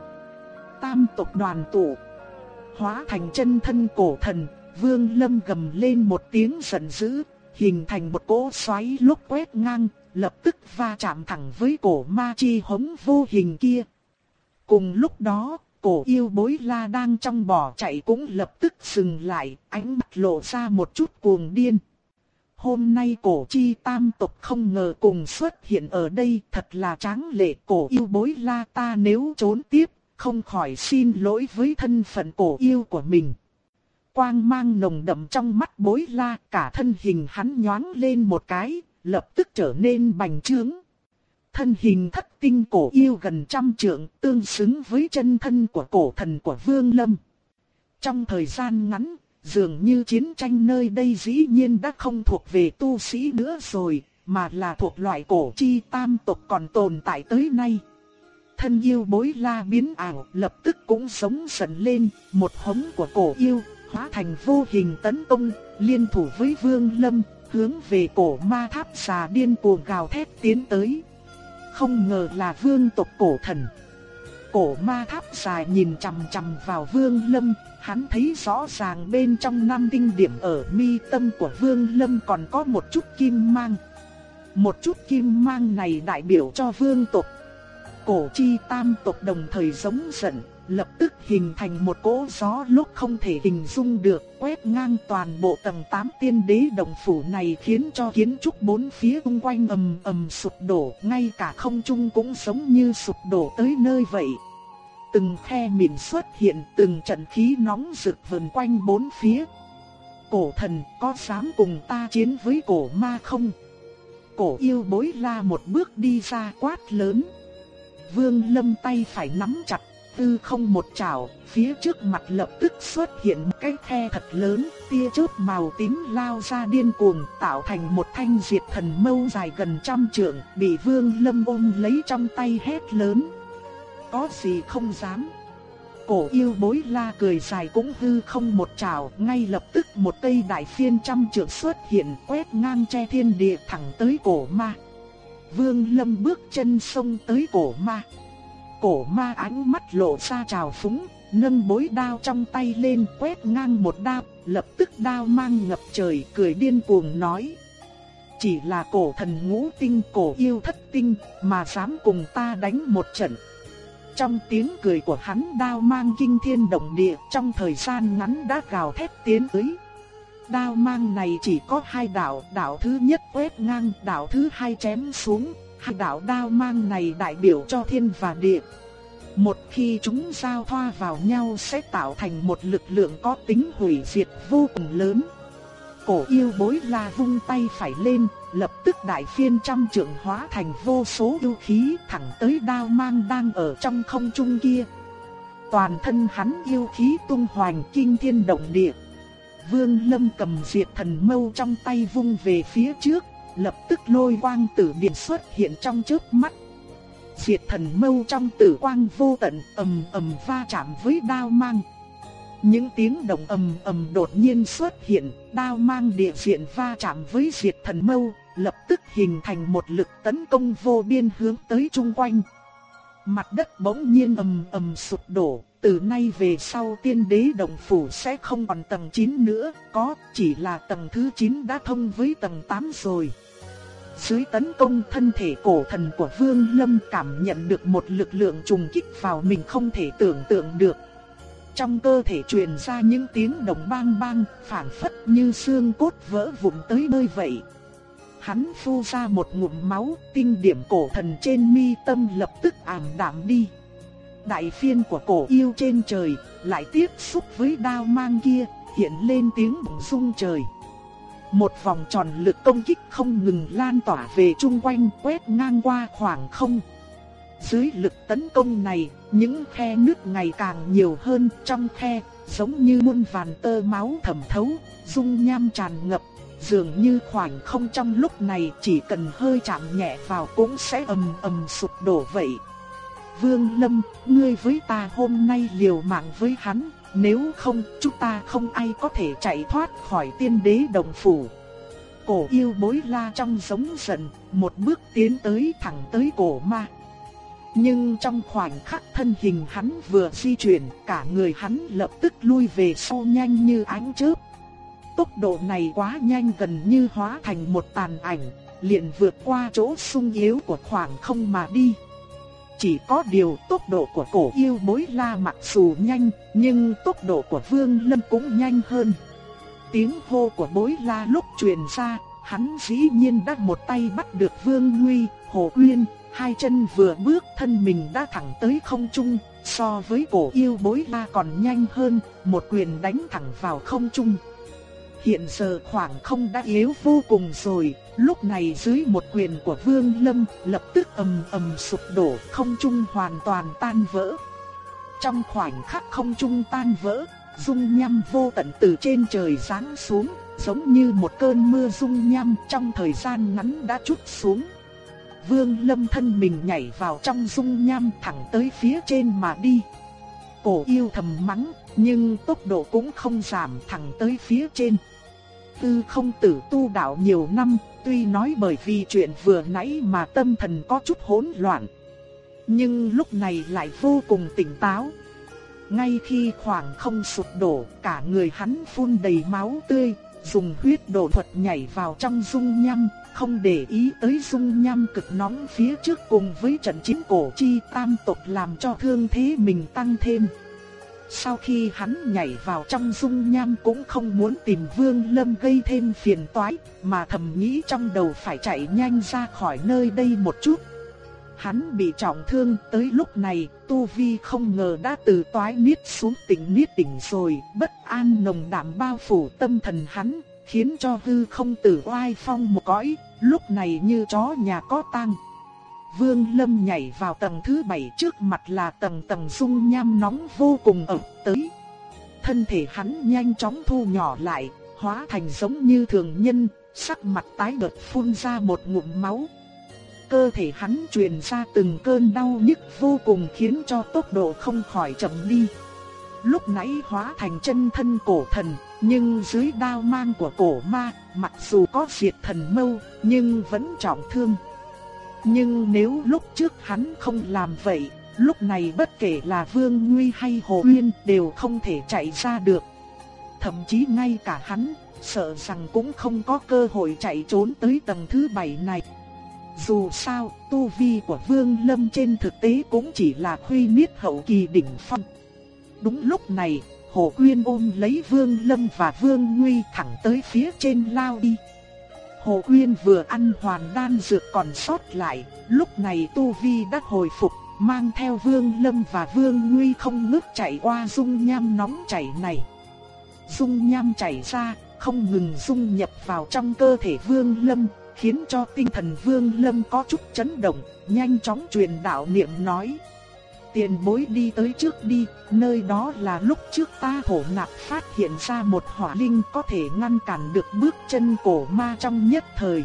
Tam tộc đoàn tụ, Hóa thành chân thân cổ thần, Vương Lâm gầm lên một tiếng giận dữ, Hình thành một cỗ xoáy lúc quét ngang, Lập tức va chạm thẳng với cổ ma chi hống vô hình kia. Cùng lúc đó cổ yêu bối la đang trong bò chạy cũng lập tức dừng lại, ánh mắt lộ ra một chút cuồng điên. Hôm nay cổ chi tam tộc không ngờ cùng xuất hiện ở đây thật là tráng lệ cổ yêu bối la ta nếu trốn tiếp, không khỏi xin lỗi với thân phận cổ yêu của mình. Quang mang nồng đậm trong mắt bối la cả thân hình hắn nhoáng lên một cái, lập tức trở nên bành trướng thân hình thất tinh cổ yêu gần trăm trượng, tương xứng với chân thân của cổ thần của Vương Lâm. Trong thời gian ngắn, dường như chiến tranh nơi đây dĩ nhiên đã không thuộc về tu sĩ nữa rồi, mà là thuộc loại cổ chi tam tộc còn tồn tại tới nay. Thân yêu bối la biến ảo lập tức cũng sống sần lên, một hống của cổ yêu, hóa thành vô hình tấn công, liên thủ với Vương Lâm, hướng về cổ ma tháp xà điên cuồng gào thét tiến tới không ngờ là vương tộc cổ thần. Cổ ma tháp dài nhìn chằm chằm vào vương lâm, hắn thấy rõ ràng bên trong năm tinh điểm ở mi tâm của vương lâm còn có một chút kim mang. Một chút kim mang này đại biểu cho vương tộc. Cổ chi tam tộc đồng thời giống giận, lập tức hình thành một cỗ gió lúc không thể hình dung được, quét ngang toàn bộ tầng 8 tiên đế đồng phủ này khiến cho kiến trúc bốn phía xung quanh ầm ầm sụp đổ, ngay cả không trung cũng giống như sụp đổ tới nơi vậy. Từng khe mịn xuất hiện, từng trận khí nóng rực vần quanh bốn phía. Cổ thần có dám cùng ta chiến với cổ ma không? Cổ yêu bối la một bước đi ra quát lớn. Vương lâm tay phải nắm chặt tư không một chảo, phía trước mặt lập tức xuất hiện một cái khe thật lớn, tia chớp màu tím lao ra điên cuồng, tạo thành một thanh diệt thần mâu dài gần trăm trượng, bị Vương Lâm ôm lấy trong tay hét lớn. Có gì không dám. Cổ yêu bối la cười dài cũng hư không một chảo ngay lập tức một cây đại phiên trăm trượng xuất hiện quét ngang che thiên địa thẳng tới cổ ma. Vương Lâm bước chân xông tới cổ ma cổ ma ánh mắt lộ ra trào phúng, nâng bối đao trong tay lên quét ngang một đao, lập tức đao mang ngập trời cười điên cuồng nói. Chỉ là cổ thần ngũ tinh cổ yêu thất tinh mà dám cùng ta đánh một trận. Trong tiếng cười của hắn đao mang kinh thiên động địa trong thời gian ngắn đã gào thét tiến tới. Đao mang này chỉ có hai đạo, đạo thứ nhất quét ngang, đạo thứ hai chém xuống, hai đạo đao mang này đại biểu cho thiên và địa. Một khi chúng giao thoa vào nhau sẽ tạo thành một lực lượng có tính hủy diệt vô cùng lớn. Cổ yêu bối la vung tay phải lên, lập tức đại phiên trăm trượng hóa thành vô số yêu khí thẳng tới đao mang đang ở trong không trung kia. Toàn thân hắn yêu khí tung hoành kinh thiên động địa. Vương Lâm cầm diệt thần mâu trong tay vung về phía trước, lập tức lôi quang tử điện xuất hiện trong trước mắt. Diệt thần mâu trong tử quang vô tận ầm ầm va chạm với đao mang. Những tiếng động ầm ầm đột nhiên xuất hiện, đao mang địa diện va chạm với diệt thần mâu, lập tức hình thành một lực tấn công vô biên hướng tới chung quanh. Mặt đất bỗng nhiên ầm ầm sụp đổ, từ nay về sau tiên đế động phủ sẽ không còn tầng 9 nữa, có chỉ là tầng thứ 9 đã thông với tầng 8 rồi. Dưới tấn công thân thể cổ thần của Vương Lâm cảm nhận được một lực lượng trùng kích vào mình không thể tưởng tượng được. Trong cơ thể truyền ra những tiếng đồng bang bang, phản phất như xương cốt vỡ vụn tới nơi vậy. Hắn phu ra một ngụm máu, tinh điểm cổ thần trên mi tâm lập tức ảm đạm đi. Đại phiên của cổ yêu trên trời, lại tiếp xúc với đao mang kia, hiện lên tiếng rung trời. Một vòng tròn lực công kích không ngừng lan tỏa về chung quanh quét ngang qua khoảng không. Dưới lực tấn công này, những khe nước ngày càng nhiều hơn trong khe, giống như muôn vàn tơ máu thẩm thấu, dung nham tràn ngập. Dường như khoảng không trong lúc này chỉ cần hơi chạm nhẹ vào cũng sẽ ầm ầm sụp đổ vậy. Vương Lâm, ngươi với ta hôm nay liều mạng với hắn, nếu không chúng ta không ai có thể chạy thoát khỏi tiên đế đồng phủ. Cổ yêu bối la trong giống giận, một bước tiến tới thẳng tới cổ ma. Nhưng trong khoảnh khắc thân hình hắn vừa di chuyển, cả người hắn lập tức lui về sau nhanh như ánh chớp. Tốc độ này quá nhanh gần như hóa thành một tàn ảnh, liền vượt qua chỗ sung yếu của khoảng không mà đi. Chỉ có điều tốc độ của cổ yêu bối la mặc dù nhanh, nhưng tốc độ của Vương Lâm cũng nhanh hơn. Tiếng hô của bối la lúc truyền ra, hắn dĩ nhiên đã một tay bắt được Vương Nguy, Hồ Uyên, hai chân vừa bước thân mình đã thẳng tới không trung, so với cổ yêu bối la còn nhanh hơn, một quyền đánh thẳng vào không trung. Hiện giờ khoảng không đã yếu vô cùng rồi, lúc này dưới một quyền của Vương Lâm, lập tức ầm ầm sụp đổ, không trung hoàn toàn tan vỡ. Trong khoảnh khắc không trung tan vỡ, dung nham vô tận từ trên trời giáng xuống, giống như một cơn mưa dung nham trong thời gian ngắn đã chút xuống. Vương Lâm thân mình nhảy vào trong dung nham thẳng tới phía trên mà đi. Cổ yêu thầm mắng, nhưng tốc độ cũng không giảm thẳng tới phía trên. Tư không tử tu đạo nhiều năm, tuy nói bởi vì chuyện vừa nãy mà tâm thần có chút hỗn loạn. Nhưng lúc này lại vô cùng tỉnh táo. Ngay khi khoảng không sụp đổ, cả người hắn phun đầy máu tươi, dùng huyết độ thuật nhảy vào trong dung nham, không để ý tới dung nham cực nóng phía trước cùng với trận chiến cổ chi tam tộc làm cho thương thế mình tăng thêm. Sau khi hắn nhảy vào trong dung nham cũng không muốn tìm Vương Lâm gây thêm phiền toái, mà thầm nghĩ trong đầu phải chạy nhanh ra khỏi nơi đây một chút. Hắn bị trọng thương tới lúc này, Tu Vi không ngờ đã từ toái niết xuống tỉnh niết tỉnh rồi, bất an nồng đạm bao phủ tâm thần hắn, khiến cho hư không tử oai phong một cõi, lúc này như chó nhà có tang. Vương Lâm nhảy vào tầng thứ bảy trước mặt là tầng tầng dung nham nóng vô cùng ẩm tới. Thân thể hắn nhanh chóng thu nhỏ lại, hóa thành giống như thường nhân, sắc mặt tái đợt phun ra một ngụm máu. Cơ thể hắn truyền ra từng cơn đau nhức vô cùng khiến cho tốc độ không khỏi chậm đi. Lúc nãy hóa thành chân thân cổ thần, nhưng dưới đao mang của cổ ma, mặc dù có diệt thần mâu, nhưng vẫn trọng thương. Nhưng nếu lúc trước hắn không làm vậy, lúc này bất kể là Vương Nguy hay Hồ Uyên đều không thể chạy ra được. Thậm chí ngay cả hắn, sợ rằng cũng không có cơ hội chạy trốn tới tầng thứ bảy này. Dù sao, tu vi của Vương Lâm trên thực tế cũng chỉ là khuy niết hậu kỳ đỉnh phong. Đúng lúc này, Hồ Uyên ôm lấy Vương Lâm và Vương Nguy thẳng tới phía trên lao đi. Hồ Uyên vừa ăn hoàn đan dược còn sót lại, lúc này Tu Vi đã hồi phục, mang theo Vương Lâm và Vương Nguy không ngớt chạy qua dung nham nóng chảy này. Dung nham chảy ra, không ngừng dung nhập vào trong cơ thể Vương Lâm, khiến cho tinh thần Vương Lâm có chút chấn động, nhanh chóng truyền đạo niệm nói. Tiền bối đi tới trước đi, nơi đó là lúc trước ta thổ nạp phát hiện ra một hỏa linh có thể ngăn cản được bước chân cổ ma trong nhất thời.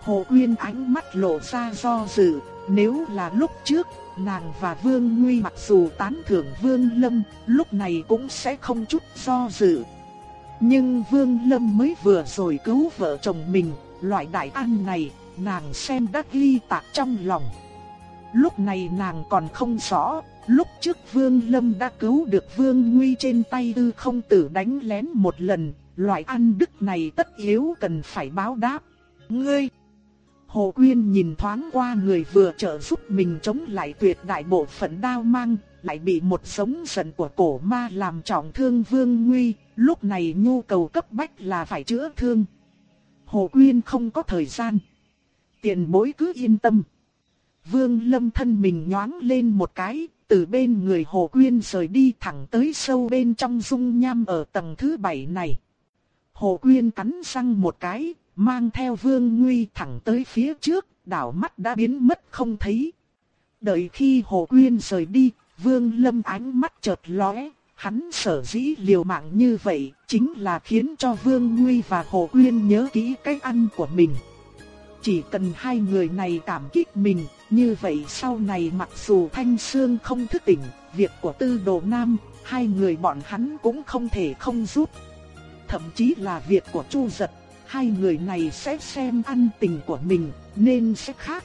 Hồ Uyên ánh mắt lộ ra do dự, nếu là lúc trước, nàng và Vương Nguy mặc dù tán thưởng Vương Lâm, lúc này cũng sẽ không chút do dự. Nhưng Vương Lâm mới vừa rồi cứu vợ chồng mình, loại đại ăn này, nàng xem đắc ghi tạc trong lòng. Lúc này nàng còn không rõ, lúc trước Vương Lâm đã cứu được Vương Nguy trên tay tư không tử đánh lén một lần, loại ăn đức này tất yếu cần phải báo đáp. Ngươi! Hồ Quyên nhìn thoáng qua người vừa trợ giúp mình chống lại tuyệt đại bộ phận đao mang, lại bị một sống giận của cổ ma làm trọng thương Vương Nguy, lúc này nhu cầu cấp bách là phải chữa thương. Hồ Quyên không có thời gian. Tiền bối cứ yên tâm. Vương Lâm thân mình nhoáng lên một cái, từ bên người Hồ Quyên rời đi thẳng tới sâu bên trong dung nham ở tầng thứ bảy này. Hồ Quyên cắn răng một cái, mang theo Vương Nguy thẳng tới phía trước, đảo mắt đã biến mất không thấy. Đợi khi Hồ Quyên rời đi, Vương Lâm ánh mắt chợt lóe, hắn sở dĩ liều mạng như vậy, chính là khiến cho Vương Nguy và Hồ Quyên nhớ kỹ cách ăn của mình. Chỉ cần hai người này cảm kích mình, như vậy sau này mặc dù Thanh Sương không thức tỉnh, việc của Tư Đồ Nam, hai người bọn hắn cũng không thể không giúp. Thậm chí là việc của Chu Giật, hai người này sẽ xem ăn tình của mình, nên sẽ khác.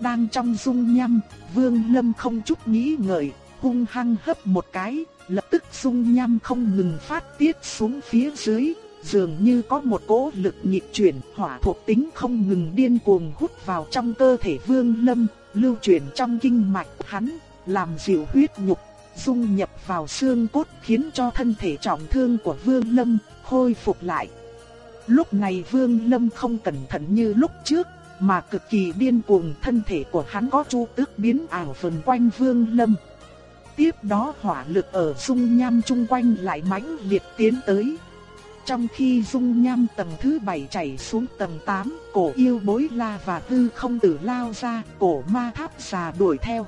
Đang trong dung nham, Vương Lâm không chút nghĩ ngợi, hung hăng hấp một cái, lập tức dung nham không ngừng phát tiết xuống phía dưới, dường như có một cỗ lực nhịp chuyển hỏa thuộc tính không ngừng điên cuồng hút vào trong cơ thể Vương Lâm, lưu chuyển trong kinh mạch hắn, làm dịu huyết nhục, dung nhập vào xương cốt khiến cho thân thể trọng thương của Vương Lâm khôi phục lại. Lúc này Vương Lâm không cẩn thận như lúc trước, mà cực kỳ điên cuồng thân thể của hắn có chu tước biến ảo phần quanh Vương Lâm. Tiếp đó hỏa lực ở dung nham chung quanh lại mãnh liệt tiến tới. Trong khi dung nham tầng thứ 7 chảy xuống tầng 8, cổ yêu bối la và tư không tử lao ra, cổ ma tháp xà đuổi theo.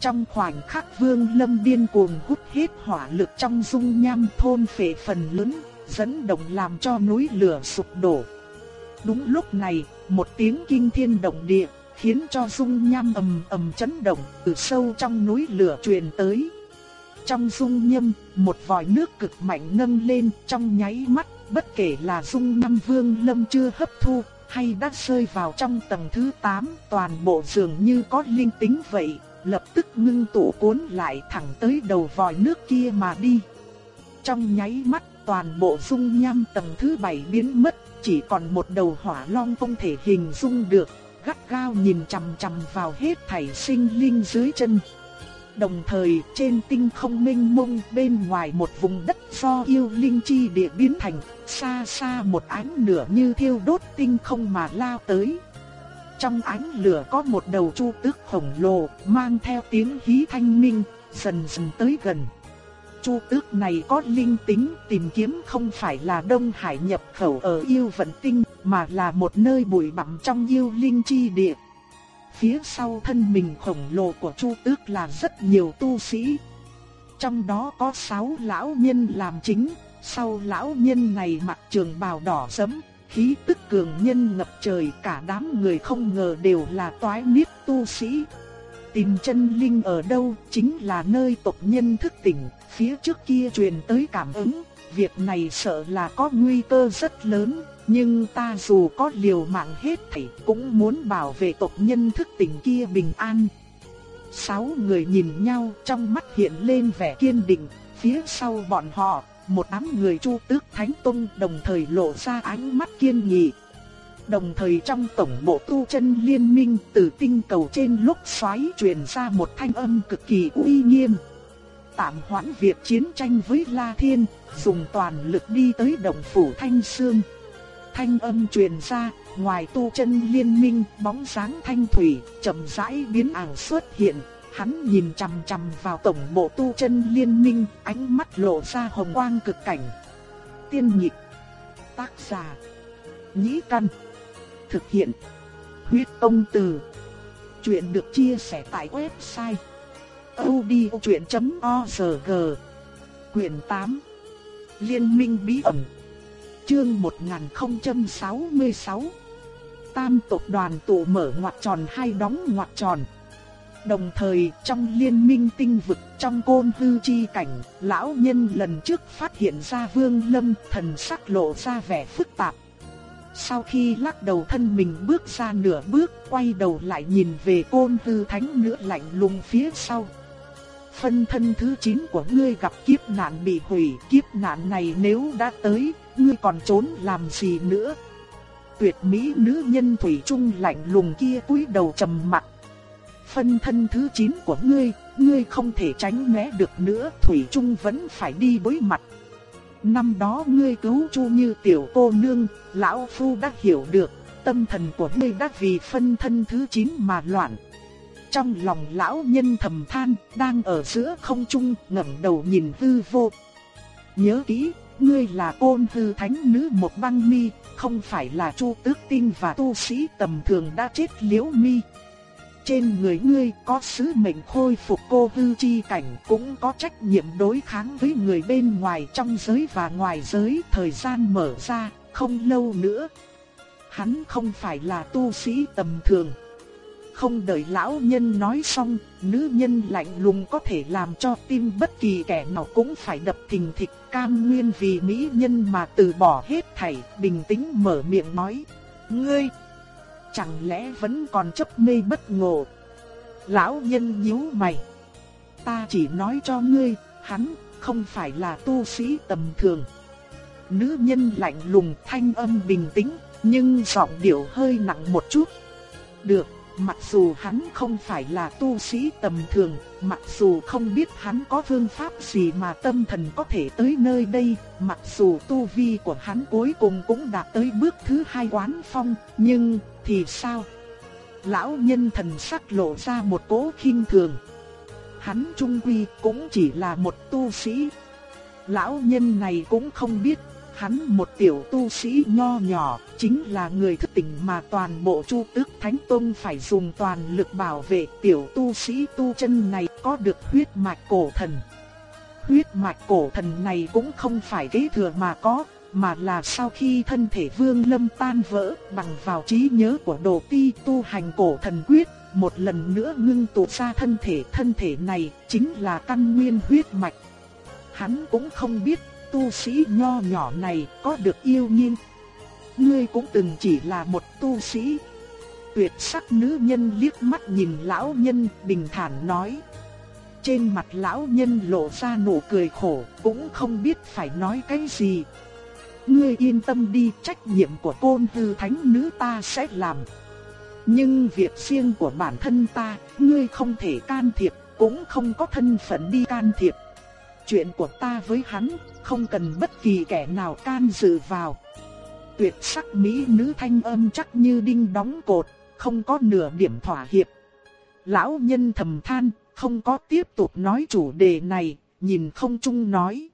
Trong khoảnh khắc vương lâm điên cuồng hút hết hỏa lực trong dung nham thôn phệ phần lớn, dẫn động làm cho núi lửa sụp đổ. Đúng lúc này, một tiếng kinh thiên động địa, khiến cho dung nham ầm ầm chấn động từ sâu trong núi lửa truyền tới. Trong dung nhâm, một vòi nước cực mạnh nâng lên trong nháy mắt, bất kể là dung năm vương lâm chưa hấp thu, hay đã rơi vào trong tầng thứ 8, toàn bộ dường như có linh tính vậy, lập tức ngưng tụ cuốn lại thẳng tới đầu vòi nước kia mà đi. Trong nháy mắt, toàn bộ dung nham tầng thứ 7 biến mất, chỉ còn một đầu hỏa long không thể hình dung được, gắt gao nhìn chằm chằm vào hết thảy sinh linh dưới chân. Đồng thời trên tinh không minh mông bên ngoài một vùng đất do yêu linh chi địa biến thành, xa xa một ánh lửa như thiêu đốt tinh không mà lao tới. Trong ánh lửa có một đầu chu tước khổng lồ, mang theo tiếng hí thanh minh, dần dần tới gần. Chu tước này có linh tính tìm kiếm không phải là Đông Hải nhập khẩu ở yêu vận tinh, mà là một nơi bụi bặm trong yêu linh chi địa. Phía sau thân mình khổng lồ của Chu Tước là rất nhiều tu sĩ. Trong đó có sáu lão nhân làm chính, sau lão nhân này mặc trường bào đỏ sẫm, khí tức cường nhân ngập trời, cả đám người không ngờ đều là toái niết tu sĩ. Tìm chân linh ở đâu chính là nơi tộc nhân thức tỉnh, phía trước kia truyền tới cảm ứng, việc này sợ là có nguy cơ rất lớn, nhưng ta dù có liều mạng hết thảy cũng muốn bảo vệ tộc nhân thức tỉnh kia bình an. Sáu người nhìn nhau trong mắt hiện lên vẻ kiên định, phía sau bọn họ, một đám người chu tước thánh tung đồng thời lộ ra ánh mắt kiên nghị. Đồng thời trong tổng bộ tu chân liên minh từ tinh cầu trên lúc xoáy truyền ra một thanh âm cực kỳ uy nghiêm. Tạm hoãn việc chiến tranh với La Thiên, dùng toàn lực đi tới đồng phủ Thanh Sương thanh âm truyền ra, ngoài tu chân liên minh, bóng dáng thanh thủy, chậm rãi biến ảo xuất hiện. Hắn nhìn chằm chằm vào tổng bộ tu chân liên minh, ánh mắt lộ ra hồng quang cực cảnh. Tiên nhịch. tác giả, nhĩ căn, thực hiện, huyết công từ. Chuyện được chia sẻ tại website audiochuyen.org. Quyền 8 Liên minh bí ẩn Chương 1066 Tam tộc đoàn tụ mở ngoặt tròn hay đóng ngoặt tròn. Đồng thời trong liên minh tinh vực trong côn hư chi cảnh Lão nhân lần trước phát hiện ra vương lâm thần sắc lộ ra vẻ phức tạp. Sau khi lắc đầu thân mình bước ra nửa bước Quay đầu lại nhìn về côn hư thánh nữa lạnh lùng phía sau. Phân thân thứ 9 của ngươi gặp kiếp nạn bị hủy, kiếp nạn này nếu đã tới, ngươi còn trốn làm gì nữa? Tuyệt mỹ nữ nhân thủy trung lạnh lùng kia cúi đầu trầm mặc. Phân thân thứ 9 của ngươi, ngươi không thể tránh né được nữa, thủy trung vẫn phải đi đối mặt. Năm đó ngươi cứu Chu Như tiểu cô nương, lão phu đã hiểu được, tâm thần của ngươi đã vì phân thân thứ 9 mà loạn. Trong lòng lão nhân thầm than, đang ở giữa không trung, ngẩng đầu nhìn hư vô. Nhớ kỹ, ngươi là côn hư thánh nữ một băng mi, không phải là chu tước tinh và tu sĩ tầm thường đã chết liễu mi. Trên người ngươi có sứ mệnh khôi phục cô hư chi cảnh, cũng có trách nhiệm đối kháng với người bên ngoài trong giới và ngoài giới, thời gian mở ra, không lâu nữa. Hắn không phải là tu sĩ tầm thường. Không đợi lão nhân nói xong, nữ nhân lạnh lùng có thể làm cho tim bất kỳ kẻ nào cũng phải đập thình thịch cam nguyên vì mỹ nhân mà từ bỏ hết thảy, bình tĩnh mở miệng nói. Ngươi, chẳng lẽ vẫn còn chấp mê bất ngộ? Lão nhân nhíu mày. Ta chỉ nói cho ngươi, hắn không phải là tu sĩ tầm thường. Nữ nhân lạnh lùng thanh âm bình tĩnh, nhưng giọng điệu hơi nặng một chút. Được, Mặc dù hắn không phải là tu sĩ tầm thường, mặc dù không biết hắn có phương pháp gì mà tâm thần có thể tới nơi đây, mặc dù tu vi của hắn cuối cùng cũng đạt tới bước thứ hai quán phong, nhưng thì sao? Lão nhân thần sắc lộ ra một cố khinh thường. Hắn trung quy cũng chỉ là một tu sĩ. Lão nhân này cũng không biết hắn một tiểu tu sĩ nho nhỏ, chính là người thức tỉnh mà toàn bộ Chu Tước Thánh Tông phải dùng toàn lực bảo vệ tiểu tu sĩ tu chân này có được huyết mạch cổ thần. Huyết mạch cổ thần này cũng không phải kế thừa mà có, mà là sau khi thân thể Vương Lâm tan vỡ bằng vào trí nhớ của Đồ Ti tu hành cổ thần quyết, một lần nữa ngưng tụ ra thân thể, thân thể này chính là căn nguyên huyết mạch. Hắn cũng không biết tu sĩ nho nhỏ này có được yêu nghiên. Ngươi cũng từng chỉ là một tu sĩ. Tuyệt sắc nữ nhân liếc mắt nhìn lão nhân bình thản nói. Trên mặt lão nhân lộ ra nụ cười khổ, cũng không biết phải nói cái gì. Ngươi yên tâm đi, trách nhiệm của côn hư thánh nữ ta sẽ làm. Nhưng việc riêng của bản thân ta, ngươi không thể can thiệp, cũng không có thân phận đi can thiệp. Chuyện của ta với hắn, không cần bất kỳ kẻ nào can dự vào. Tuyệt sắc mỹ nữ thanh âm chắc như đinh đóng cột, không có nửa điểm thỏa hiệp. Lão nhân thầm than, không có tiếp tục nói chủ đề này, nhìn không chung nói.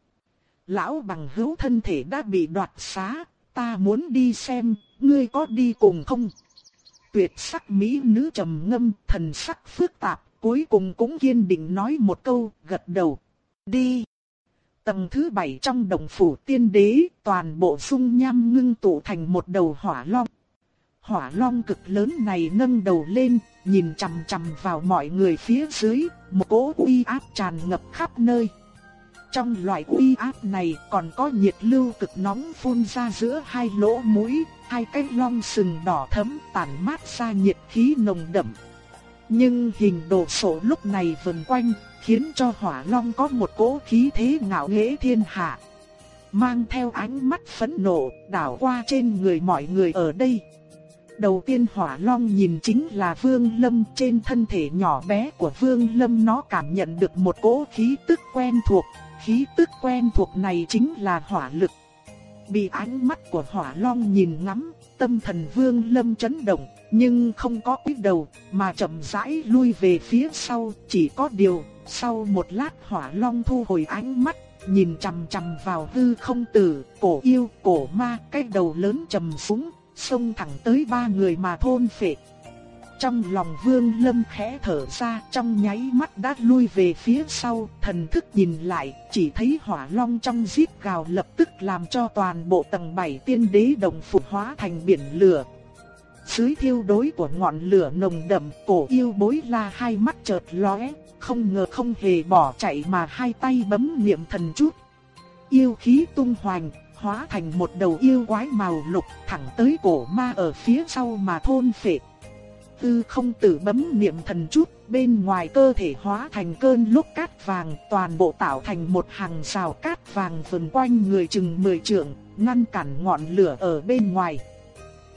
Lão bằng hữu thân thể đã bị đoạt xá, ta muốn đi xem, ngươi có đi cùng không? Tuyệt sắc mỹ nữ trầm ngâm, thần sắc phức tạp, cuối cùng cũng kiên định nói một câu, gật đầu. Đi! Tầng thứ bảy trong đồng phủ tiên đế, toàn bộ dung nham ngưng tụ thành một đầu hỏa long. Hỏa long cực lớn này nâng đầu lên, nhìn chằm chằm vào mọi người phía dưới, một cỗ uy áp tràn ngập khắp nơi. Trong loại uy áp này còn có nhiệt lưu cực nóng phun ra giữa hai lỗ mũi, hai cái long sừng đỏ thẫm tản mát ra nhiệt khí nồng đậm. Nhưng hình đồ sổ lúc này vần quanh, khiến cho hỏa long có một cỗ khí thế ngạo nghễ thiên hạ. Mang theo ánh mắt phẫn nộ, đảo qua trên người mọi người ở đây. Đầu tiên hỏa long nhìn chính là Vương Lâm trên thân thể nhỏ bé của Vương Lâm nó cảm nhận được một cỗ khí tức quen thuộc, khí tức quen thuộc này chính là hỏa lực. bị ánh mắt của hỏa long nhìn ngắm, tâm thần vương lâm chấn động, nhưng không có cúi đầu, mà chậm rãi lui về phía sau, chỉ có điều, sau một lát hỏa long thu hồi ánh mắt, nhìn chằm chằm vào hư không tử, cổ yêu, cổ ma, cái đầu lớn trầm xuống, xông thẳng tới ba người mà thôn phệ. Trong lòng vương lâm khẽ thở ra trong nháy mắt đã lui về phía sau, thần thức nhìn lại, chỉ thấy hỏa long trong giết gào lập tức làm cho toàn bộ tầng 7 tiên đế đồng phục hóa thành biển lửa. Dưới thiêu đối của ngọn lửa nồng đậm, cổ yêu bối la hai mắt chợt lóe, không ngờ không hề bỏ chạy mà hai tay bấm niệm thần chút. Yêu khí tung hoành, hóa thành một đầu yêu quái màu lục thẳng tới cổ ma ở phía sau mà thôn phệ tư không tử bấm niệm thần chút, bên ngoài cơ thể hóa thành cơn lúc cát vàng, toàn bộ tạo thành một hàng rào cát vàng vần quanh người chừng 10 trượng, ngăn cản ngọn lửa ở bên ngoài.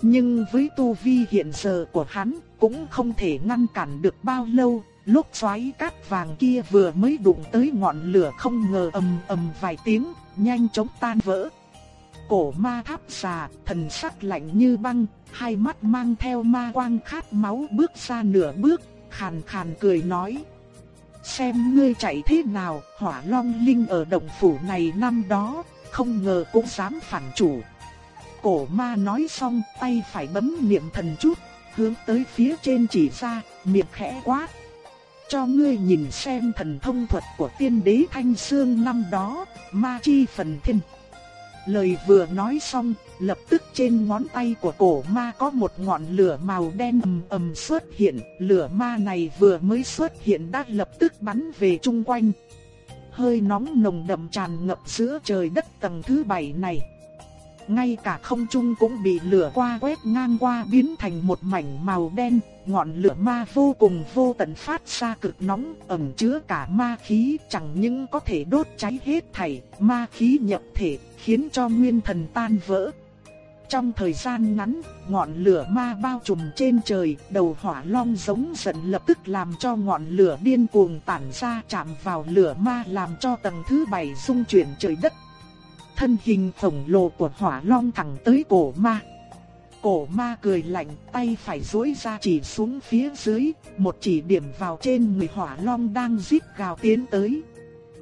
Nhưng với tu vi hiện giờ của hắn, cũng không thể ngăn cản được bao lâu, lúc xoáy cát vàng kia vừa mới đụng tới ngọn lửa không ngờ ầm ầm vài tiếng, nhanh chóng tan vỡ. Cổ ma tháp xà, thần sắc lạnh như băng, hai mắt mang theo ma quang khát máu bước ra nửa bước, khàn khàn cười nói. Xem ngươi chạy thế nào, hỏa long linh ở động phủ này năm đó, không ngờ cũng dám phản chủ. Cổ ma nói xong, tay phải bấm niệm thần chút, hướng tới phía trên chỉ ra, miệng khẽ quát. Cho ngươi nhìn xem thần thông thuật của tiên đế Thanh Sương năm đó, ma chi phần thiên. Lời vừa nói xong, lập tức trên ngón tay của cổ ma có một ngọn lửa màu đen ầm ầm xuất hiện, lửa ma này vừa mới xuất hiện đã lập tức bắn về chung quanh. Hơi nóng nồng đậm tràn ngập giữa trời đất tầng thứ bảy này. Ngay cả không trung cũng bị lửa qua quét ngang qua biến thành một mảnh màu đen, ngọn lửa ma vô cùng vô tận phát ra cực nóng, ẩn chứa cả ma khí, chẳng những có thể đốt cháy hết thảy, ma khí nhập thể, khiến cho nguyên thần tan vỡ. Trong thời gian ngắn, ngọn lửa ma bao trùm trên trời, đầu hỏa long giống giận lập tức làm cho ngọn lửa điên cuồng tản ra chạm vào lửa ma làm cho tầng thứ bảy rung chuyển trời đất. Thân hình khổng lồ của hỏa long thẳng tới cổ ma. Cổ ma cười lạnh, tay phải duỗi ra chỉ xuống phía dưới, một chỉ điểm vào trên người hỏa long đang rít gào tiến tới.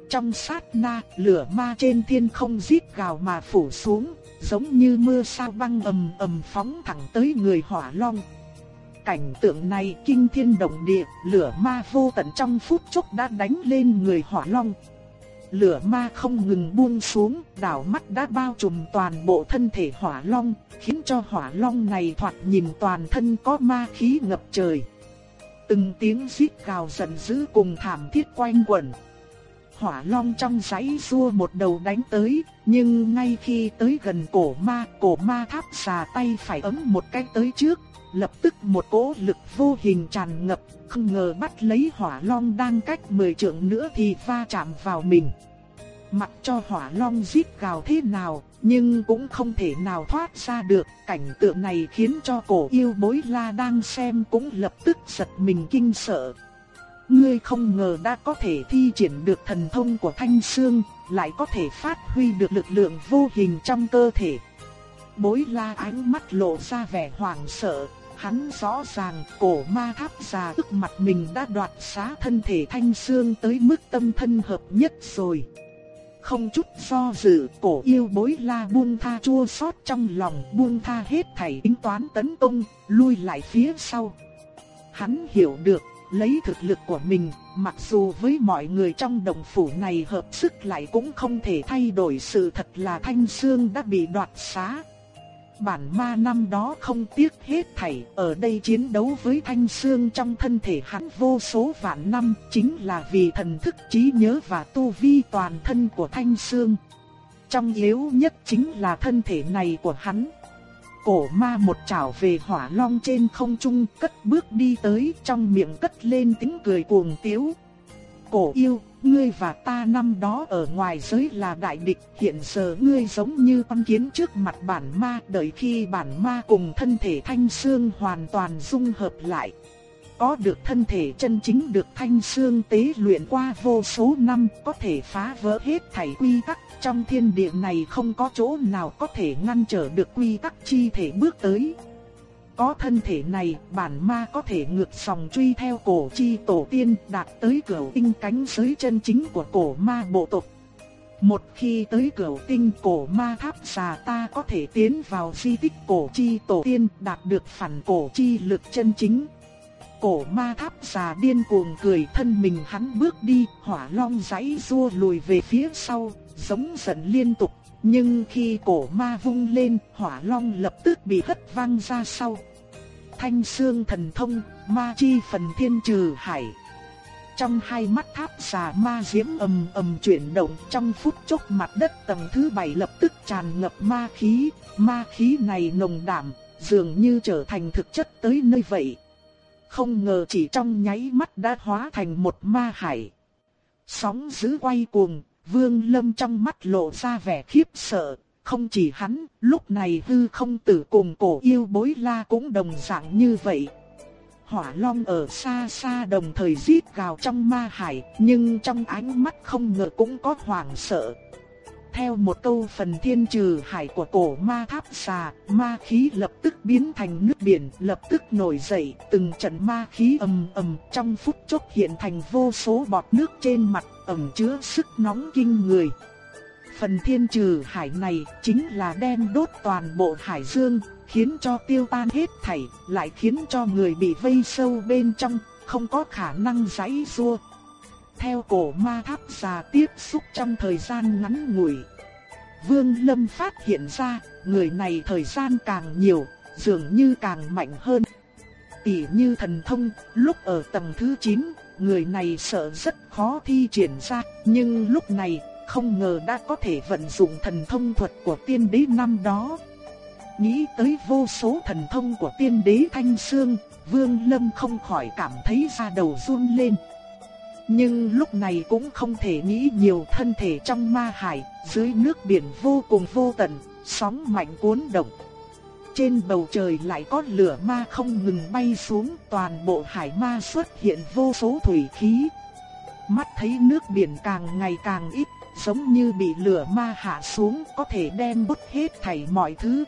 Trong sát na, lửa ma trên thiên không rít gào mà phủ xuống, giống như mưa sao băng ầm ầm phóng thẳng tới người hỏa long. Cảnh tượng này kinh thiên động địa, lửa ma vô tận trong phút chốc đã đánh lên người hỏa long. Lửa ma không ngừng buông xuống, đảo mắt đã bao trùm toàn bộ thân thể hỏa long, khiến cho hỏa long này thoạt nhìn toàn thân có ma khí ngập trời. Từng tiếng rít gào giận dữ cùng thảm thiết quanh quẩn hỏa long trong giấy xua một đầu đánh tới, nhưng ngay khi tới gần cổ ma, cổ ma tháp xà tay phải ấm một cái tới trước, lập tức một cỗ lực vô hình tràn ngập, không ngờ bắt lấy hỏa long đang cách 10 trượng nữa thì va chạm vào mình. Mặc cho hỏa long giết gào thế nào, nhưng cũng không thể nào thoát ra được, cảnh tượng này khiến cho cổ yêu bối la đang xem cũng lập tức giật mình kinh sợ. Ngươi không ngờ đã có thể thi triển được thần thông của Thanh Sương, lại có thể phát huy được lực lượng vô hình trong cơ thể. Bối la ánh mắt lộ ra vẻ hoảng sợ, hắn rõ ràng cổ ma tháp già tức mặt mình đã đoạt xá thân thể Thanh xương tới mức tâm thân hợp nhất rồi. Không chút do dự, cổ yêu bối la buông tha chua xót trong lòng, buông tha hết thảy tính toán tấn công, lui lại phía sau. Hắn hiểu được lấy thực lực của mình, mặc dù với mọi người trong đồng phủ này hợp sức lại cũng không thể thay đổi sự thật là Thanh Sương đã bị đoạt xá. Bản ma năm đó không tiếc hết thảy, ở đây chiến đấu với Thanh xương trong thân thể hắn vô số vạn năm, chính là vì thần thức trí nhớ và tu vi toàn thân của Thanh xương Trong yếu nhất chính là thân thể này của hắn. Cổ ma một chảo về hỏa long trên không trung cất bước đi tới trong miệng cất lên tiếng cười cuồng tiếu. Cổ yêu, ngươi và ta năm đó ở ngoài giới là đại địch, hiện giờ ngươi giống như con kiến trước mặt bản ma, đợi khi bản ma cùng thân thể thanh xương hoàn toàn dung hợp lại. có được thân thể chân chính được thanh xương tế luyện qua vô số năm, có thể phá vỡ hết thảy quy tắc, trong thiên địa này không có chỗ nào có thể ngăn trở được quy tắc chi thể bước tới. Có thân thể này, bản ma có thể ngược dòng truy theo cổ chi tổ tiên đạt tới cửa tinh cánh giới chân chính của cổ ma bộ tộc. Một khi tới cửa tinh cổ ma tháp xà ta có thể tiến vào di tích cổ chi tổ tiên đạt được phản cổ chi lực chân chính. Cổ ma tháp xà điên cuồng cười thân mình hắn bước đi, hỏa long giấy rua lùi về phía sau, giống giận liên tục. Nhưng khi cổ ma vung lên, hỏa long lập tức bị hất văng ra sau. Thanh xương thần thông, ma chi phần thiên trừ hải. Trong hai mắt tháp xà ma diễm ầm ầm chuyển động trong phút chốc mặt đất tầng thứ bảy lập tức tràn ngập ma khí, ma khí này nồng đậm, dường như trở thành thực chất tới nơi vậy. Không ngờ chỉ trong nháy mắt đã hóa thành một ma hải. Sóng dữ quay cuồng, vương lâm trong mắt lộ ra vẻ khiếp sợ, không chỉ hắn, lúc này hư không tử cùng cổ yêu bối la cũng đồng dạng như vậy. Hỏa long ở xa xa đồng thời giết gào trong ma hải, nhưng trong ánh mắt không ngờ cũng có hoảng sợ. Theo một câu phần thiên trừ hải của cổ ma tháp xà, ma khí lập tức biến thành nước biển, lập tức nổi dậy, từng trận ma khí ầm ầm trong phút chốc hiện thành vô số bọt nước trên mặt, ẩn chứa sức nóng kinh người. Phần thiên trừ hải này chính là đem đốt toàn bộ hải dương, khiến cho tiêu tan hết thảy, lại khiến cho người bị vây sâu bên trong, không có khả năng giãy xua. Theo cổ ma tháp già tiếp xúc trong thời gian ngắn ngủi. Vương Lâm phát hiện ra, người này thời gian càng nhiều, dường như càng mạnh hơn. Tỷ như thần thông, lúc ở tầng thứ 9, người này sợ rất khó thi triển ra, nhưng lúc này không ngờ đã có thể vận dụng thần thông thuật của tiên đế năm đó. Nghĩ tới vô số thần thông của tiên đế Thanh Sương, Vương Lâm không khỏi cảm thấy da đầu run lên. Nhưng lúc này cũng không thể nghĩ nhiều thân thể trong ma hải, dưới nước biển vô cùng vô tận, sóng mạnh cuốn động. Trên bầu trời lại có lửa ma không ngừng bay xuống, toàn bộ hải ma xuất hiện vô số thủy khí. Mắt thấy nước biển càng ngày càng ít, giống như bị lửa ma hạ xuống có thể đem bút hết thảy mọi thứ.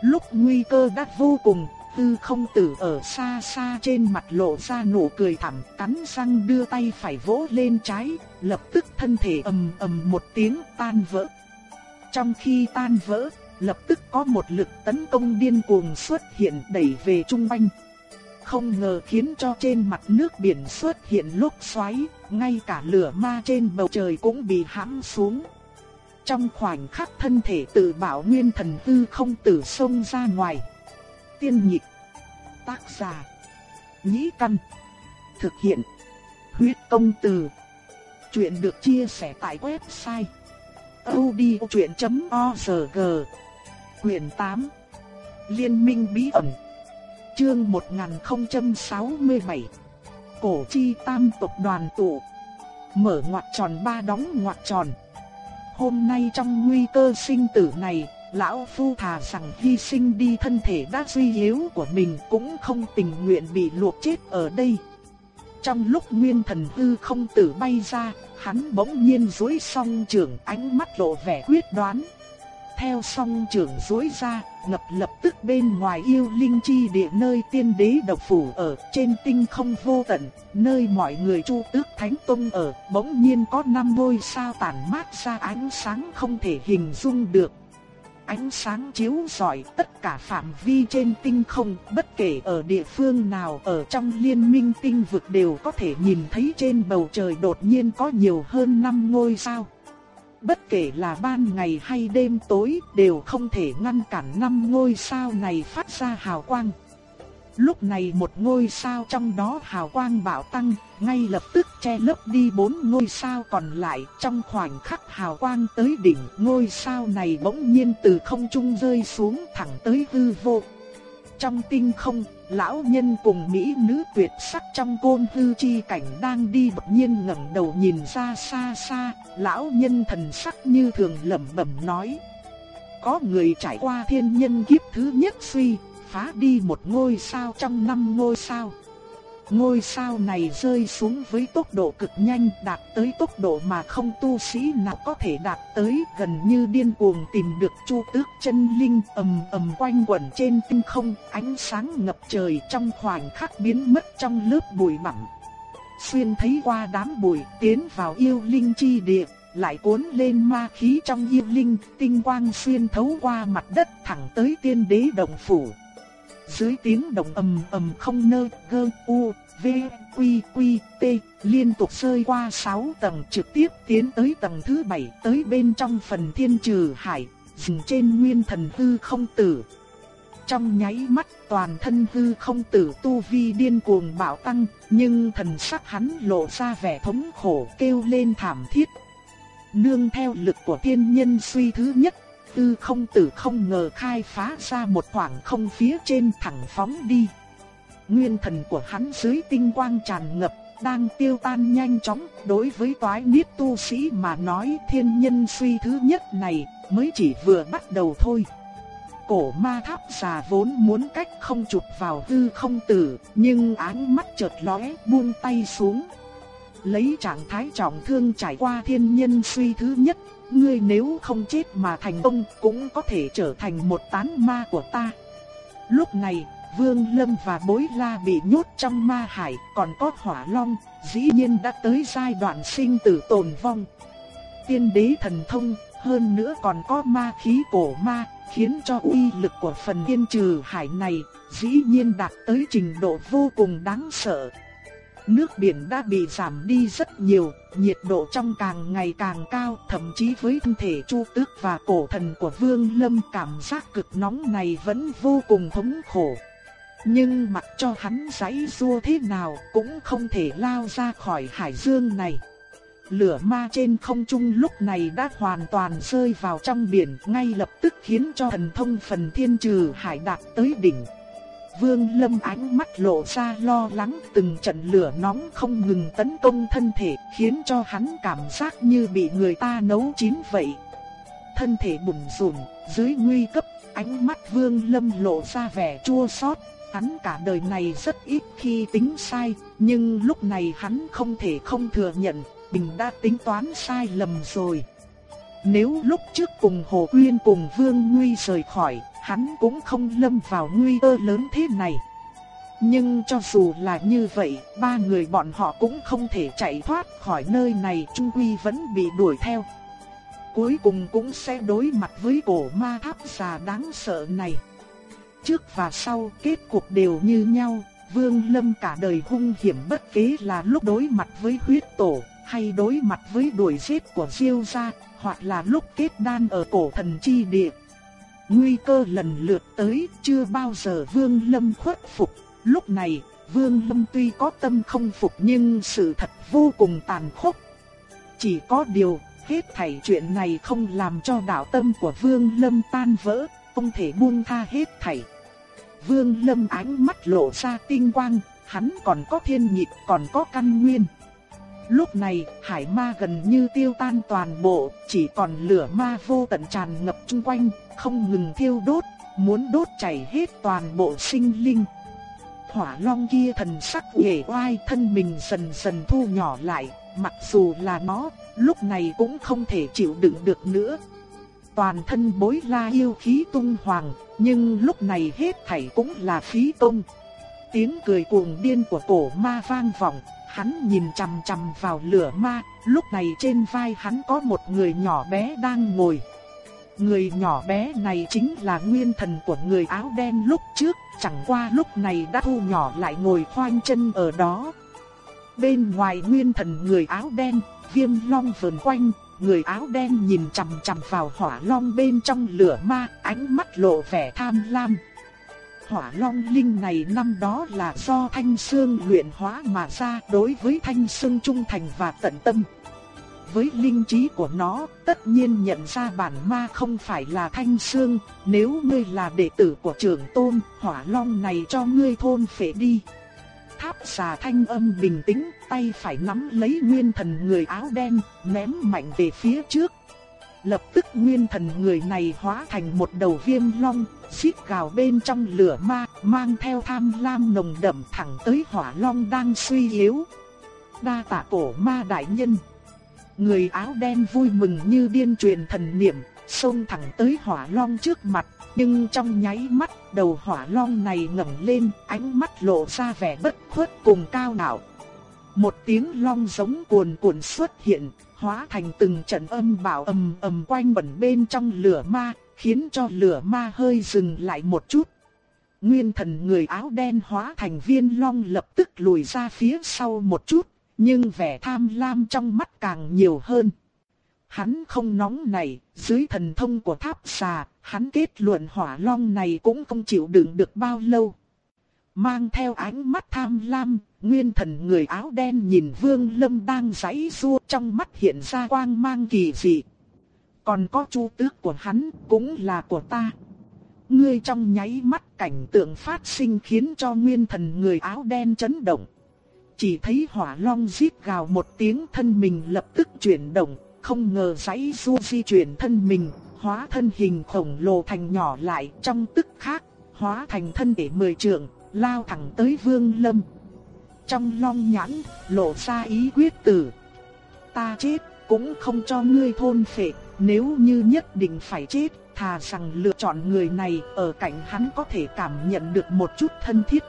Lúc nguy cơ đã vô cùng, tư không tử ở xa xa trên mặt lộ ra nụ cười thẳm cắn răng đưa tay phải vỗ lên trái, lập tức thân thể ầm ầm một tiếng tan vỡ. Trong khi tan vỡ, lập tức có một lực tấn công điên cuồng xuất hiện đẩy về trung quanh không ngờ khiến cho trên mặt nước biển xuất hiện lốc xoáy, ngay cả lửa ma trên bầu trời cũng bị hãm xuống. Trong khoảnh khắc thân thể tự bảo nguyên thần tư không tử sông ra ngoài. Tiên nhịp, tác giả, nhĩ căn, thực hiện, huyết công từ. Chuyện được chia sẻ tại website odchuyện.org Quyển 8 Liên minh bí ẩn. Chương 1067 Cổ chi tam tộc đoàn tụ. Mở ngoặt tròn ba đóng ngoặt tròn. Hôm nay trong nguy cơ sinh tử này, Lão Phu thà rằng hy sinh đi thân thể đã suy yếu của mình Cũng không tình nguyện bị luộc chết ở đây. Trong lúc nguyên thần hư không tử bay ra, Hắn bỗng nhiên duỗi song trưởng ánh mắt lộ vẻ quyết đoán theo song trưởng duỗi ra, ngập lập tức bên ngoài yêu linh chi địa nơi tiên đế độc phủ ở trên tinh không vô tận, nơi mọi người chu tước thánh tông ở, bỗng nhiên có năm ngôi sao tản mát ra ánh sáng không thể hình dung được. Ánh sáng chiếu rọi tất cả phạm vi trên tinh không, bất kể ở địa phương nào ở trong liên minh tinh vực đều có thể nhìn thấy trên bầu trời đột nhiên có nhiều hơn năm ngôi sao bất kể là ban ngày hay đêm tối đều không thể ngăn cản năm ngôi sao này phát ra hào quang. Lúc này một ngôi sao trong đó hào quang bạo tăng, ngay lập tức che lấp đi bốn ngôi sao còn lại. Trong khoảnh khắc hào quang tới đỉnh, ngôi sao này bỗng nhiên từ không trung rơi xuống thẳng tới hư vô. Trong tinh không, lão nhân cùng mỹ nữ tuyệt sắc trong côn hư chi cảnh đang đi đột nhiên ngẩng đầu nhìn ra xa xa, lão nhân thần sắc như thường lẩm bẩm nói: "Có người trải qua thiên nhân kiếp thứ nhất suy, phá đi một ngôi sao trong năm ngôi sao." Ngôi sao này rơi xuống với tốc độ cực nhanh đạt tới tốc độ mà không tu sĩ nào có thể đạt tới gần như điên cuồng tìm được chu tước chân linh ầm ầm quanh quẩn trên tinh không ánh sáng ngập trời trong khoảnh khắc biến mất trong lớp bụi bặm. Xuyên thấy qua đám bụi tiến vào yêu linh chi địa lại cuốn lên ma khí trong yêu linh, tinh quang xuyên thấu qua mặt đất thẳng tới tiên đế đồng phủ. Dưới tiếng động ầm ầm không nơ, gơ, u, v, quy, quy, t, liên tục rơi qua 6 tầng trực tiếp tiến tới tầng thứ 7 tới bên trong phần thiên trừ hải, dừng trên nguyên thần hư không tử. Trong nháy mắt toàn thân hư không tử tu vi điên cuồng bạo tăng, nhưng thần sắc hắn lộ ra vẻ thống khổ kêu lên thảm thiết. Nương theo lực của thiên nhân suy thứ nhất tư không tử không ngờ khai phá ra một khoảng không phía trên thẳng phóng đi. Nguyên thần của hắn dưới tinh quang tràn ngập, đang tiêu tan nhanh chóng, đối với toái niết tu sĩ mà nói thiên nhân suy thứ nhất này mới chỉ vừa bắt đầu thôi. Cổ ma tháp già vốn muốn cách không chụp vào hư không tử, nhưng ánh mắt chợt lóe buông tay xuống. Lấy trạng thái trọng thương trải qua thiên nhân suy thứ nhất, ngươi nếu không chết mà thành công cũng có thể trở thành một tán ma của ta. Lúc này, Vương Lâm và Bối La bị nhốt trong ma hải, còn có Hỏa Long, dĩ nhiên đã tới giai đoạn sinh tử tồn vong. Tiên đế thần thông, hơn nữa còn có ma khí cổ ma, khiến cho uy lực của phần thiên trừ hải này dĩ nhiên đạt tới trình độ vô cùng đáng sợ. Nước biển đã bị giảm đi rất nhiều, nhiệt độ trong càng ngày càng cao, thậm chí với thân thể Chu Tước và cổ thần của Vương Lâm cảm giác cực nóng này vẫn vô cùng thống khổ. Nhưng mặc cho hắn giãy giụa thế nào cũng không thể lao ra khỏi hải dương này. Lửa ma trên không trung lúc này đã hoàn toàn rơi vào trong biển, ngay lập tức khiến cho thần thông phần thiên trừ hải đạt tới đỉnh. Vương Lâm ánh mắt lộ ra lo lắng từng trận lửa nóng không ngừng tấn công thân thể khiến cho hắn cảm giác như bị người ta nấu chín vậy. Thân thể bùn rùn, dưới nguy cấp, ánh mắt Vương Lâm lộ ra vẻ chua xót. Hắn cả đời này rất ít khi tính sai, nhưng lúc này hắn không thể không thừa nhận, mình đã tính toán sai lầm rồi. Nếu lúc trước cùng Hồ Quyên cùng Vương Nguy rời khỏi, hắn cũng không lâm vào nguy cơ lớn thế này. Nhưng cho dù là như vậy, ba người bọn họ cũng không thể chạy thoát khỏi nơi này, trung quy vẫn bị đuổi theo. Cuối cùng cũng sẽ đối mặt với cổ ma tháp già đáng sợ này. Trước và sau kết cục đều như nhau, Vương Lâm cả đời hung hiểm bất kế là lúc đối mặt với huyết tổ, hay đối mặt với đuổi giết của Diêu gia, hoặc là lúc kết đan ở cổ thần chi địa. Nguy cơ lần lượt tới, chưa bao giờ Vương Lâm khuất phục. Lúc này, Vương Lâm tuy có tâm không phục nhưng sự thật vô cùng tàn khốc. Chỉ có điều, hết thảy chuyện này không làm cho đạo tâm của Vương Lâm tan vỡ, không thể buông tha hết thảy. Vương Lâm ánh mắt lộ ra tinh quang, hắn còn có thiên nhịp, còn có căn nguyên. Lúc này, hải ma gần như tiêu tan toàn bộ, chỉ còn lửa ma vô tận tràn ngập chung quanh, không ngừng thiêu đốt, muốn đốt chảy hết toàn bộ sinh linh. Hỏa long kia thần sắc uể oai thân mình dần dần thu nhỏ lại, mặc dù là nó, lúc này cũng không thể chịu đựng được nữa. Toàn thân bối la yêu khí tung hoàng, nhưng lúc này hết thảy cũng là phí công. Tiếng cười cuồng điên của cổ ma vang vọng, hắn nhìn chằm chằm vào lửa ma, lúc này trên vai hắn có một người nhỏ bé đang ngồi. Người nhỏ bé này chính là nguyên thần của người áo đen lúc trước, chẳng qua lúc này đã thu nhỏ lại ngồi khoanh chân ở đó. Bên ngoài nguyên thần người áo đen, viêm long vờn quanh, người áo đen nhìn chằm chằm vào hỏa long bên trong lửa ma, ánh mắt lộ vẻ tham lam hỏa long linh này năm đó là do thanh xương luyện hóa mà ra đối với thanh xương trung thành và tận tâm. Với linh trí của nó, tất nhiên nhận ra bản ma không phải là thanh xương, nếu ngươi là đệ tử của trưởng tôn, hỏa long này cho ngươi thôn phệ đi. Tháp xà thanh âm bình tĩnh, tay phải nắm lấy nguyên thần người áo đen, ném mạnh về phía trước. lập tức nguyên thần người này hóa thành một đầu viêm long, xít gào bên trong lửa ma, mang theo tham lam nồng đậm thẳng tới hỏa long đang suy yếu. Đa tạ cổ ma đại nhân. Người áo đen vui mừng như điên truyền thần niệm, xông thẳng tới hỏa long trước mặt, nhưng trong nháy mắt đầu hỏa long này ngẩng lên, ánh mắt lộ ra vẻ bất khuất cùng cao ngạo. Một tiếng long giống cuồn cuộn xuất hiện, hóa thành từng trận âm bảo ầm ầm quanh bẩn bên trong lửa ma, khiến cho lửa ma hơi dừng lại một chút. Nguyên thần người áo đen hóa thành viên long lập tức lùi ra phía sau một chút, nhưng vẻ tham lam trong mắt càng nhiều hơn. Hắn không nóng này, dưới thần thông của tháp xà, hắn kết luận hỏa long này cũng không chịu đựng được bao lâu. Mang theo ánh mắt tham lam, nguyên thần người áo đen nhìn Vương Lâm đang giãy rua trong mắt hiện ra quang mang kỳ dị. Còn có chu tước của hắn cũng là của ta. Ngươi trong nháy mắt cảnh tượng phát sinh khiến cho nguyên thần người áo đen chấn động. Chỉ thấy hỏa long giết gào một tiếng thân mình lập tức chuyển động, không ngờ giấy du di chuyển thân mình, hóa thân hình khổng lồ thành nhỏ lại trong tức khắc, hóa thành thân thể mười trượng, lao thẳng tới Vương Lâm. Trong long nhãn, lộ ra ý quyết tử. Ta chết, cũng không cho ngươi thôn phệ, nếu như nhất định phải chết, thà rằng lựa chọn người này ở cạnh hắn có thể cảm nhận được một chút thân thiết.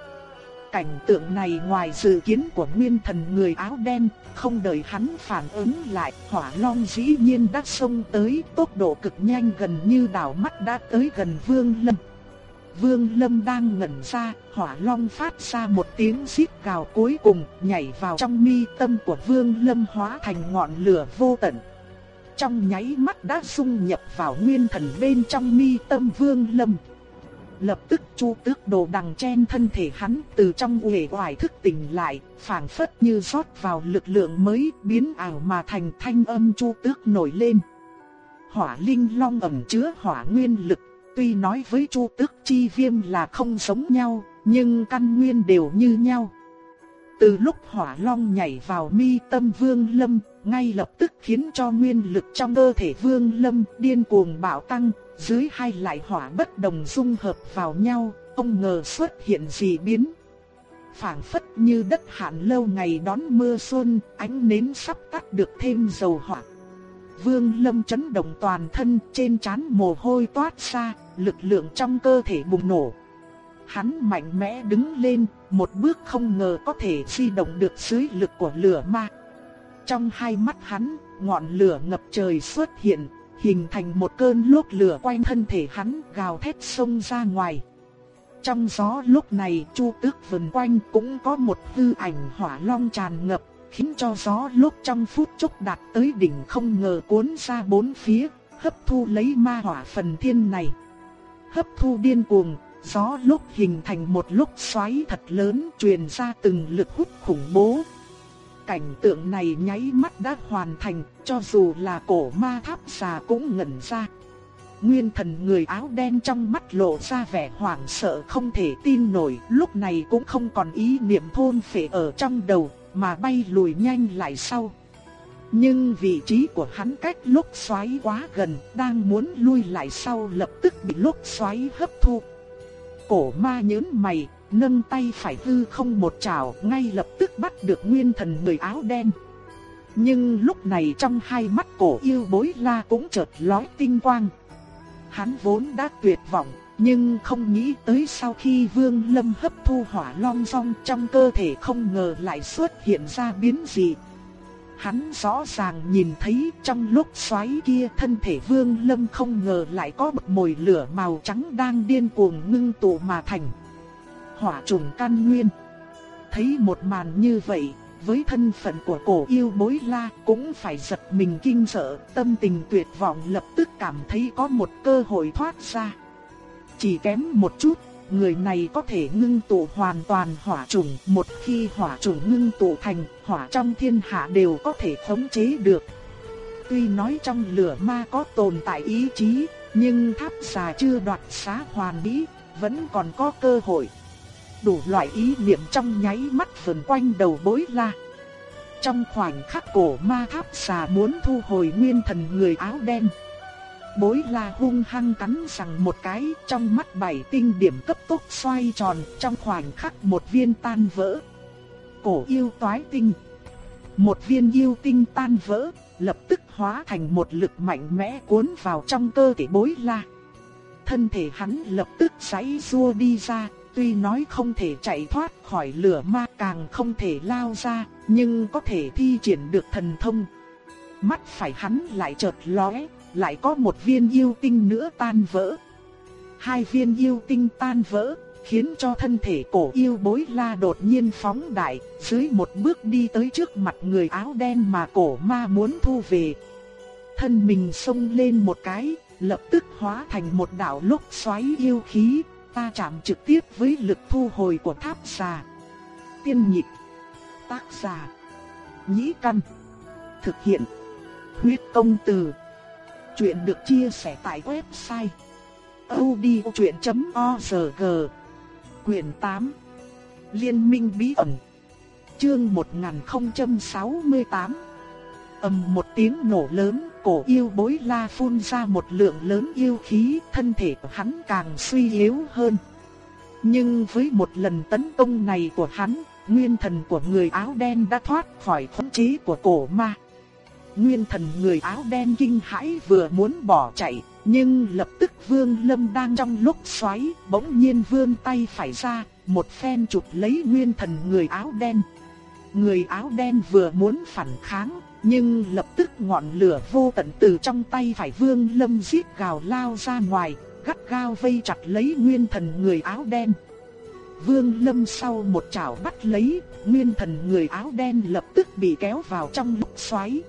Cảnh tượng này ngoài dự kiến của nguyên thần người áo đen, không đợi hắn phản ứng lại, hỏa long dĩ nhiên đã xông tới, tốc độ cực nhanh gần như đảo mắt đã tới gần vương lâm. Vương Lâm đang ngẩn ra, hỏa long phát ra một tiếng xít gào cuối cùng, nhảy vào trong mi tâm của Vương Lâm hóa thành ngọn lửa vô tận. Trong nháy mắt đã xung nhập vào nguyên thần bên trong mi tâm Vương Lâm. Lập tức Chu Tước Đồ đằng chen thân thể hắn từ trong uể oải thức tỉnh lại, phảng phất như rót vào lực lượng mới, biến ảo mà thành thanh âm Chu Tước nổi lên. Hỏa linh long ẩn chứa hỏa nguyên lực Tuy nói với Chu Tước Chi Viêm là không giống nhau, nhưng căn nguyên đều như nhau. Từ lúc hỏa long nhảy vào mi tâm vương lâm, ngay lập tức khiến cho nguyên lực trong cơ thể vương lâm điên cuồng bạo tăng, dưới hai lại hỏa bất đồng dung hợp vào nhau, ông ngờ xuất hiện gì biến. phảng phất như đất hạn lâu ngày đón mưa xuân, ánh nến sắp tắt được thêm dầu hỏa. Vương Lâm chấn động toàn thân, trên trán mồ hôi toát ra, lực lượng trong cơ thể bùng nổ. Hắn mạnh mẽ đứng lên, một bước không ngờ có thể di động được dưới lực của lửa ma. Trong hai mắt hắn, ngọn lửa ngập trời xuất hiện, hình thành một cơn lốc lửa quanh thân thể hắn gào thét xông ra ngoài. Trong gió lúc này chu tước vần quanh cũng có một hư ảnh hỏa long tràn ngập, khiến cho gió lúc trong phút chốc đạt tới đỉnh không ngờ cuốn ra bốn phía, hấp thu lấy ma hỏa phần thiên này. Hấp thu điên cuồng, gió lúc hình thành một lúc xoáy thật lớn truyền ra từng lực hút khủng bố. Cảnh tượng này nháy mắt đã hoàn thành, cho dù là cổ ma tháp xà cũng ngẩn ra. Nguyên thần người áo đen trong mắt lộ ra vẻ hoảng sợ không thể tin nổi, lúc này cũng không còn ý niệm thôn phệ ở trong đầu, mà bay lùi nhanh lại sau. Nhưng vị trí của hắn cách lúc xoáy quá gần, đang muốn lui lại sau lập tức bị lúc xoáy hấp thu. Cổ ma nhớn mày, nâng tay phải hư không một trào, ngay lập tức bắt được nguyên thần người áo đen. Nhưng lúc này trong hai mắt cổ yêu bối la cũng chợt lóe tinh quang. Hắn vốn đã tuyệt vọng, nhưng không nghĩ tới sau khi Vương Lâm hấp thu hỏa long song trong cơ thể không ngờ lại xuất hiện ra biến dị. Hắn rõ ràng nhìn thấy trong lúc xoáy kia thân thể Vương Lâm không ngờ lại có bực mồi lửa màu trắng đang điên cuồng ngưng tụ mà thành. Hỏa trùng căn nguyên. Thấy một màn như vậy, với thân phận của cổ yêu bối la cũng phải giật mình kinh sợ, tâm tình tuyệt vọng lập tức cảm thấy có một cơ hội thoát ra. Chỉ kém một chút, người này có thể ngưng tụ hoàn toàn hỏa trùng, một khi hỏa trùng ngưng tụ thành, hỏa trong thiên hạ đều có thể khống chế được. Tuy nói trong lửa ma có tồn tại ý chí, nhưng tháp xà chưa đoạt xá hoàn mỹ, vẫn còn có cơ hội. Đủ loại ý niệm trong nháy mắt vần quanh đầu bối la. Trong khoảnh khắc cổ ma tháp xà muốn thu hồi nguyên thần người áo đen. Bối la hung hăng cắn rằng một cái, trong mắt bảy tinh điểm cấp tốc xoay tròn, trong khoảnh khắc một viên tan vỡ. Cổ yêu toái tinh. Một viên yêu tinh tan vỡ, lập tức hóa thành một lực mạnh mẽ cuốn vào trong cơ thể bối la. Thân thể hắn lập tức giãy rua đi ra, tuy nói không thể chạy thoát khỏi lửa ma càng không thể lao ra, nhưng có thể thi triển được thần thông. Mắt phải hắn lại chợt lóe, lại có một viên yêu tinh nữa tan vỡ. Hai viên yêu tinh tan vỡ, khiến cho thân thể cổ yêu bối la đột nhiên phóng đại, dưới một bước đi tới trước mặt người áo đen mà cổ ma muốn thu về. Thân mình xông lên một cái, lập tức hóa thành một đạo lúc xoáy yêu khí, ta chạm trực tiếp với lực thu hồi của tháp xà. Tiên nhịp, tác giả, nhĩ căn, thực hiện, huyết công từ. Chuyện được chia sẻ tại website odchuyện.org Quyền 8 Liên minh bí ẩn. Chương 1068 ầm một tiếng nổ lớn, cổ yêu bối la phun ra một lượng lớn yêu khí, thân thể của hắn càng suy yếu hơn. Nhưng với một lần tấn công này của hắn, nguyên thần của người áo đen đã thoát khỏi khống chế của cổ ma. Nguyên thần người áo đen kinh hãi vừa muốn bỏ chạy, nhưng lập tức Vương Lâm đang trong lúc xoáy, bỗng nhiên vươn tay phải ra, một phen chụp lấy nguyên thần người áo đen. Người áo đen vừa muốn phản kháng, nhưng lập tức ngọn lửa vô tận từ trong tay phải Vương Lâm giết gào lao ra ngoài, gắt gao vây chặt lấy nguyên thần người áo đen. Vương Lâm sau một chảo bắt lấy, nguyên thần người áo đen lập tức bị kéo vào trong lúc xoáy.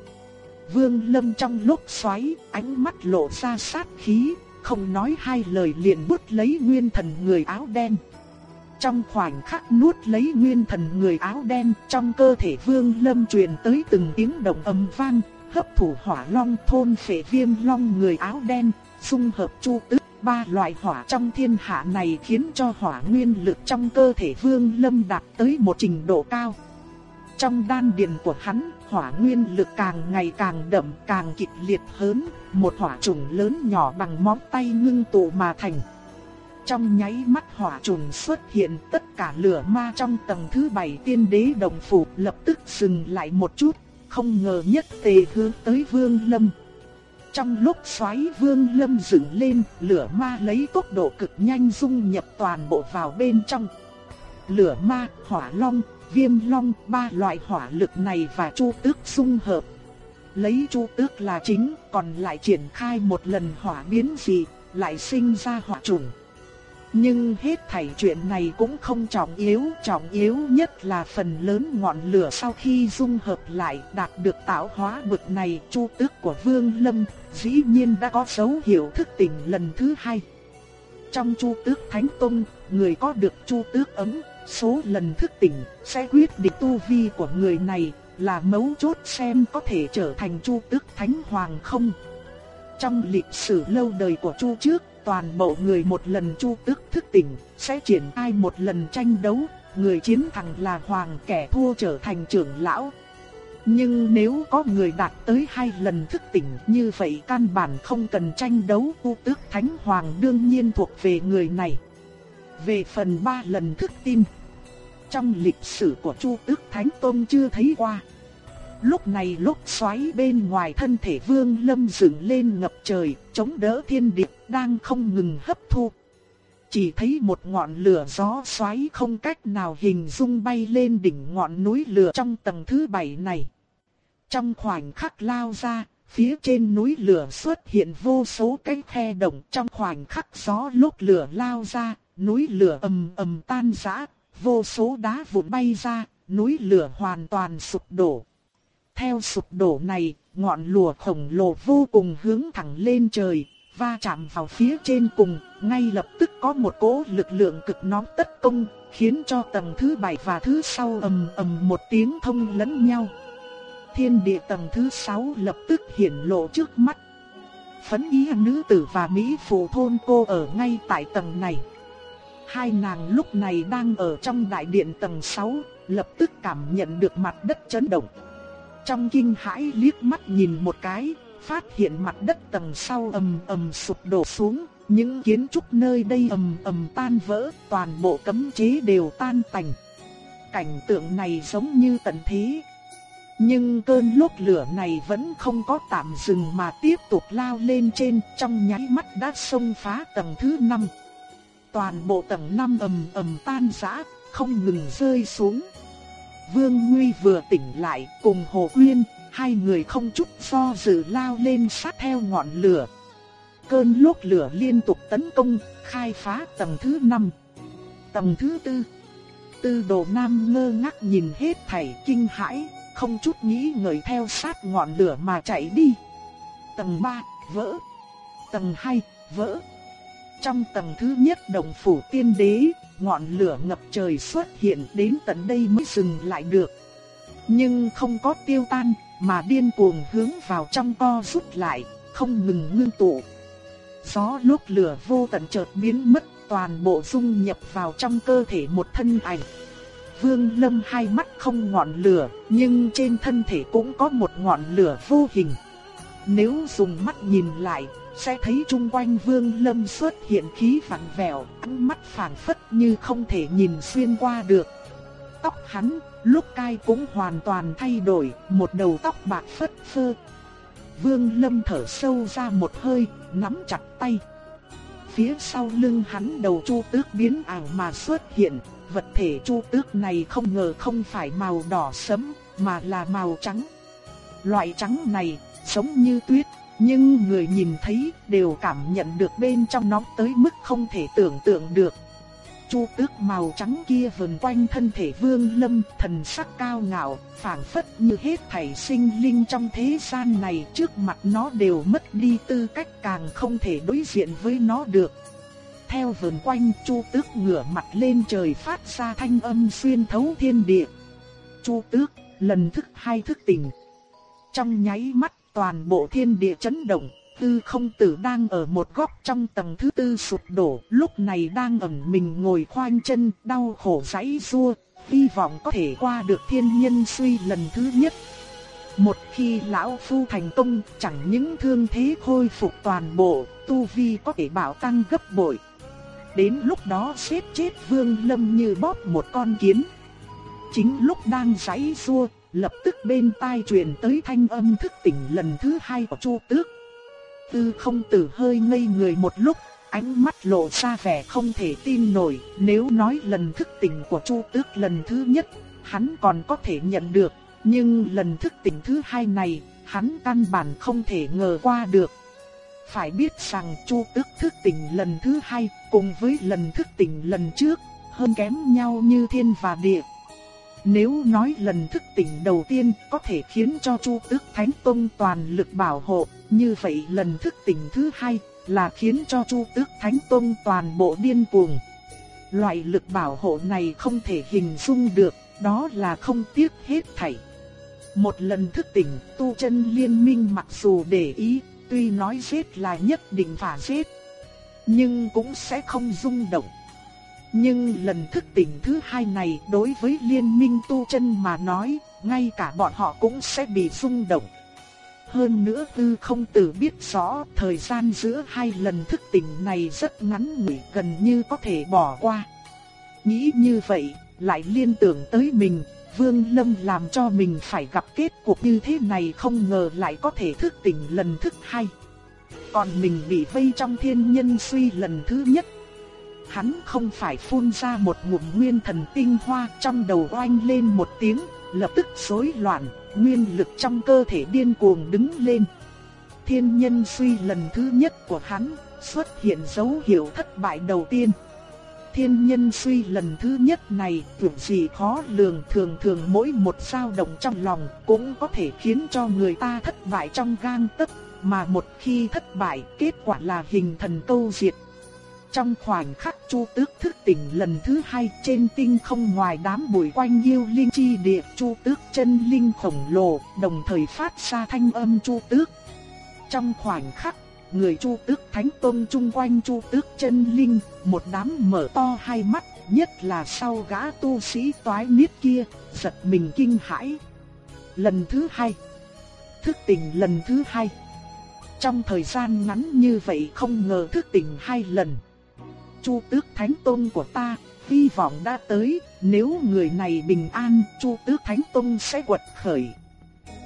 Vương Lâm trong lúc xoáy, ánh mắt lộ ra sát khí, không nói hai lời liền bút lấy nguyên thần người áo đen. Trong khoảnh khắc nuốt lấy nguyên thần người áo đen, trong cơ thể Vương Lâm truyền tới từng tiếng động âm vang, hấp thụ hỏa long thôn phệ viêm long người áo đen, xung hợp chu tức ba loại hỏa trong thiên hạ này khiến cho hỏa nguyên lực trong cơ thể Vương Lâm đạt tới một trình độ cao. Trong đan điền của hắn, hỏa nguyên lực càng ngày càng đậm, càng kịch liệt hơn, một hỏa trùng lớn nhỏ bằng móng tay ngưng tụ mà thành. Trong nháy mắt hỏa trùng xuất hiện, tất cả lửa ma trong tầng thứ bảy tiên đế đồng phủ lập tức dừng lại một chút, không ngờ nhất tề hướng tới Vương Lâm. Trong lúc xoáy Vương Lâm dựng lên, lửa ma lấy tốc độ cực nhanh dung nhập toàn bộ vào bên trong. Lửa ma, hỏa long, viêm long, ba loại hỏa lực này và chu tước dung hợp. Lấy chu tước là chính, còn lại triển khai một lần hỏa biến dị, lại sinh ra hỏa trùng. Nhưng hết thảy chuyện này cũng không trọng yếu, trọng yếu nhất là phần lớn ngọn lửa sau khi dung hợp lại đạt được tạo hóa bực này chu tước của Vương Lâm, dĩ nhiên đã có dấu hiệu thức tỉnh lần thứ hai. Trong chu tước Thánh Tông, người có được chu tước ấm, số lần thức tỉnh sẽ quyết định tu vi của người này, là mấu chốt xem có thể trở thành chu tước Thánh Hoàng không. Trong lịch sử lâu đời của chu trước, toàn bộ người một lần chu tước thức tỉnh, sẽ triển khai một lần tranh đấu, người chiến thắng là hoàng kẻ thua trở thành trưởng lão. Nhưng nếu có người đạt tới hai lần thức tỉnh như vậy căn bản không cần tranh đấu chu tước thánh hoàng đương nhiên thuộc về người này. Về phần ba lần thức tim trong lịch sử của chu tước thánh tôn chưa thấy qua. Lúc này lúc xoáy bên ngoài thân thể vương lâm dựng lên ngập trời, chống đỡ thiên địa đang không ngừng hấp thu. Chỉ thấy một ngọn lửa gió xoáy không cách nào hình dung bay lên đỉnh ngọn núi lửa trong tầng thứ bảy này. Trong khoảnh khắc lao ra, phía trên núi lửa xuất hiện vô số cái khe động trong khoảnh khắc gió lúc lửa lao ra, núi lửa ầm ầm tan rã, vô số đá vụn bay ra, núi lửa hoàn toàn sụp đổ. Theo sụp đổ này, ngọn lửa khổng lồ vô cùng hướng thẳng lên trời, va chạm vào phía trên cùng, ngay lập tức có một cỗ lực lượng cực nóng tất công, khiến cho tầng thứ bảy và thứ sau ầm ầm một tiếng thông lẫn nhau. Thiên địa tầng thứ sáu lập tức hiển lộ trước mắt. Phấn ý nữ tử và Mỹ phụ thôn cô ở ngay tại tầng này. Hai nàng lúc này đang ở trong đại điện tầng 6, lập tức cảm nhận được mặt đất chấn động. Trong kinh hãi liếc mắt nhìn một cái, phát hiện mặt đất tầng sau ầm ầm sụp đổ xuống, những kiến trúc nơi đây ầm ầm tan vỡ, toàn bộ cấm chế đều tan tành. Cảnh tượng này giống như tận thế. Nhưng cơn lốc lửa này vẫn không có tạm dừng mà tiếp tục lao lên trên, trong nháy mắt đã xông phá tầng thứ 5. Toàn bộ tầng 5 ầm ầm tan rã, không ngừng rơi xuống. Vương Nguy vừa tỉnh lại cùng Hồ Quyên, hai người không chút do dự lao lên sát theo ngọn lửa. Cơn lốc lửa liên tục tấn công, khai phá tầng thứ 5. Tầng thứ 4. Tư đồ nam ngơ ngác nhìn hết thảy kinh hãi, không chút nghĩ ngợi theo sát ngọn lửa mà chạy đi. Tầng 3, vỡ. Tầng 2, vỡ. Trong tầng thứ nhất đồng phủ tiên đế, ngọn lửa ngập trời xuất hiện đến tận đây mới dừng lại được. Nhưng không có tiêu tan, mà điên cuồng hướng vào trong co rút lại, không ngừng ngưng tụ. Gió lúc lửa vô tận chợt biến mất, toàn bộ dung nhập vào trong cơ thể một thân ảnh. Vương Lâm hai mắt không ngọn lửa, nhưng trên thân thể cũng có một ngọn lửa vô hình. Nếu dùng mắt nhìn lại, sẽ thấy chung quanh Vương Lâm xuất hiện khí vặn vẹo, ánh mắt phảng phất như không thể nhìn xuyên qua được. Tóc hắn lúc cai cũng hoàn toàn thay đổi, một đầu tóc bạc phất phơ. Vương Lâm thở sâu ra một hơi, nắm chặt tay. Phía sau lưng hắn đầu chu tước biến ảo mà xuất hiện, vật thể chu tước này không ngờ không phải màu đỏ sẫm, mà là màu trắng. Loại trắng này giống như tuyết, nhưng người nhìn thấy đều cảm nhận được bên trong nó tới mức không thể tưởng tượng được. Chu tước màu trắng kia vần quanh thân thể vương lâm, thần sắc cao ngạo, phảng phất như hết thảy sinh linh trong thế gian này trước mặt nó đều mất đi tư cách càng không thể đối diện với nó được. Theo vườn quanh chu tước ngửa mặt lên trời phát ra thanh âm xuyên thấu thiên địa. Chu tước, lần thức hai thức tỉnh. Trong nháy mắt toàn bộ thiên địa chấn động, tư không tử đang ở một góc trong tầng thứ tư sụp đổ, lúc này đang ẩn mình ngồi khoanh chân, đau khổ giãy rua, hy vọng có thể qua được thiên nhân suy lần thứ nhất. Một khi lão phu thành công, chẳng những thương thế khôi phục toàn bộ, tu vi có thể bảo tăng gấp bội. Đến lúc đó xếp chết Vương Lâm như bóp một con kiến. Chính lúc đang giãy rua, lập tức bên tai truyền tới thanh âm thức tỉnh lần thứ hai của Chu Tước. Tư không tử hơi ngây người một lúc, ánh mắt lộ ra vẻ không thể tin nổi, nếu nói lần thức tỉnh của Chu Tước lần thứ nhất, hắn còn có thể nhận được, nhưng lần thức tỉnh thứ hai này, hắn căn bản không thể ngờ qua được. Phải biết rằng Chu Tước thức tỉnh lần thứ hai cùng với lần thức tỉnh lần trước, hơn kém nhau như thiên và địa. Nếu nói lần thức tỉnh đầu tiên có thể khiến cho Chu Tước Thánh Tông toàn lực bảo hộ, như vậy lần thức tỉnh thứ hai là khiến cho Chu Tước Thánh Tông toàn bộ điên cuồng. Loại lực bảo hộ này không thể hình dung được, đó là không tiếc hết thảy. Một lần thức tỉnh, tu chân liên minh mặc dù để ý, tuy nói giết là nhất định phải giết, nhưng cũng sẽ không rung động. Nhưng lần thức tỉnh thứ hai này đối với liên minh tu chân mà nói, ngay cả bọn họ cũng sẽ bị rung động. Hơn nữa tư không tử biết rõ thời gian giữa hai lần thức tỉnh này rất ngắn ngủi gần như có thể bỏ qua. Nghĩ như vậy, lại liên tưởng tới mình, Vương Lâm làm cho mình phải gặp kết cục như thế này không ngờ lại có thể thức tỉnh lần thức hai. Còn mình bị vây trong thiên nhân suy lần thứ nhất. Hắn không phải phun ra một ngụm nguyên thần tinh hoa trong đầu oanh lên một tiếng, lập tức rối loạn, nguyên lực trong cơ thể điên cuồng đứng lên. Thiên nhân suy lần thứ nhất của hắn xuất hiện dấu hiệu thất bại đầu tiên. Thiên nhân suy lần thứ nhất này tưởng gì khó lường thường thường mỗi một dao động trong lòng cũng có thể khiến cho người ta thất bại trong gang tấc, mà một khi thất bại kết quả là hình thần câu diệt trong khoảnh khắc Chu Tước thức tỉnh lần thứ hai trên tinh không ngoài đám bụi quanh yêu linh chi địa Chu Tước chân linh khổng lồ đồng thời phát ra thanh âm Chu Tước. Trong khoảnh khắc, người Chu Tước Thánh tôn chung quanh Chu Tước chân linh, một đám mở to hai mắt, nhất là sau gã tu sĩ toái niết kia, giật mình kinh hãi. Lần thứ hai, thức tỉnh lần thứ hai trong thời gian ngắn như vậy không ngờ thức tỉnh hai lần. Chu Tước Thánh Tôn của ta, hy vọng đã tới, nếu người này bình an, Chu Tước Thánh Tôn sẽ quật khởi.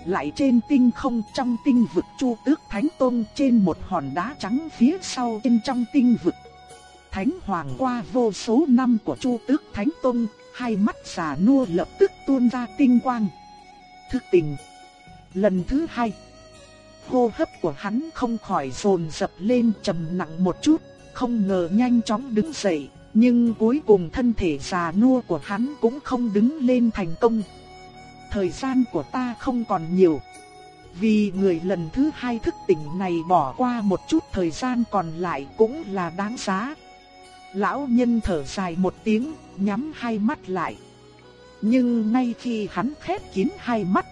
Lại trên tinh không trong tinh vực Chu Tước Thánh Tôn trên một hòn đá trắng phía sau bên trong tinh vực. Thánh Hoàng qua vô số năm của Chu Tước Thánh Tôn, hai mắt già nua lập tức tuôn ra tinh quang. Thức tình. Lần thứ hai, hô hấp của hắn không khỏi dồn dập lên trầm nặng một chút, không ngờ nhanh chóng đứng dậy, nhưng cuối cùng thân thể già nua của hắn cũng không đứng lên thành công. Thời gian của ta không còn nhiều. Vì người lần thứ hai thức tỉnh này bỏ qua một chút thời gian còn lại cũng là đáng giá. Lão nhân thở dài một tiếng, nhắm hai mắt lại. Nhưng ngay khi hắn khép kín hai mắt,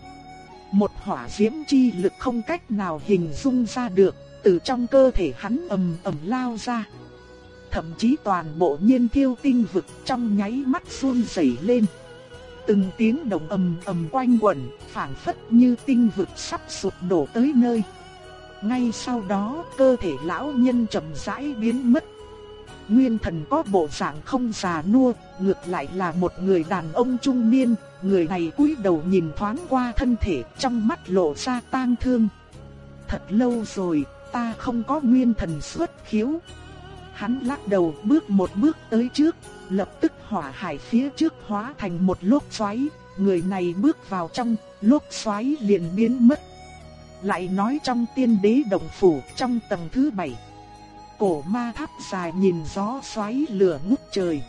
một hỏa diễm chi lực không cách nào hình dung ra được, từ trong cơ thể hắn ầm ầm lao ra. Thậm chí toàn bộ nhiên thiêu tinh vực trong nháy mắt run rẩy lên. Từng tiếng động ầm ầm quanh quẩn, phảng phất như tinh vực sắp sụp đổ tới nơi. Ngay sau đó, cơ thể lão nhân chậm rãi biến mất. Nguyên thần có bộ dạng không già nua, ngược lại là một người đàn ông trung niên, người này cúi đầu nhìn thoáng qua thân thể, trong mắt lộ ra tang thương. Thật lâu rồi, ta không có nguyên thần xuất khiếu. Hắn lắc đầu bước một bước tới trước, lập tức hỏa hải phía trước hóa thành một lốc xoáy, người này bước vào trong, lốc xoáy liền biến mất. Lại nói trong tiên đế đồng phủ, trong tầng thứ bảy. Cổ ma tháp dài nhìn gió xoáy lửa ngút trời.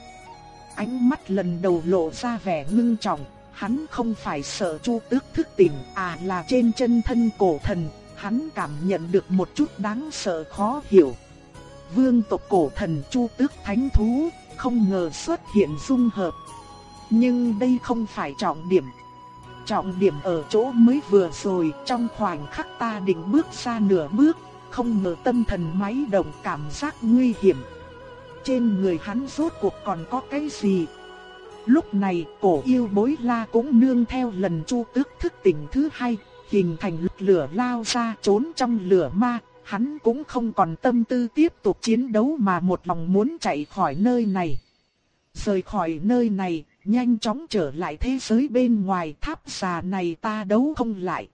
Ánh mắt lần đầu lộ ra vẻ ngưng trọng, hắn không phải sợ Chu Tước thức tỉnh, à là trên chân thân cổ thần, hắn cảm nhận được một chút đáng sợ khó hiểu. Vương tộc cổ thần Chu Tước thánh thú, không ngờ xuất hiện dung hợp. Nhưng đây không phải trọng điểm. Trọng điểm ở chỗ mới vừa rồi, trong khoảnh khắc ta định bước ra nửa bước, không ngờ tâm thần máy động cảm giác nguy hiểm. Trên người hắn rốt cuộc còn có cái gì? Lúc này cổ yêu bối la cũng nương theo lần chu tước thức tỉnh thứ hai, hình thành lực lửa lao ra trốn trong lửa ma. Hắn cũng không còn tâm tư tiếp tục chiến đấu mà một lòng muốn chạy khỏi nơi này. Rời khỏi nơi này, nhanh chóng trở lại thế giới bên ngoài tháp xà này ta đấu không lại.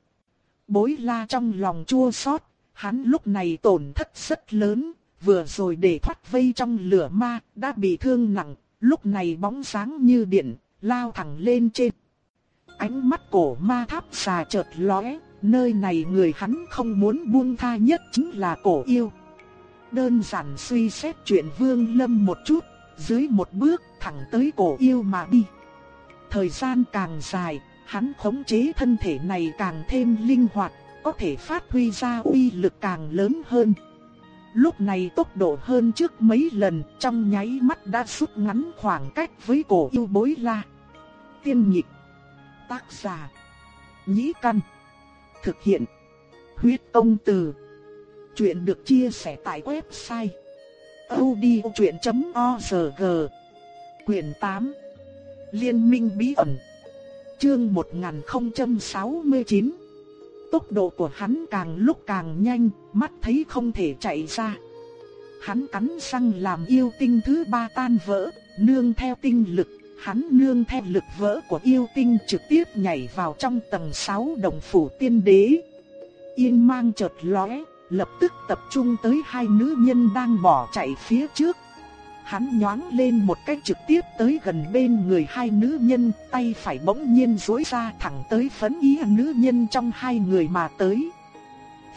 Bối la trong lòng chua xót, hắn lúc này tổn thất rất lớn, vừa rồi để thoát vây trong lửa ma, đã bị thương nặng, lúc này bóng sáng như điện, lao thẳng lên trên. Ánh mắt cổ ma tháp xà chợt lóe, nơi này người hắn không muốn buông tha nhất chính là cổ yêu. Đơn giản suy xét chuyện Vương Lâm một chút, dưới một bước thẳng tới cổ yêu mà đi. Thời gian càng dài, hắn khống chế thân thể này càng thêm linh hoạt, có thể phát huy ra uy lực càng lớn hơn. Lúc này tốc độ hơn trước mấy lần, trong nháy mắt đã rút ngắn khoảng cách với cổ yêu bối la. Tiên nhịp, tác giả, nhĩ căn, thực hiện, huyết công từ. Chuyện được chia sẻ tại website audiochuyện.org Quyền 8 Liên minh bí ẩn Chương 1069 Tốc độ của hắn càng lúc càng nhanh, mắt thấy không thể chạy ra. Hắn cắn răng làm yêu tinh thứ ba tan vỡ, nương theo tinh lực, hắn nương theo lực vỡ của yêu tinh trực tiếp nhảy vào trong tầng 6 đồng phủ tiên đế. Yên mang chợt lóe, lập tức tập trung tới hai nữ nhân đang bỏ chạy phía trước. Hắn nhoáng lên một cách trực tiếp tới gần bên người hai nữ nhân, tay phải bỗng nhiên duỗi ra thẳng tới phấn ý nữ nhân trong hai người mà tới.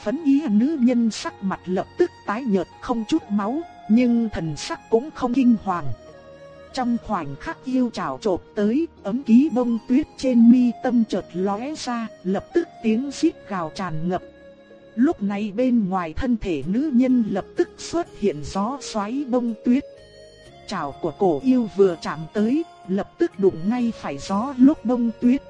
Phấn ý nữ nhân sắc mặt lập tức tái nhợt không chút máu, nhưng thần sắc cũng không kinh hoàng. Trong khoảnh khắc yêu trào trộp tới, ấm ký bông tuyết trên mi tâm chợt lóe ra, lập tức tiếng xít gào tràn ngập Lúc này bên ngoài thân thể nữ nhân lập tức xuất hiện gió xoáy bông tuyết. Trào của cổ yêu vừa chạm tới, lập tức đụng ngay phải gió lúc bông tuyết.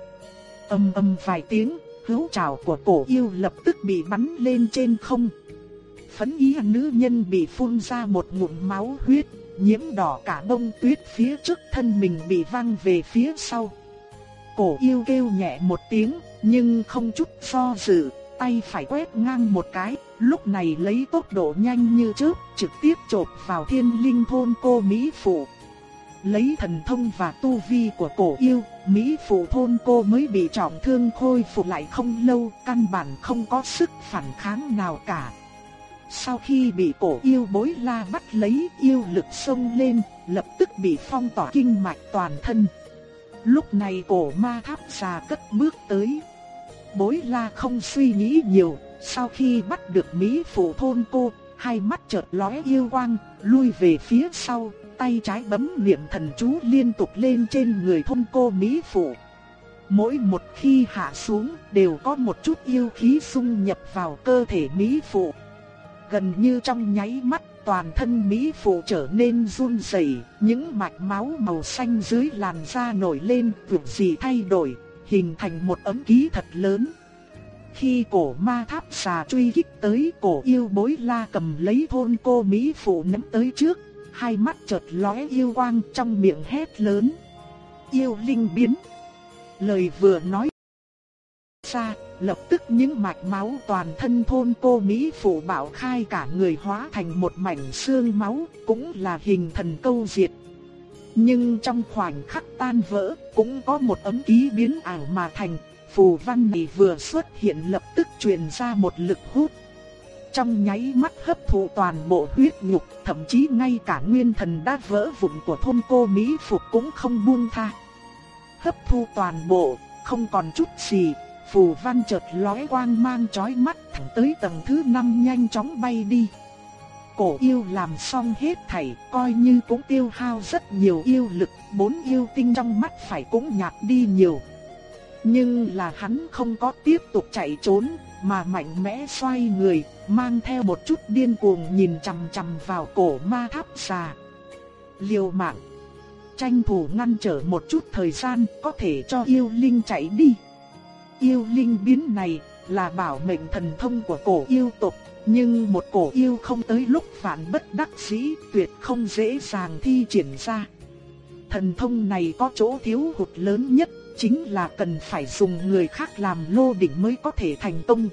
Âm âm vài tiếng, hữu trào của cổ yêu lập tức bị bắn lên trên không. Phấn ý nữ nhân bị phun ra một ngụm máu huyết, nhiễm đỏ cả bông tuyết phía trước thân mình bị văng về phía sau. Cổ yêu kêu nhẹ một tiếng, nhưng không chút do dự, tay phải quét ngang một cái, lúc này lấy tốc độ nhanh như trước, trực tiếp chộp vào thiên linh thôn cô Mỹ Phụ. Lấy thần thông và tu vi của cổ yêu, Mỹ Phụ thôn cô mới bị trọng thương khôi phục lại không lâu, căn bản không có sức phản kháng nào cả. Sau khi bị cổ yêu bối la bắt lấy yêu lực sông lên, lập tức bị phong tỏa kinh mạch toàn thân. Lúc này cổ ma tháp xà cất bước tới. Bối la không suy nghĩ nhiều, sau khi bắt được Mỹ phụ thôn cô, hai mắt chợt lóe yêu quang, lui về phía sau, tay trái bấm niệm thần chú liên tục lên trên người thôn cô Mỹ phụ. Mỗi một khi hạ xuống đều có một chút yêu khí xung nhập vào cơ thể Mỹ phụ. Gần như trong nháy mắt toàn thân Mỹ phụ trở nên run rẩy, những mạch máu màu xanh dưới làn da nổi lên, vượt gì thay đổi, hình thành một ấm ký thật lớn. Khi cổ ma tháp xà truy kích tới cổ yêu bối la cầm lấy thôn cô Mỹ phụ nắm tới trước, hai mắt chợt lóe yêu quang trong miệng hét lớn. Yêu linh biến. Lời vừa nói ra, lập tức những mạch máu toàn thân thôn cô Mỹ phụ bảo khai cả người hóa thành một mảnh xương máu, cũng là hình thần câu diệt. Nhưng trong khoảnh khắc tan vỡ, cũng có một ấm ký biến ảo mà thành, phù văn này vừa xuất hiện lập tức truyền ra một lực hút. Trong nháy mắt hấp thụ toàn bộ huyết nhục, thậm chí ngay cả nguyên thần đã vỡ vụn của thôn cô Mỹ Phục cũng không buông tha. Hấp thu toàn bộ, không còn chút gì, phù văn chợt lóe quang mang chói mắt thẳng tới tầng thứ 5 nhanh chóng bay đi. Cổ yêu làm xong hết thảy, coi như cũng tiêu hao rất nhiều yêu lực, bốn yêu tinh trong mắt phải cũng nhạt đi nhiều. Nhưng là hắn không có tiếp tục chạy trốn, mà mạnh mẽ xoay người, mang theo một chút điên cuồng nhìn chằm chằm vào cổ ma tháp xà. Liều mạng, tranh thủ ngăn trở một chút thời gian có thể cho yêu linh chạy đi. Yêu linh biến này là bảo mệnh thần thông của cổ yêu tộc, nhưng một cổ yêu không tới lúc phản bất đắc dĩ tuyệt không dễ dàng thi triển ra. Thần thông này có chỗ thiếu hụt lớn nhất chính là cần phải dùng người khác làm lô đỉnh mới có thể thành công.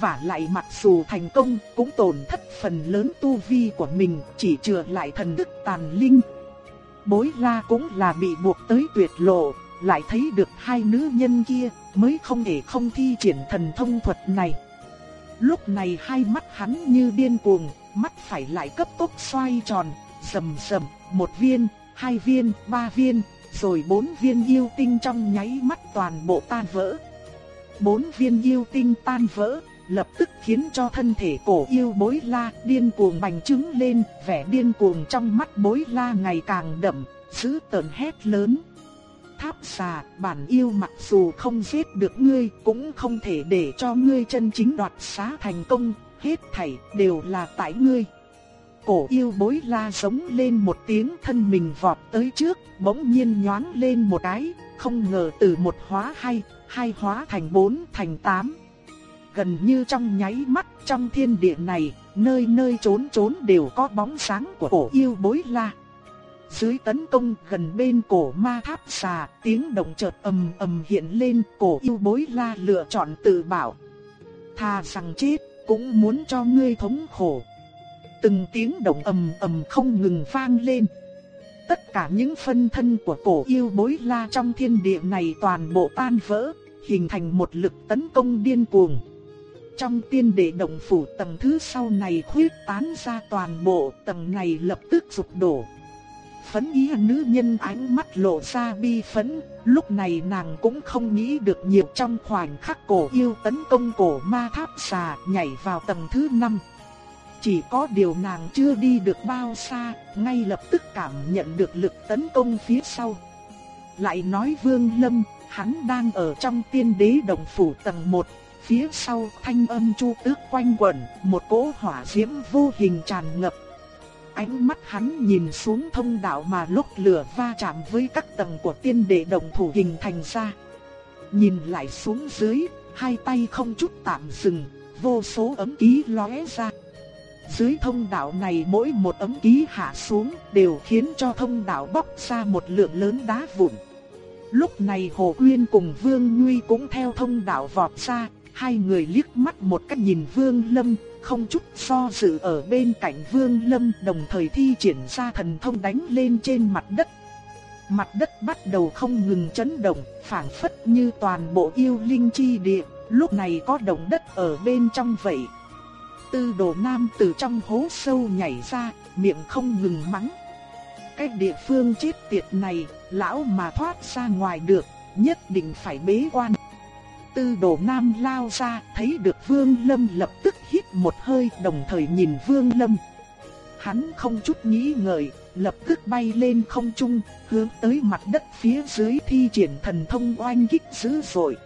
Và lại mặc dù thành công cũng tổn thất phần lớn tu vi của mình chỉ chừa lại thần đức tàn linh. Bối la cũng là bị buộc tới tuyệt lộ, lại thấy được hai nữ nhân kia mới không thể không thi triển thần thông thuật này. Lúc này hai mắt hắn như điên cuồng, mắt phải lại cấp tốc xoay tròn, rầm rầm, một viên, hai viên, ba viên, rồi bốn viên yêu tinh trong nháy mắt toàn bộ tan vỡ. Bốn viên yêu tinh tan vỡ, lập tức khiến cho thân thể cổ yêu bối la điên cuồng bành trướng lên, vẻ điên cuồng trong mắt bối la ngày càng đậm, dữ tợn hét lớn. Tháp xà, bản yêu mặc dù không giết được ngươi, cũng không thể để cho ngươi chân chính đoạt xá thành công, hết thảy đều là tại ngươi. Cổ yêu bối la giống lên một tiếng thân mình vọt tới trước, bỗng nhiên nhoáng lên một cái, không ngờ từ một hóa hai, hai hóa thành bốn thành tám. Gần như trong nháy mắt trong thiên địa này, nơi nơi trốn trốn đều có bóng sáng của cổ yêu bối la. Dưới tấn công gần bên cổ ma tháp xà, tiếng động chợt ầm ầm hiện lên, cổ yêu bối la lựa chọn tự bảo. Thà rằng chết, cũng muốn cho ngươi thống khổ. Từng tiếng động ầm ầm không ngừng vang lên. Tất cả những phân thân của cổ yêu bối la trong thiên địa này toàn bộ tan vỡ, hình thành một lực tấn công điên cuồng. Trong tiên đệ động phủ tầng thứ sau này khuyết tán ra toàn bộ, tầng này lập tức sụp đổ. Phấn ý nữ nhân ánh mắt lộ ra bi phấn, lúc này nàng cũng không nghĩ được nhiều trong khoảnh khắc cổ yêu tấn công cổ ma tháp xà nhảy vào tầng thứ 5. Chỉ có điều nàng chưa đi được bao xa, ngay lập tức cảm nhận được lực tấn công phía sau. Lại nói Vương Lâm, hắn đang ở trong tiên đế đồng phủ tầng 1, phía sau thanh âm chu tước quanh quẩn, một cỗ hỏa diễm vô hình tràn ngập. Ánh mắt hắn nhìn xuống thông đạo mà lúc lửa va chạm với các tầng của tiên đệ đồng thủ hình thành ra. Nhìn lại xuống dưới, hai tay không chút tạm dừng, vô số ấm ký lóe ra. Dưới thông đạo này mỗi một ấm ký hạ xuống đều khiến cho thông đạo bóc ra một lượng lớn đá vụn. Lúc này Hồ Quyên cùng Vương Nguy cũng theo thông đạo vọt ra, Hai người liếc mắt một cách nhìn Vương Lâm, không chút do dự ở bên cạnh Vương Lâm đồng thời thi triển ra thần thông đánh lên trên mặt đất. Mặt đất bắt đầu không ngừng chấn động, phảng phất như toàn bộ yêu linh chi địa, lúc này có động đất ở bên trong vậy. Tư đồ nam từ trong hố sâu nhảy ra, miệng không ngừng mắng. Cái địa phương chết tiệt này, lão mà thoát ra ngoài được, nhất định phải bế quan. Tư đồ nam lao ra, thấy được Vương Lâm lập tức một hơi đồng thời nhìn Vương Lâm. Hắn không chút nghĩ ngợi, lập tức bay lên không trung, hướng tới mặt đất phía dưới thi triển thần thông oanh kích dữ dội.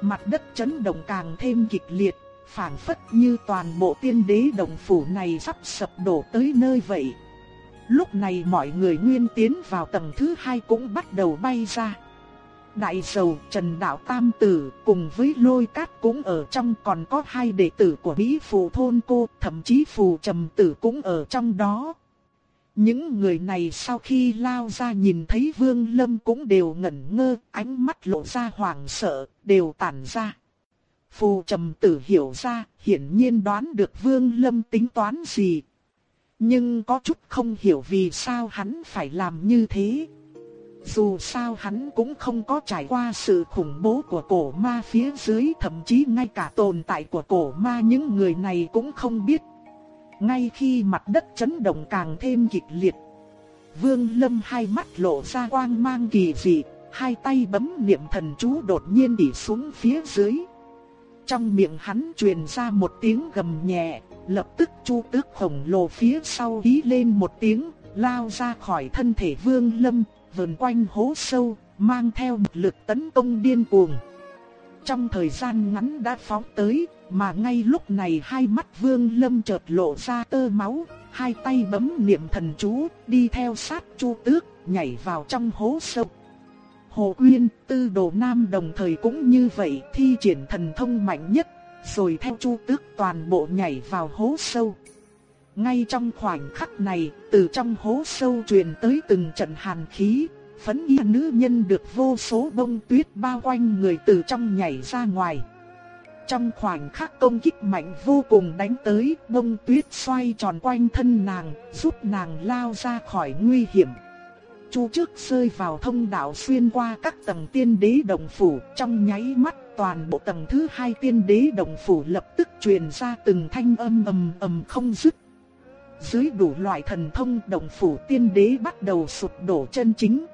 Mặt đất chấn động càng thêm kịch liệt, phảng phất như toàn bộ tiên đế đồng phủ này sắp sập đổ tới nơi vậy. Lúc này mọi người nguyên tiến vào tầng thứ hai cũng bắt đầu bay ra. Đại sầu Trần Đạo Tam Tử cùng với lôi cát cũng ở trong còn có hai đệ tử của Mỹ Phù Thôn Cô, thậm chí Phù Trầm Tử cũng ở trong đó. Những người này sau khi lao ra nhìn thấy Vương Lâm cũng đều ngẩn ngơ, ánh mắt lộ ra hoảng sợ, đều tản ra. Phù Trầm Tử hiểu ra, hiển nhiên đoán được Vương Lâm tính toán gì. Nhưng có chút không hiểu vì sao hắn phải làm như thế. Dù sao hắn cũng không có trải qua sự khủng bố của cổ ma phía dưới thậm chí ngay cả tồn tại của cổ ma những người này cũng không biết. Ngay khi mặt đất chấn động càng thêm kịch liệt, Vương Lâm hai mắt lộ ra quang mang kỳ dị, hai tay bấm niệm thần chú đột nhiên đi xuống phía dưới. Trong miệng hắn truyền ra một tiếng gầm nhẹ, lập tức chu tước khổng lồ phía sau hí lên một tiếng, lao ra khỏi thân thể Vương Lâm, vườn quanh hố sâu, mang theo một lực tấn công điên cuồng. Trong thời gian ngắn đã phóng tới, mà ngay lúc này hai mắt Vương Lâm chợt lộ ra tơ máu, hai tay bấm niệm thần chú, đi theo sát Chu Tước, nhảy vào trong hố sâu. Hồ Uyên, Tư Đồ Nam đồng thời cũng như vậy, thi triển thần thông mạnh nhất, rồi theo Chu Tước toàn bộ nhảy vào hố sâu. Ngay trong khoảnh khắc này, từ trong hố sâu truyền tới từng trận hàn khí, phấn y nữ nhân được vô số bông tuyết bao quanh người từ trong nhảy ra ngoài. Trong khoảnh khắc công kích mạnh vô cùng đánh tới, bông tuyết xoay tròn quanh thân nàng, giúp nàng lao ra khỏi nguy hiểm. Chu trước rơi vào thông đạo xuyên qua các tầng tiên đế đồng phủ, trong nháy mắt toàn bộ tầng thứ hai tiên đế đồng phủ lập tức truyền ra từng thanh âm ầm ầm không dứt. Dưới đủ loại thần thông đồng phủ tiên đế bắt đầu sụp đổ chân chính.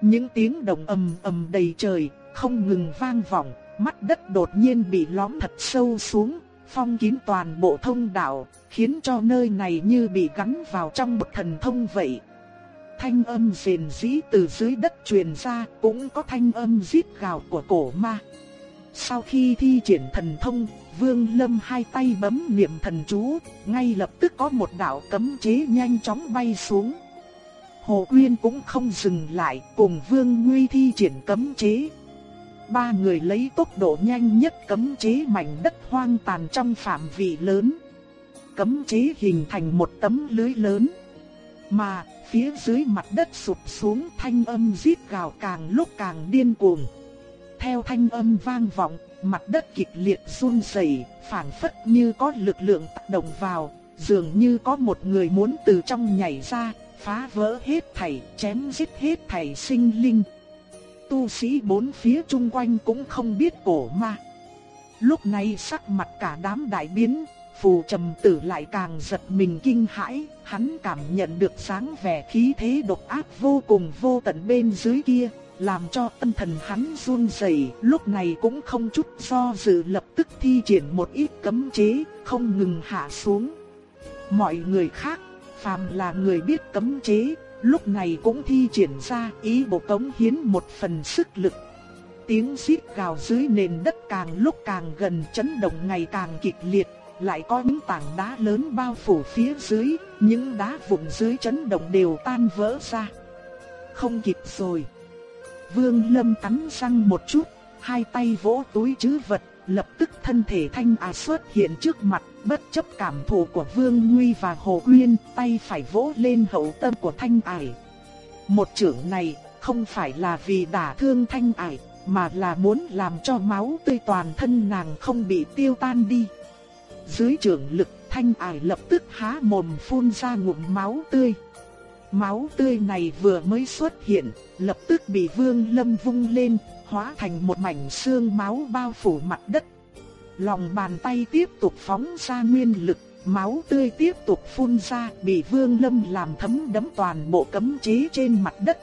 Những tiếng đồng ầm ầm đầy trời, không ngừng vang vọng, mắt đất đột nhiên bị lõm thật sâu xuống, phong kín toàn bộ thông đạo, khiến cho nơi này như bị gắn vào trong một thần thông vậy. Thanh âm rền rĩ từ dưới đất truyền ra, cũng có thanh âm rít gào của cổ ma. Sau khi thi triển thần thông, Vương Lâm hai tay bấm niệm thần chú, ngay lập tức có một đạo cấm chế nhanh chóng bay xuống. Hồ Quyên cũng không dừng lại, cùng Vương Nguy thi triển cấm chế. Ba người lấy tốc độ nhanh nhất cấm chế mảnh đất hoang tàn trong phạm vi lớn. Cấm chế hình thành một tấm lưới lớn. Mà, phía dưới mặt đất sụp xuống thanh âm rít gào càng lúc càng điên cuồng. Theo thanh âm vang vọng, mặt đất kịch liệt run rẩy, phảng phất như có lực lượng tác động vào, dường như có một người muốn từ trong nhảy ra, phá vỡ hết thảy, chém giết hết thảy sinh linh. Tu sĩ bốn phía chung quanh cũng không biết cổ ma. Lúc này sắc mặt cả đám đại biến, phù trầm tử lại càng giật mình kinh hãi, hắn cảm nhận được sáng vẻ khí thế độc ác vô cùng vô tận bên dưới kia, làm cho tâm thần hắn run rẩy, lúc này cũng không chút do dự lập tức thi triển một ít cấm chế, không ngừng hạ xuống. Mọi người khác, phàm là người biết cấm chế, lúc này cũng thi triển ra ý bộ cống hiến một phần sức lực. Tiếng xít gào dưới nền đất càng lúc càng gần chấn động ngày càng kịch liệt, lại có những tảng đá lớn bao phủ phía dưới, những đá vụn dưới chấn động đều tan vỡ ra. Không kịp rồi. Vương Lâm cắn răng một chút, hai tay vỗ túi trữ vật, lập tức thân thể thanh á xuất hiện trước mặt, bất chấp cảm thụ của Vương Nguy và Hồ Uyên, tay phải vỗ lên hậu tâm của thanh ải. Một trưởng này không phải là vì đả thương thanh ải, mà là muốn làm cho máu tươi toàn thân nàng không bị tiêu tan đi. Dưới trưởng lực thanh ải lập tức há mồm phun ra ngụm máu tươi. Máu tươi này vừa mới xuất hiện, lập tức bị vương lâm vung lên, hóa thành một mảnh xương máu bao phủ mặt đất. Lòng bàn tay tiếp tục phóng ra nguyên lực, máu tươi tiếp tục phun ra, bị vương lâm làm thấm đẫm toàn bộ cấm chế trên mặt đất.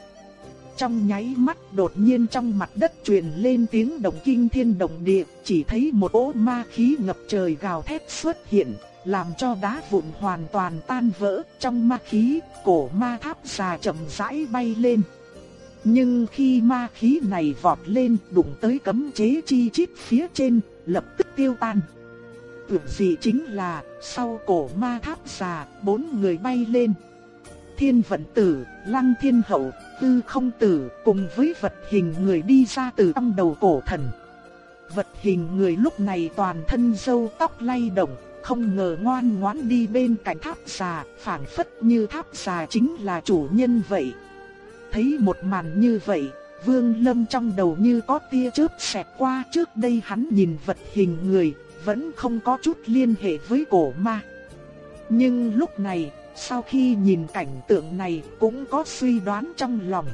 Trong nháy mắt đột nhiên trong mặt đất truyền lên tiếng động kinh thiên động địa, chỉ thấy một ố ma khí ngập trời gào thét xuất hiện, làm cho đá vụn hoàn toàn tan vỡ. Trong ma khí, cổ ma tháp già chậm rãi bay lên. Nhưng khi ma khí này vọt lên đụng tới cấm chế chi chít phía trên, lập tức tiêu tan. Tưởng gì chính là, sau cổ ma tháp già, bốn người bay lên. Thiên vận tử, lăng thiên hậu, tư không tử cùng với vật hình người đi ra từ trong đầu cổ thần. Vật hình người lúc này toàn thân râu tóc lay động, không ngờ ngoan ngoãn đi bên cạnh tháp xà phảng phất như tháp xà chính là chủ nhân vậy. Thấy một màn như vậy, Vương Lâm trong đầu như có tia chớp xẹt qua trước đây hắn nhìn vật hình người, vẫn không có chút liên hệ với cổ ma. Nhưng lúc này, sau khi nhìn cảnh tượng này cũng có suy đoán trong lòng.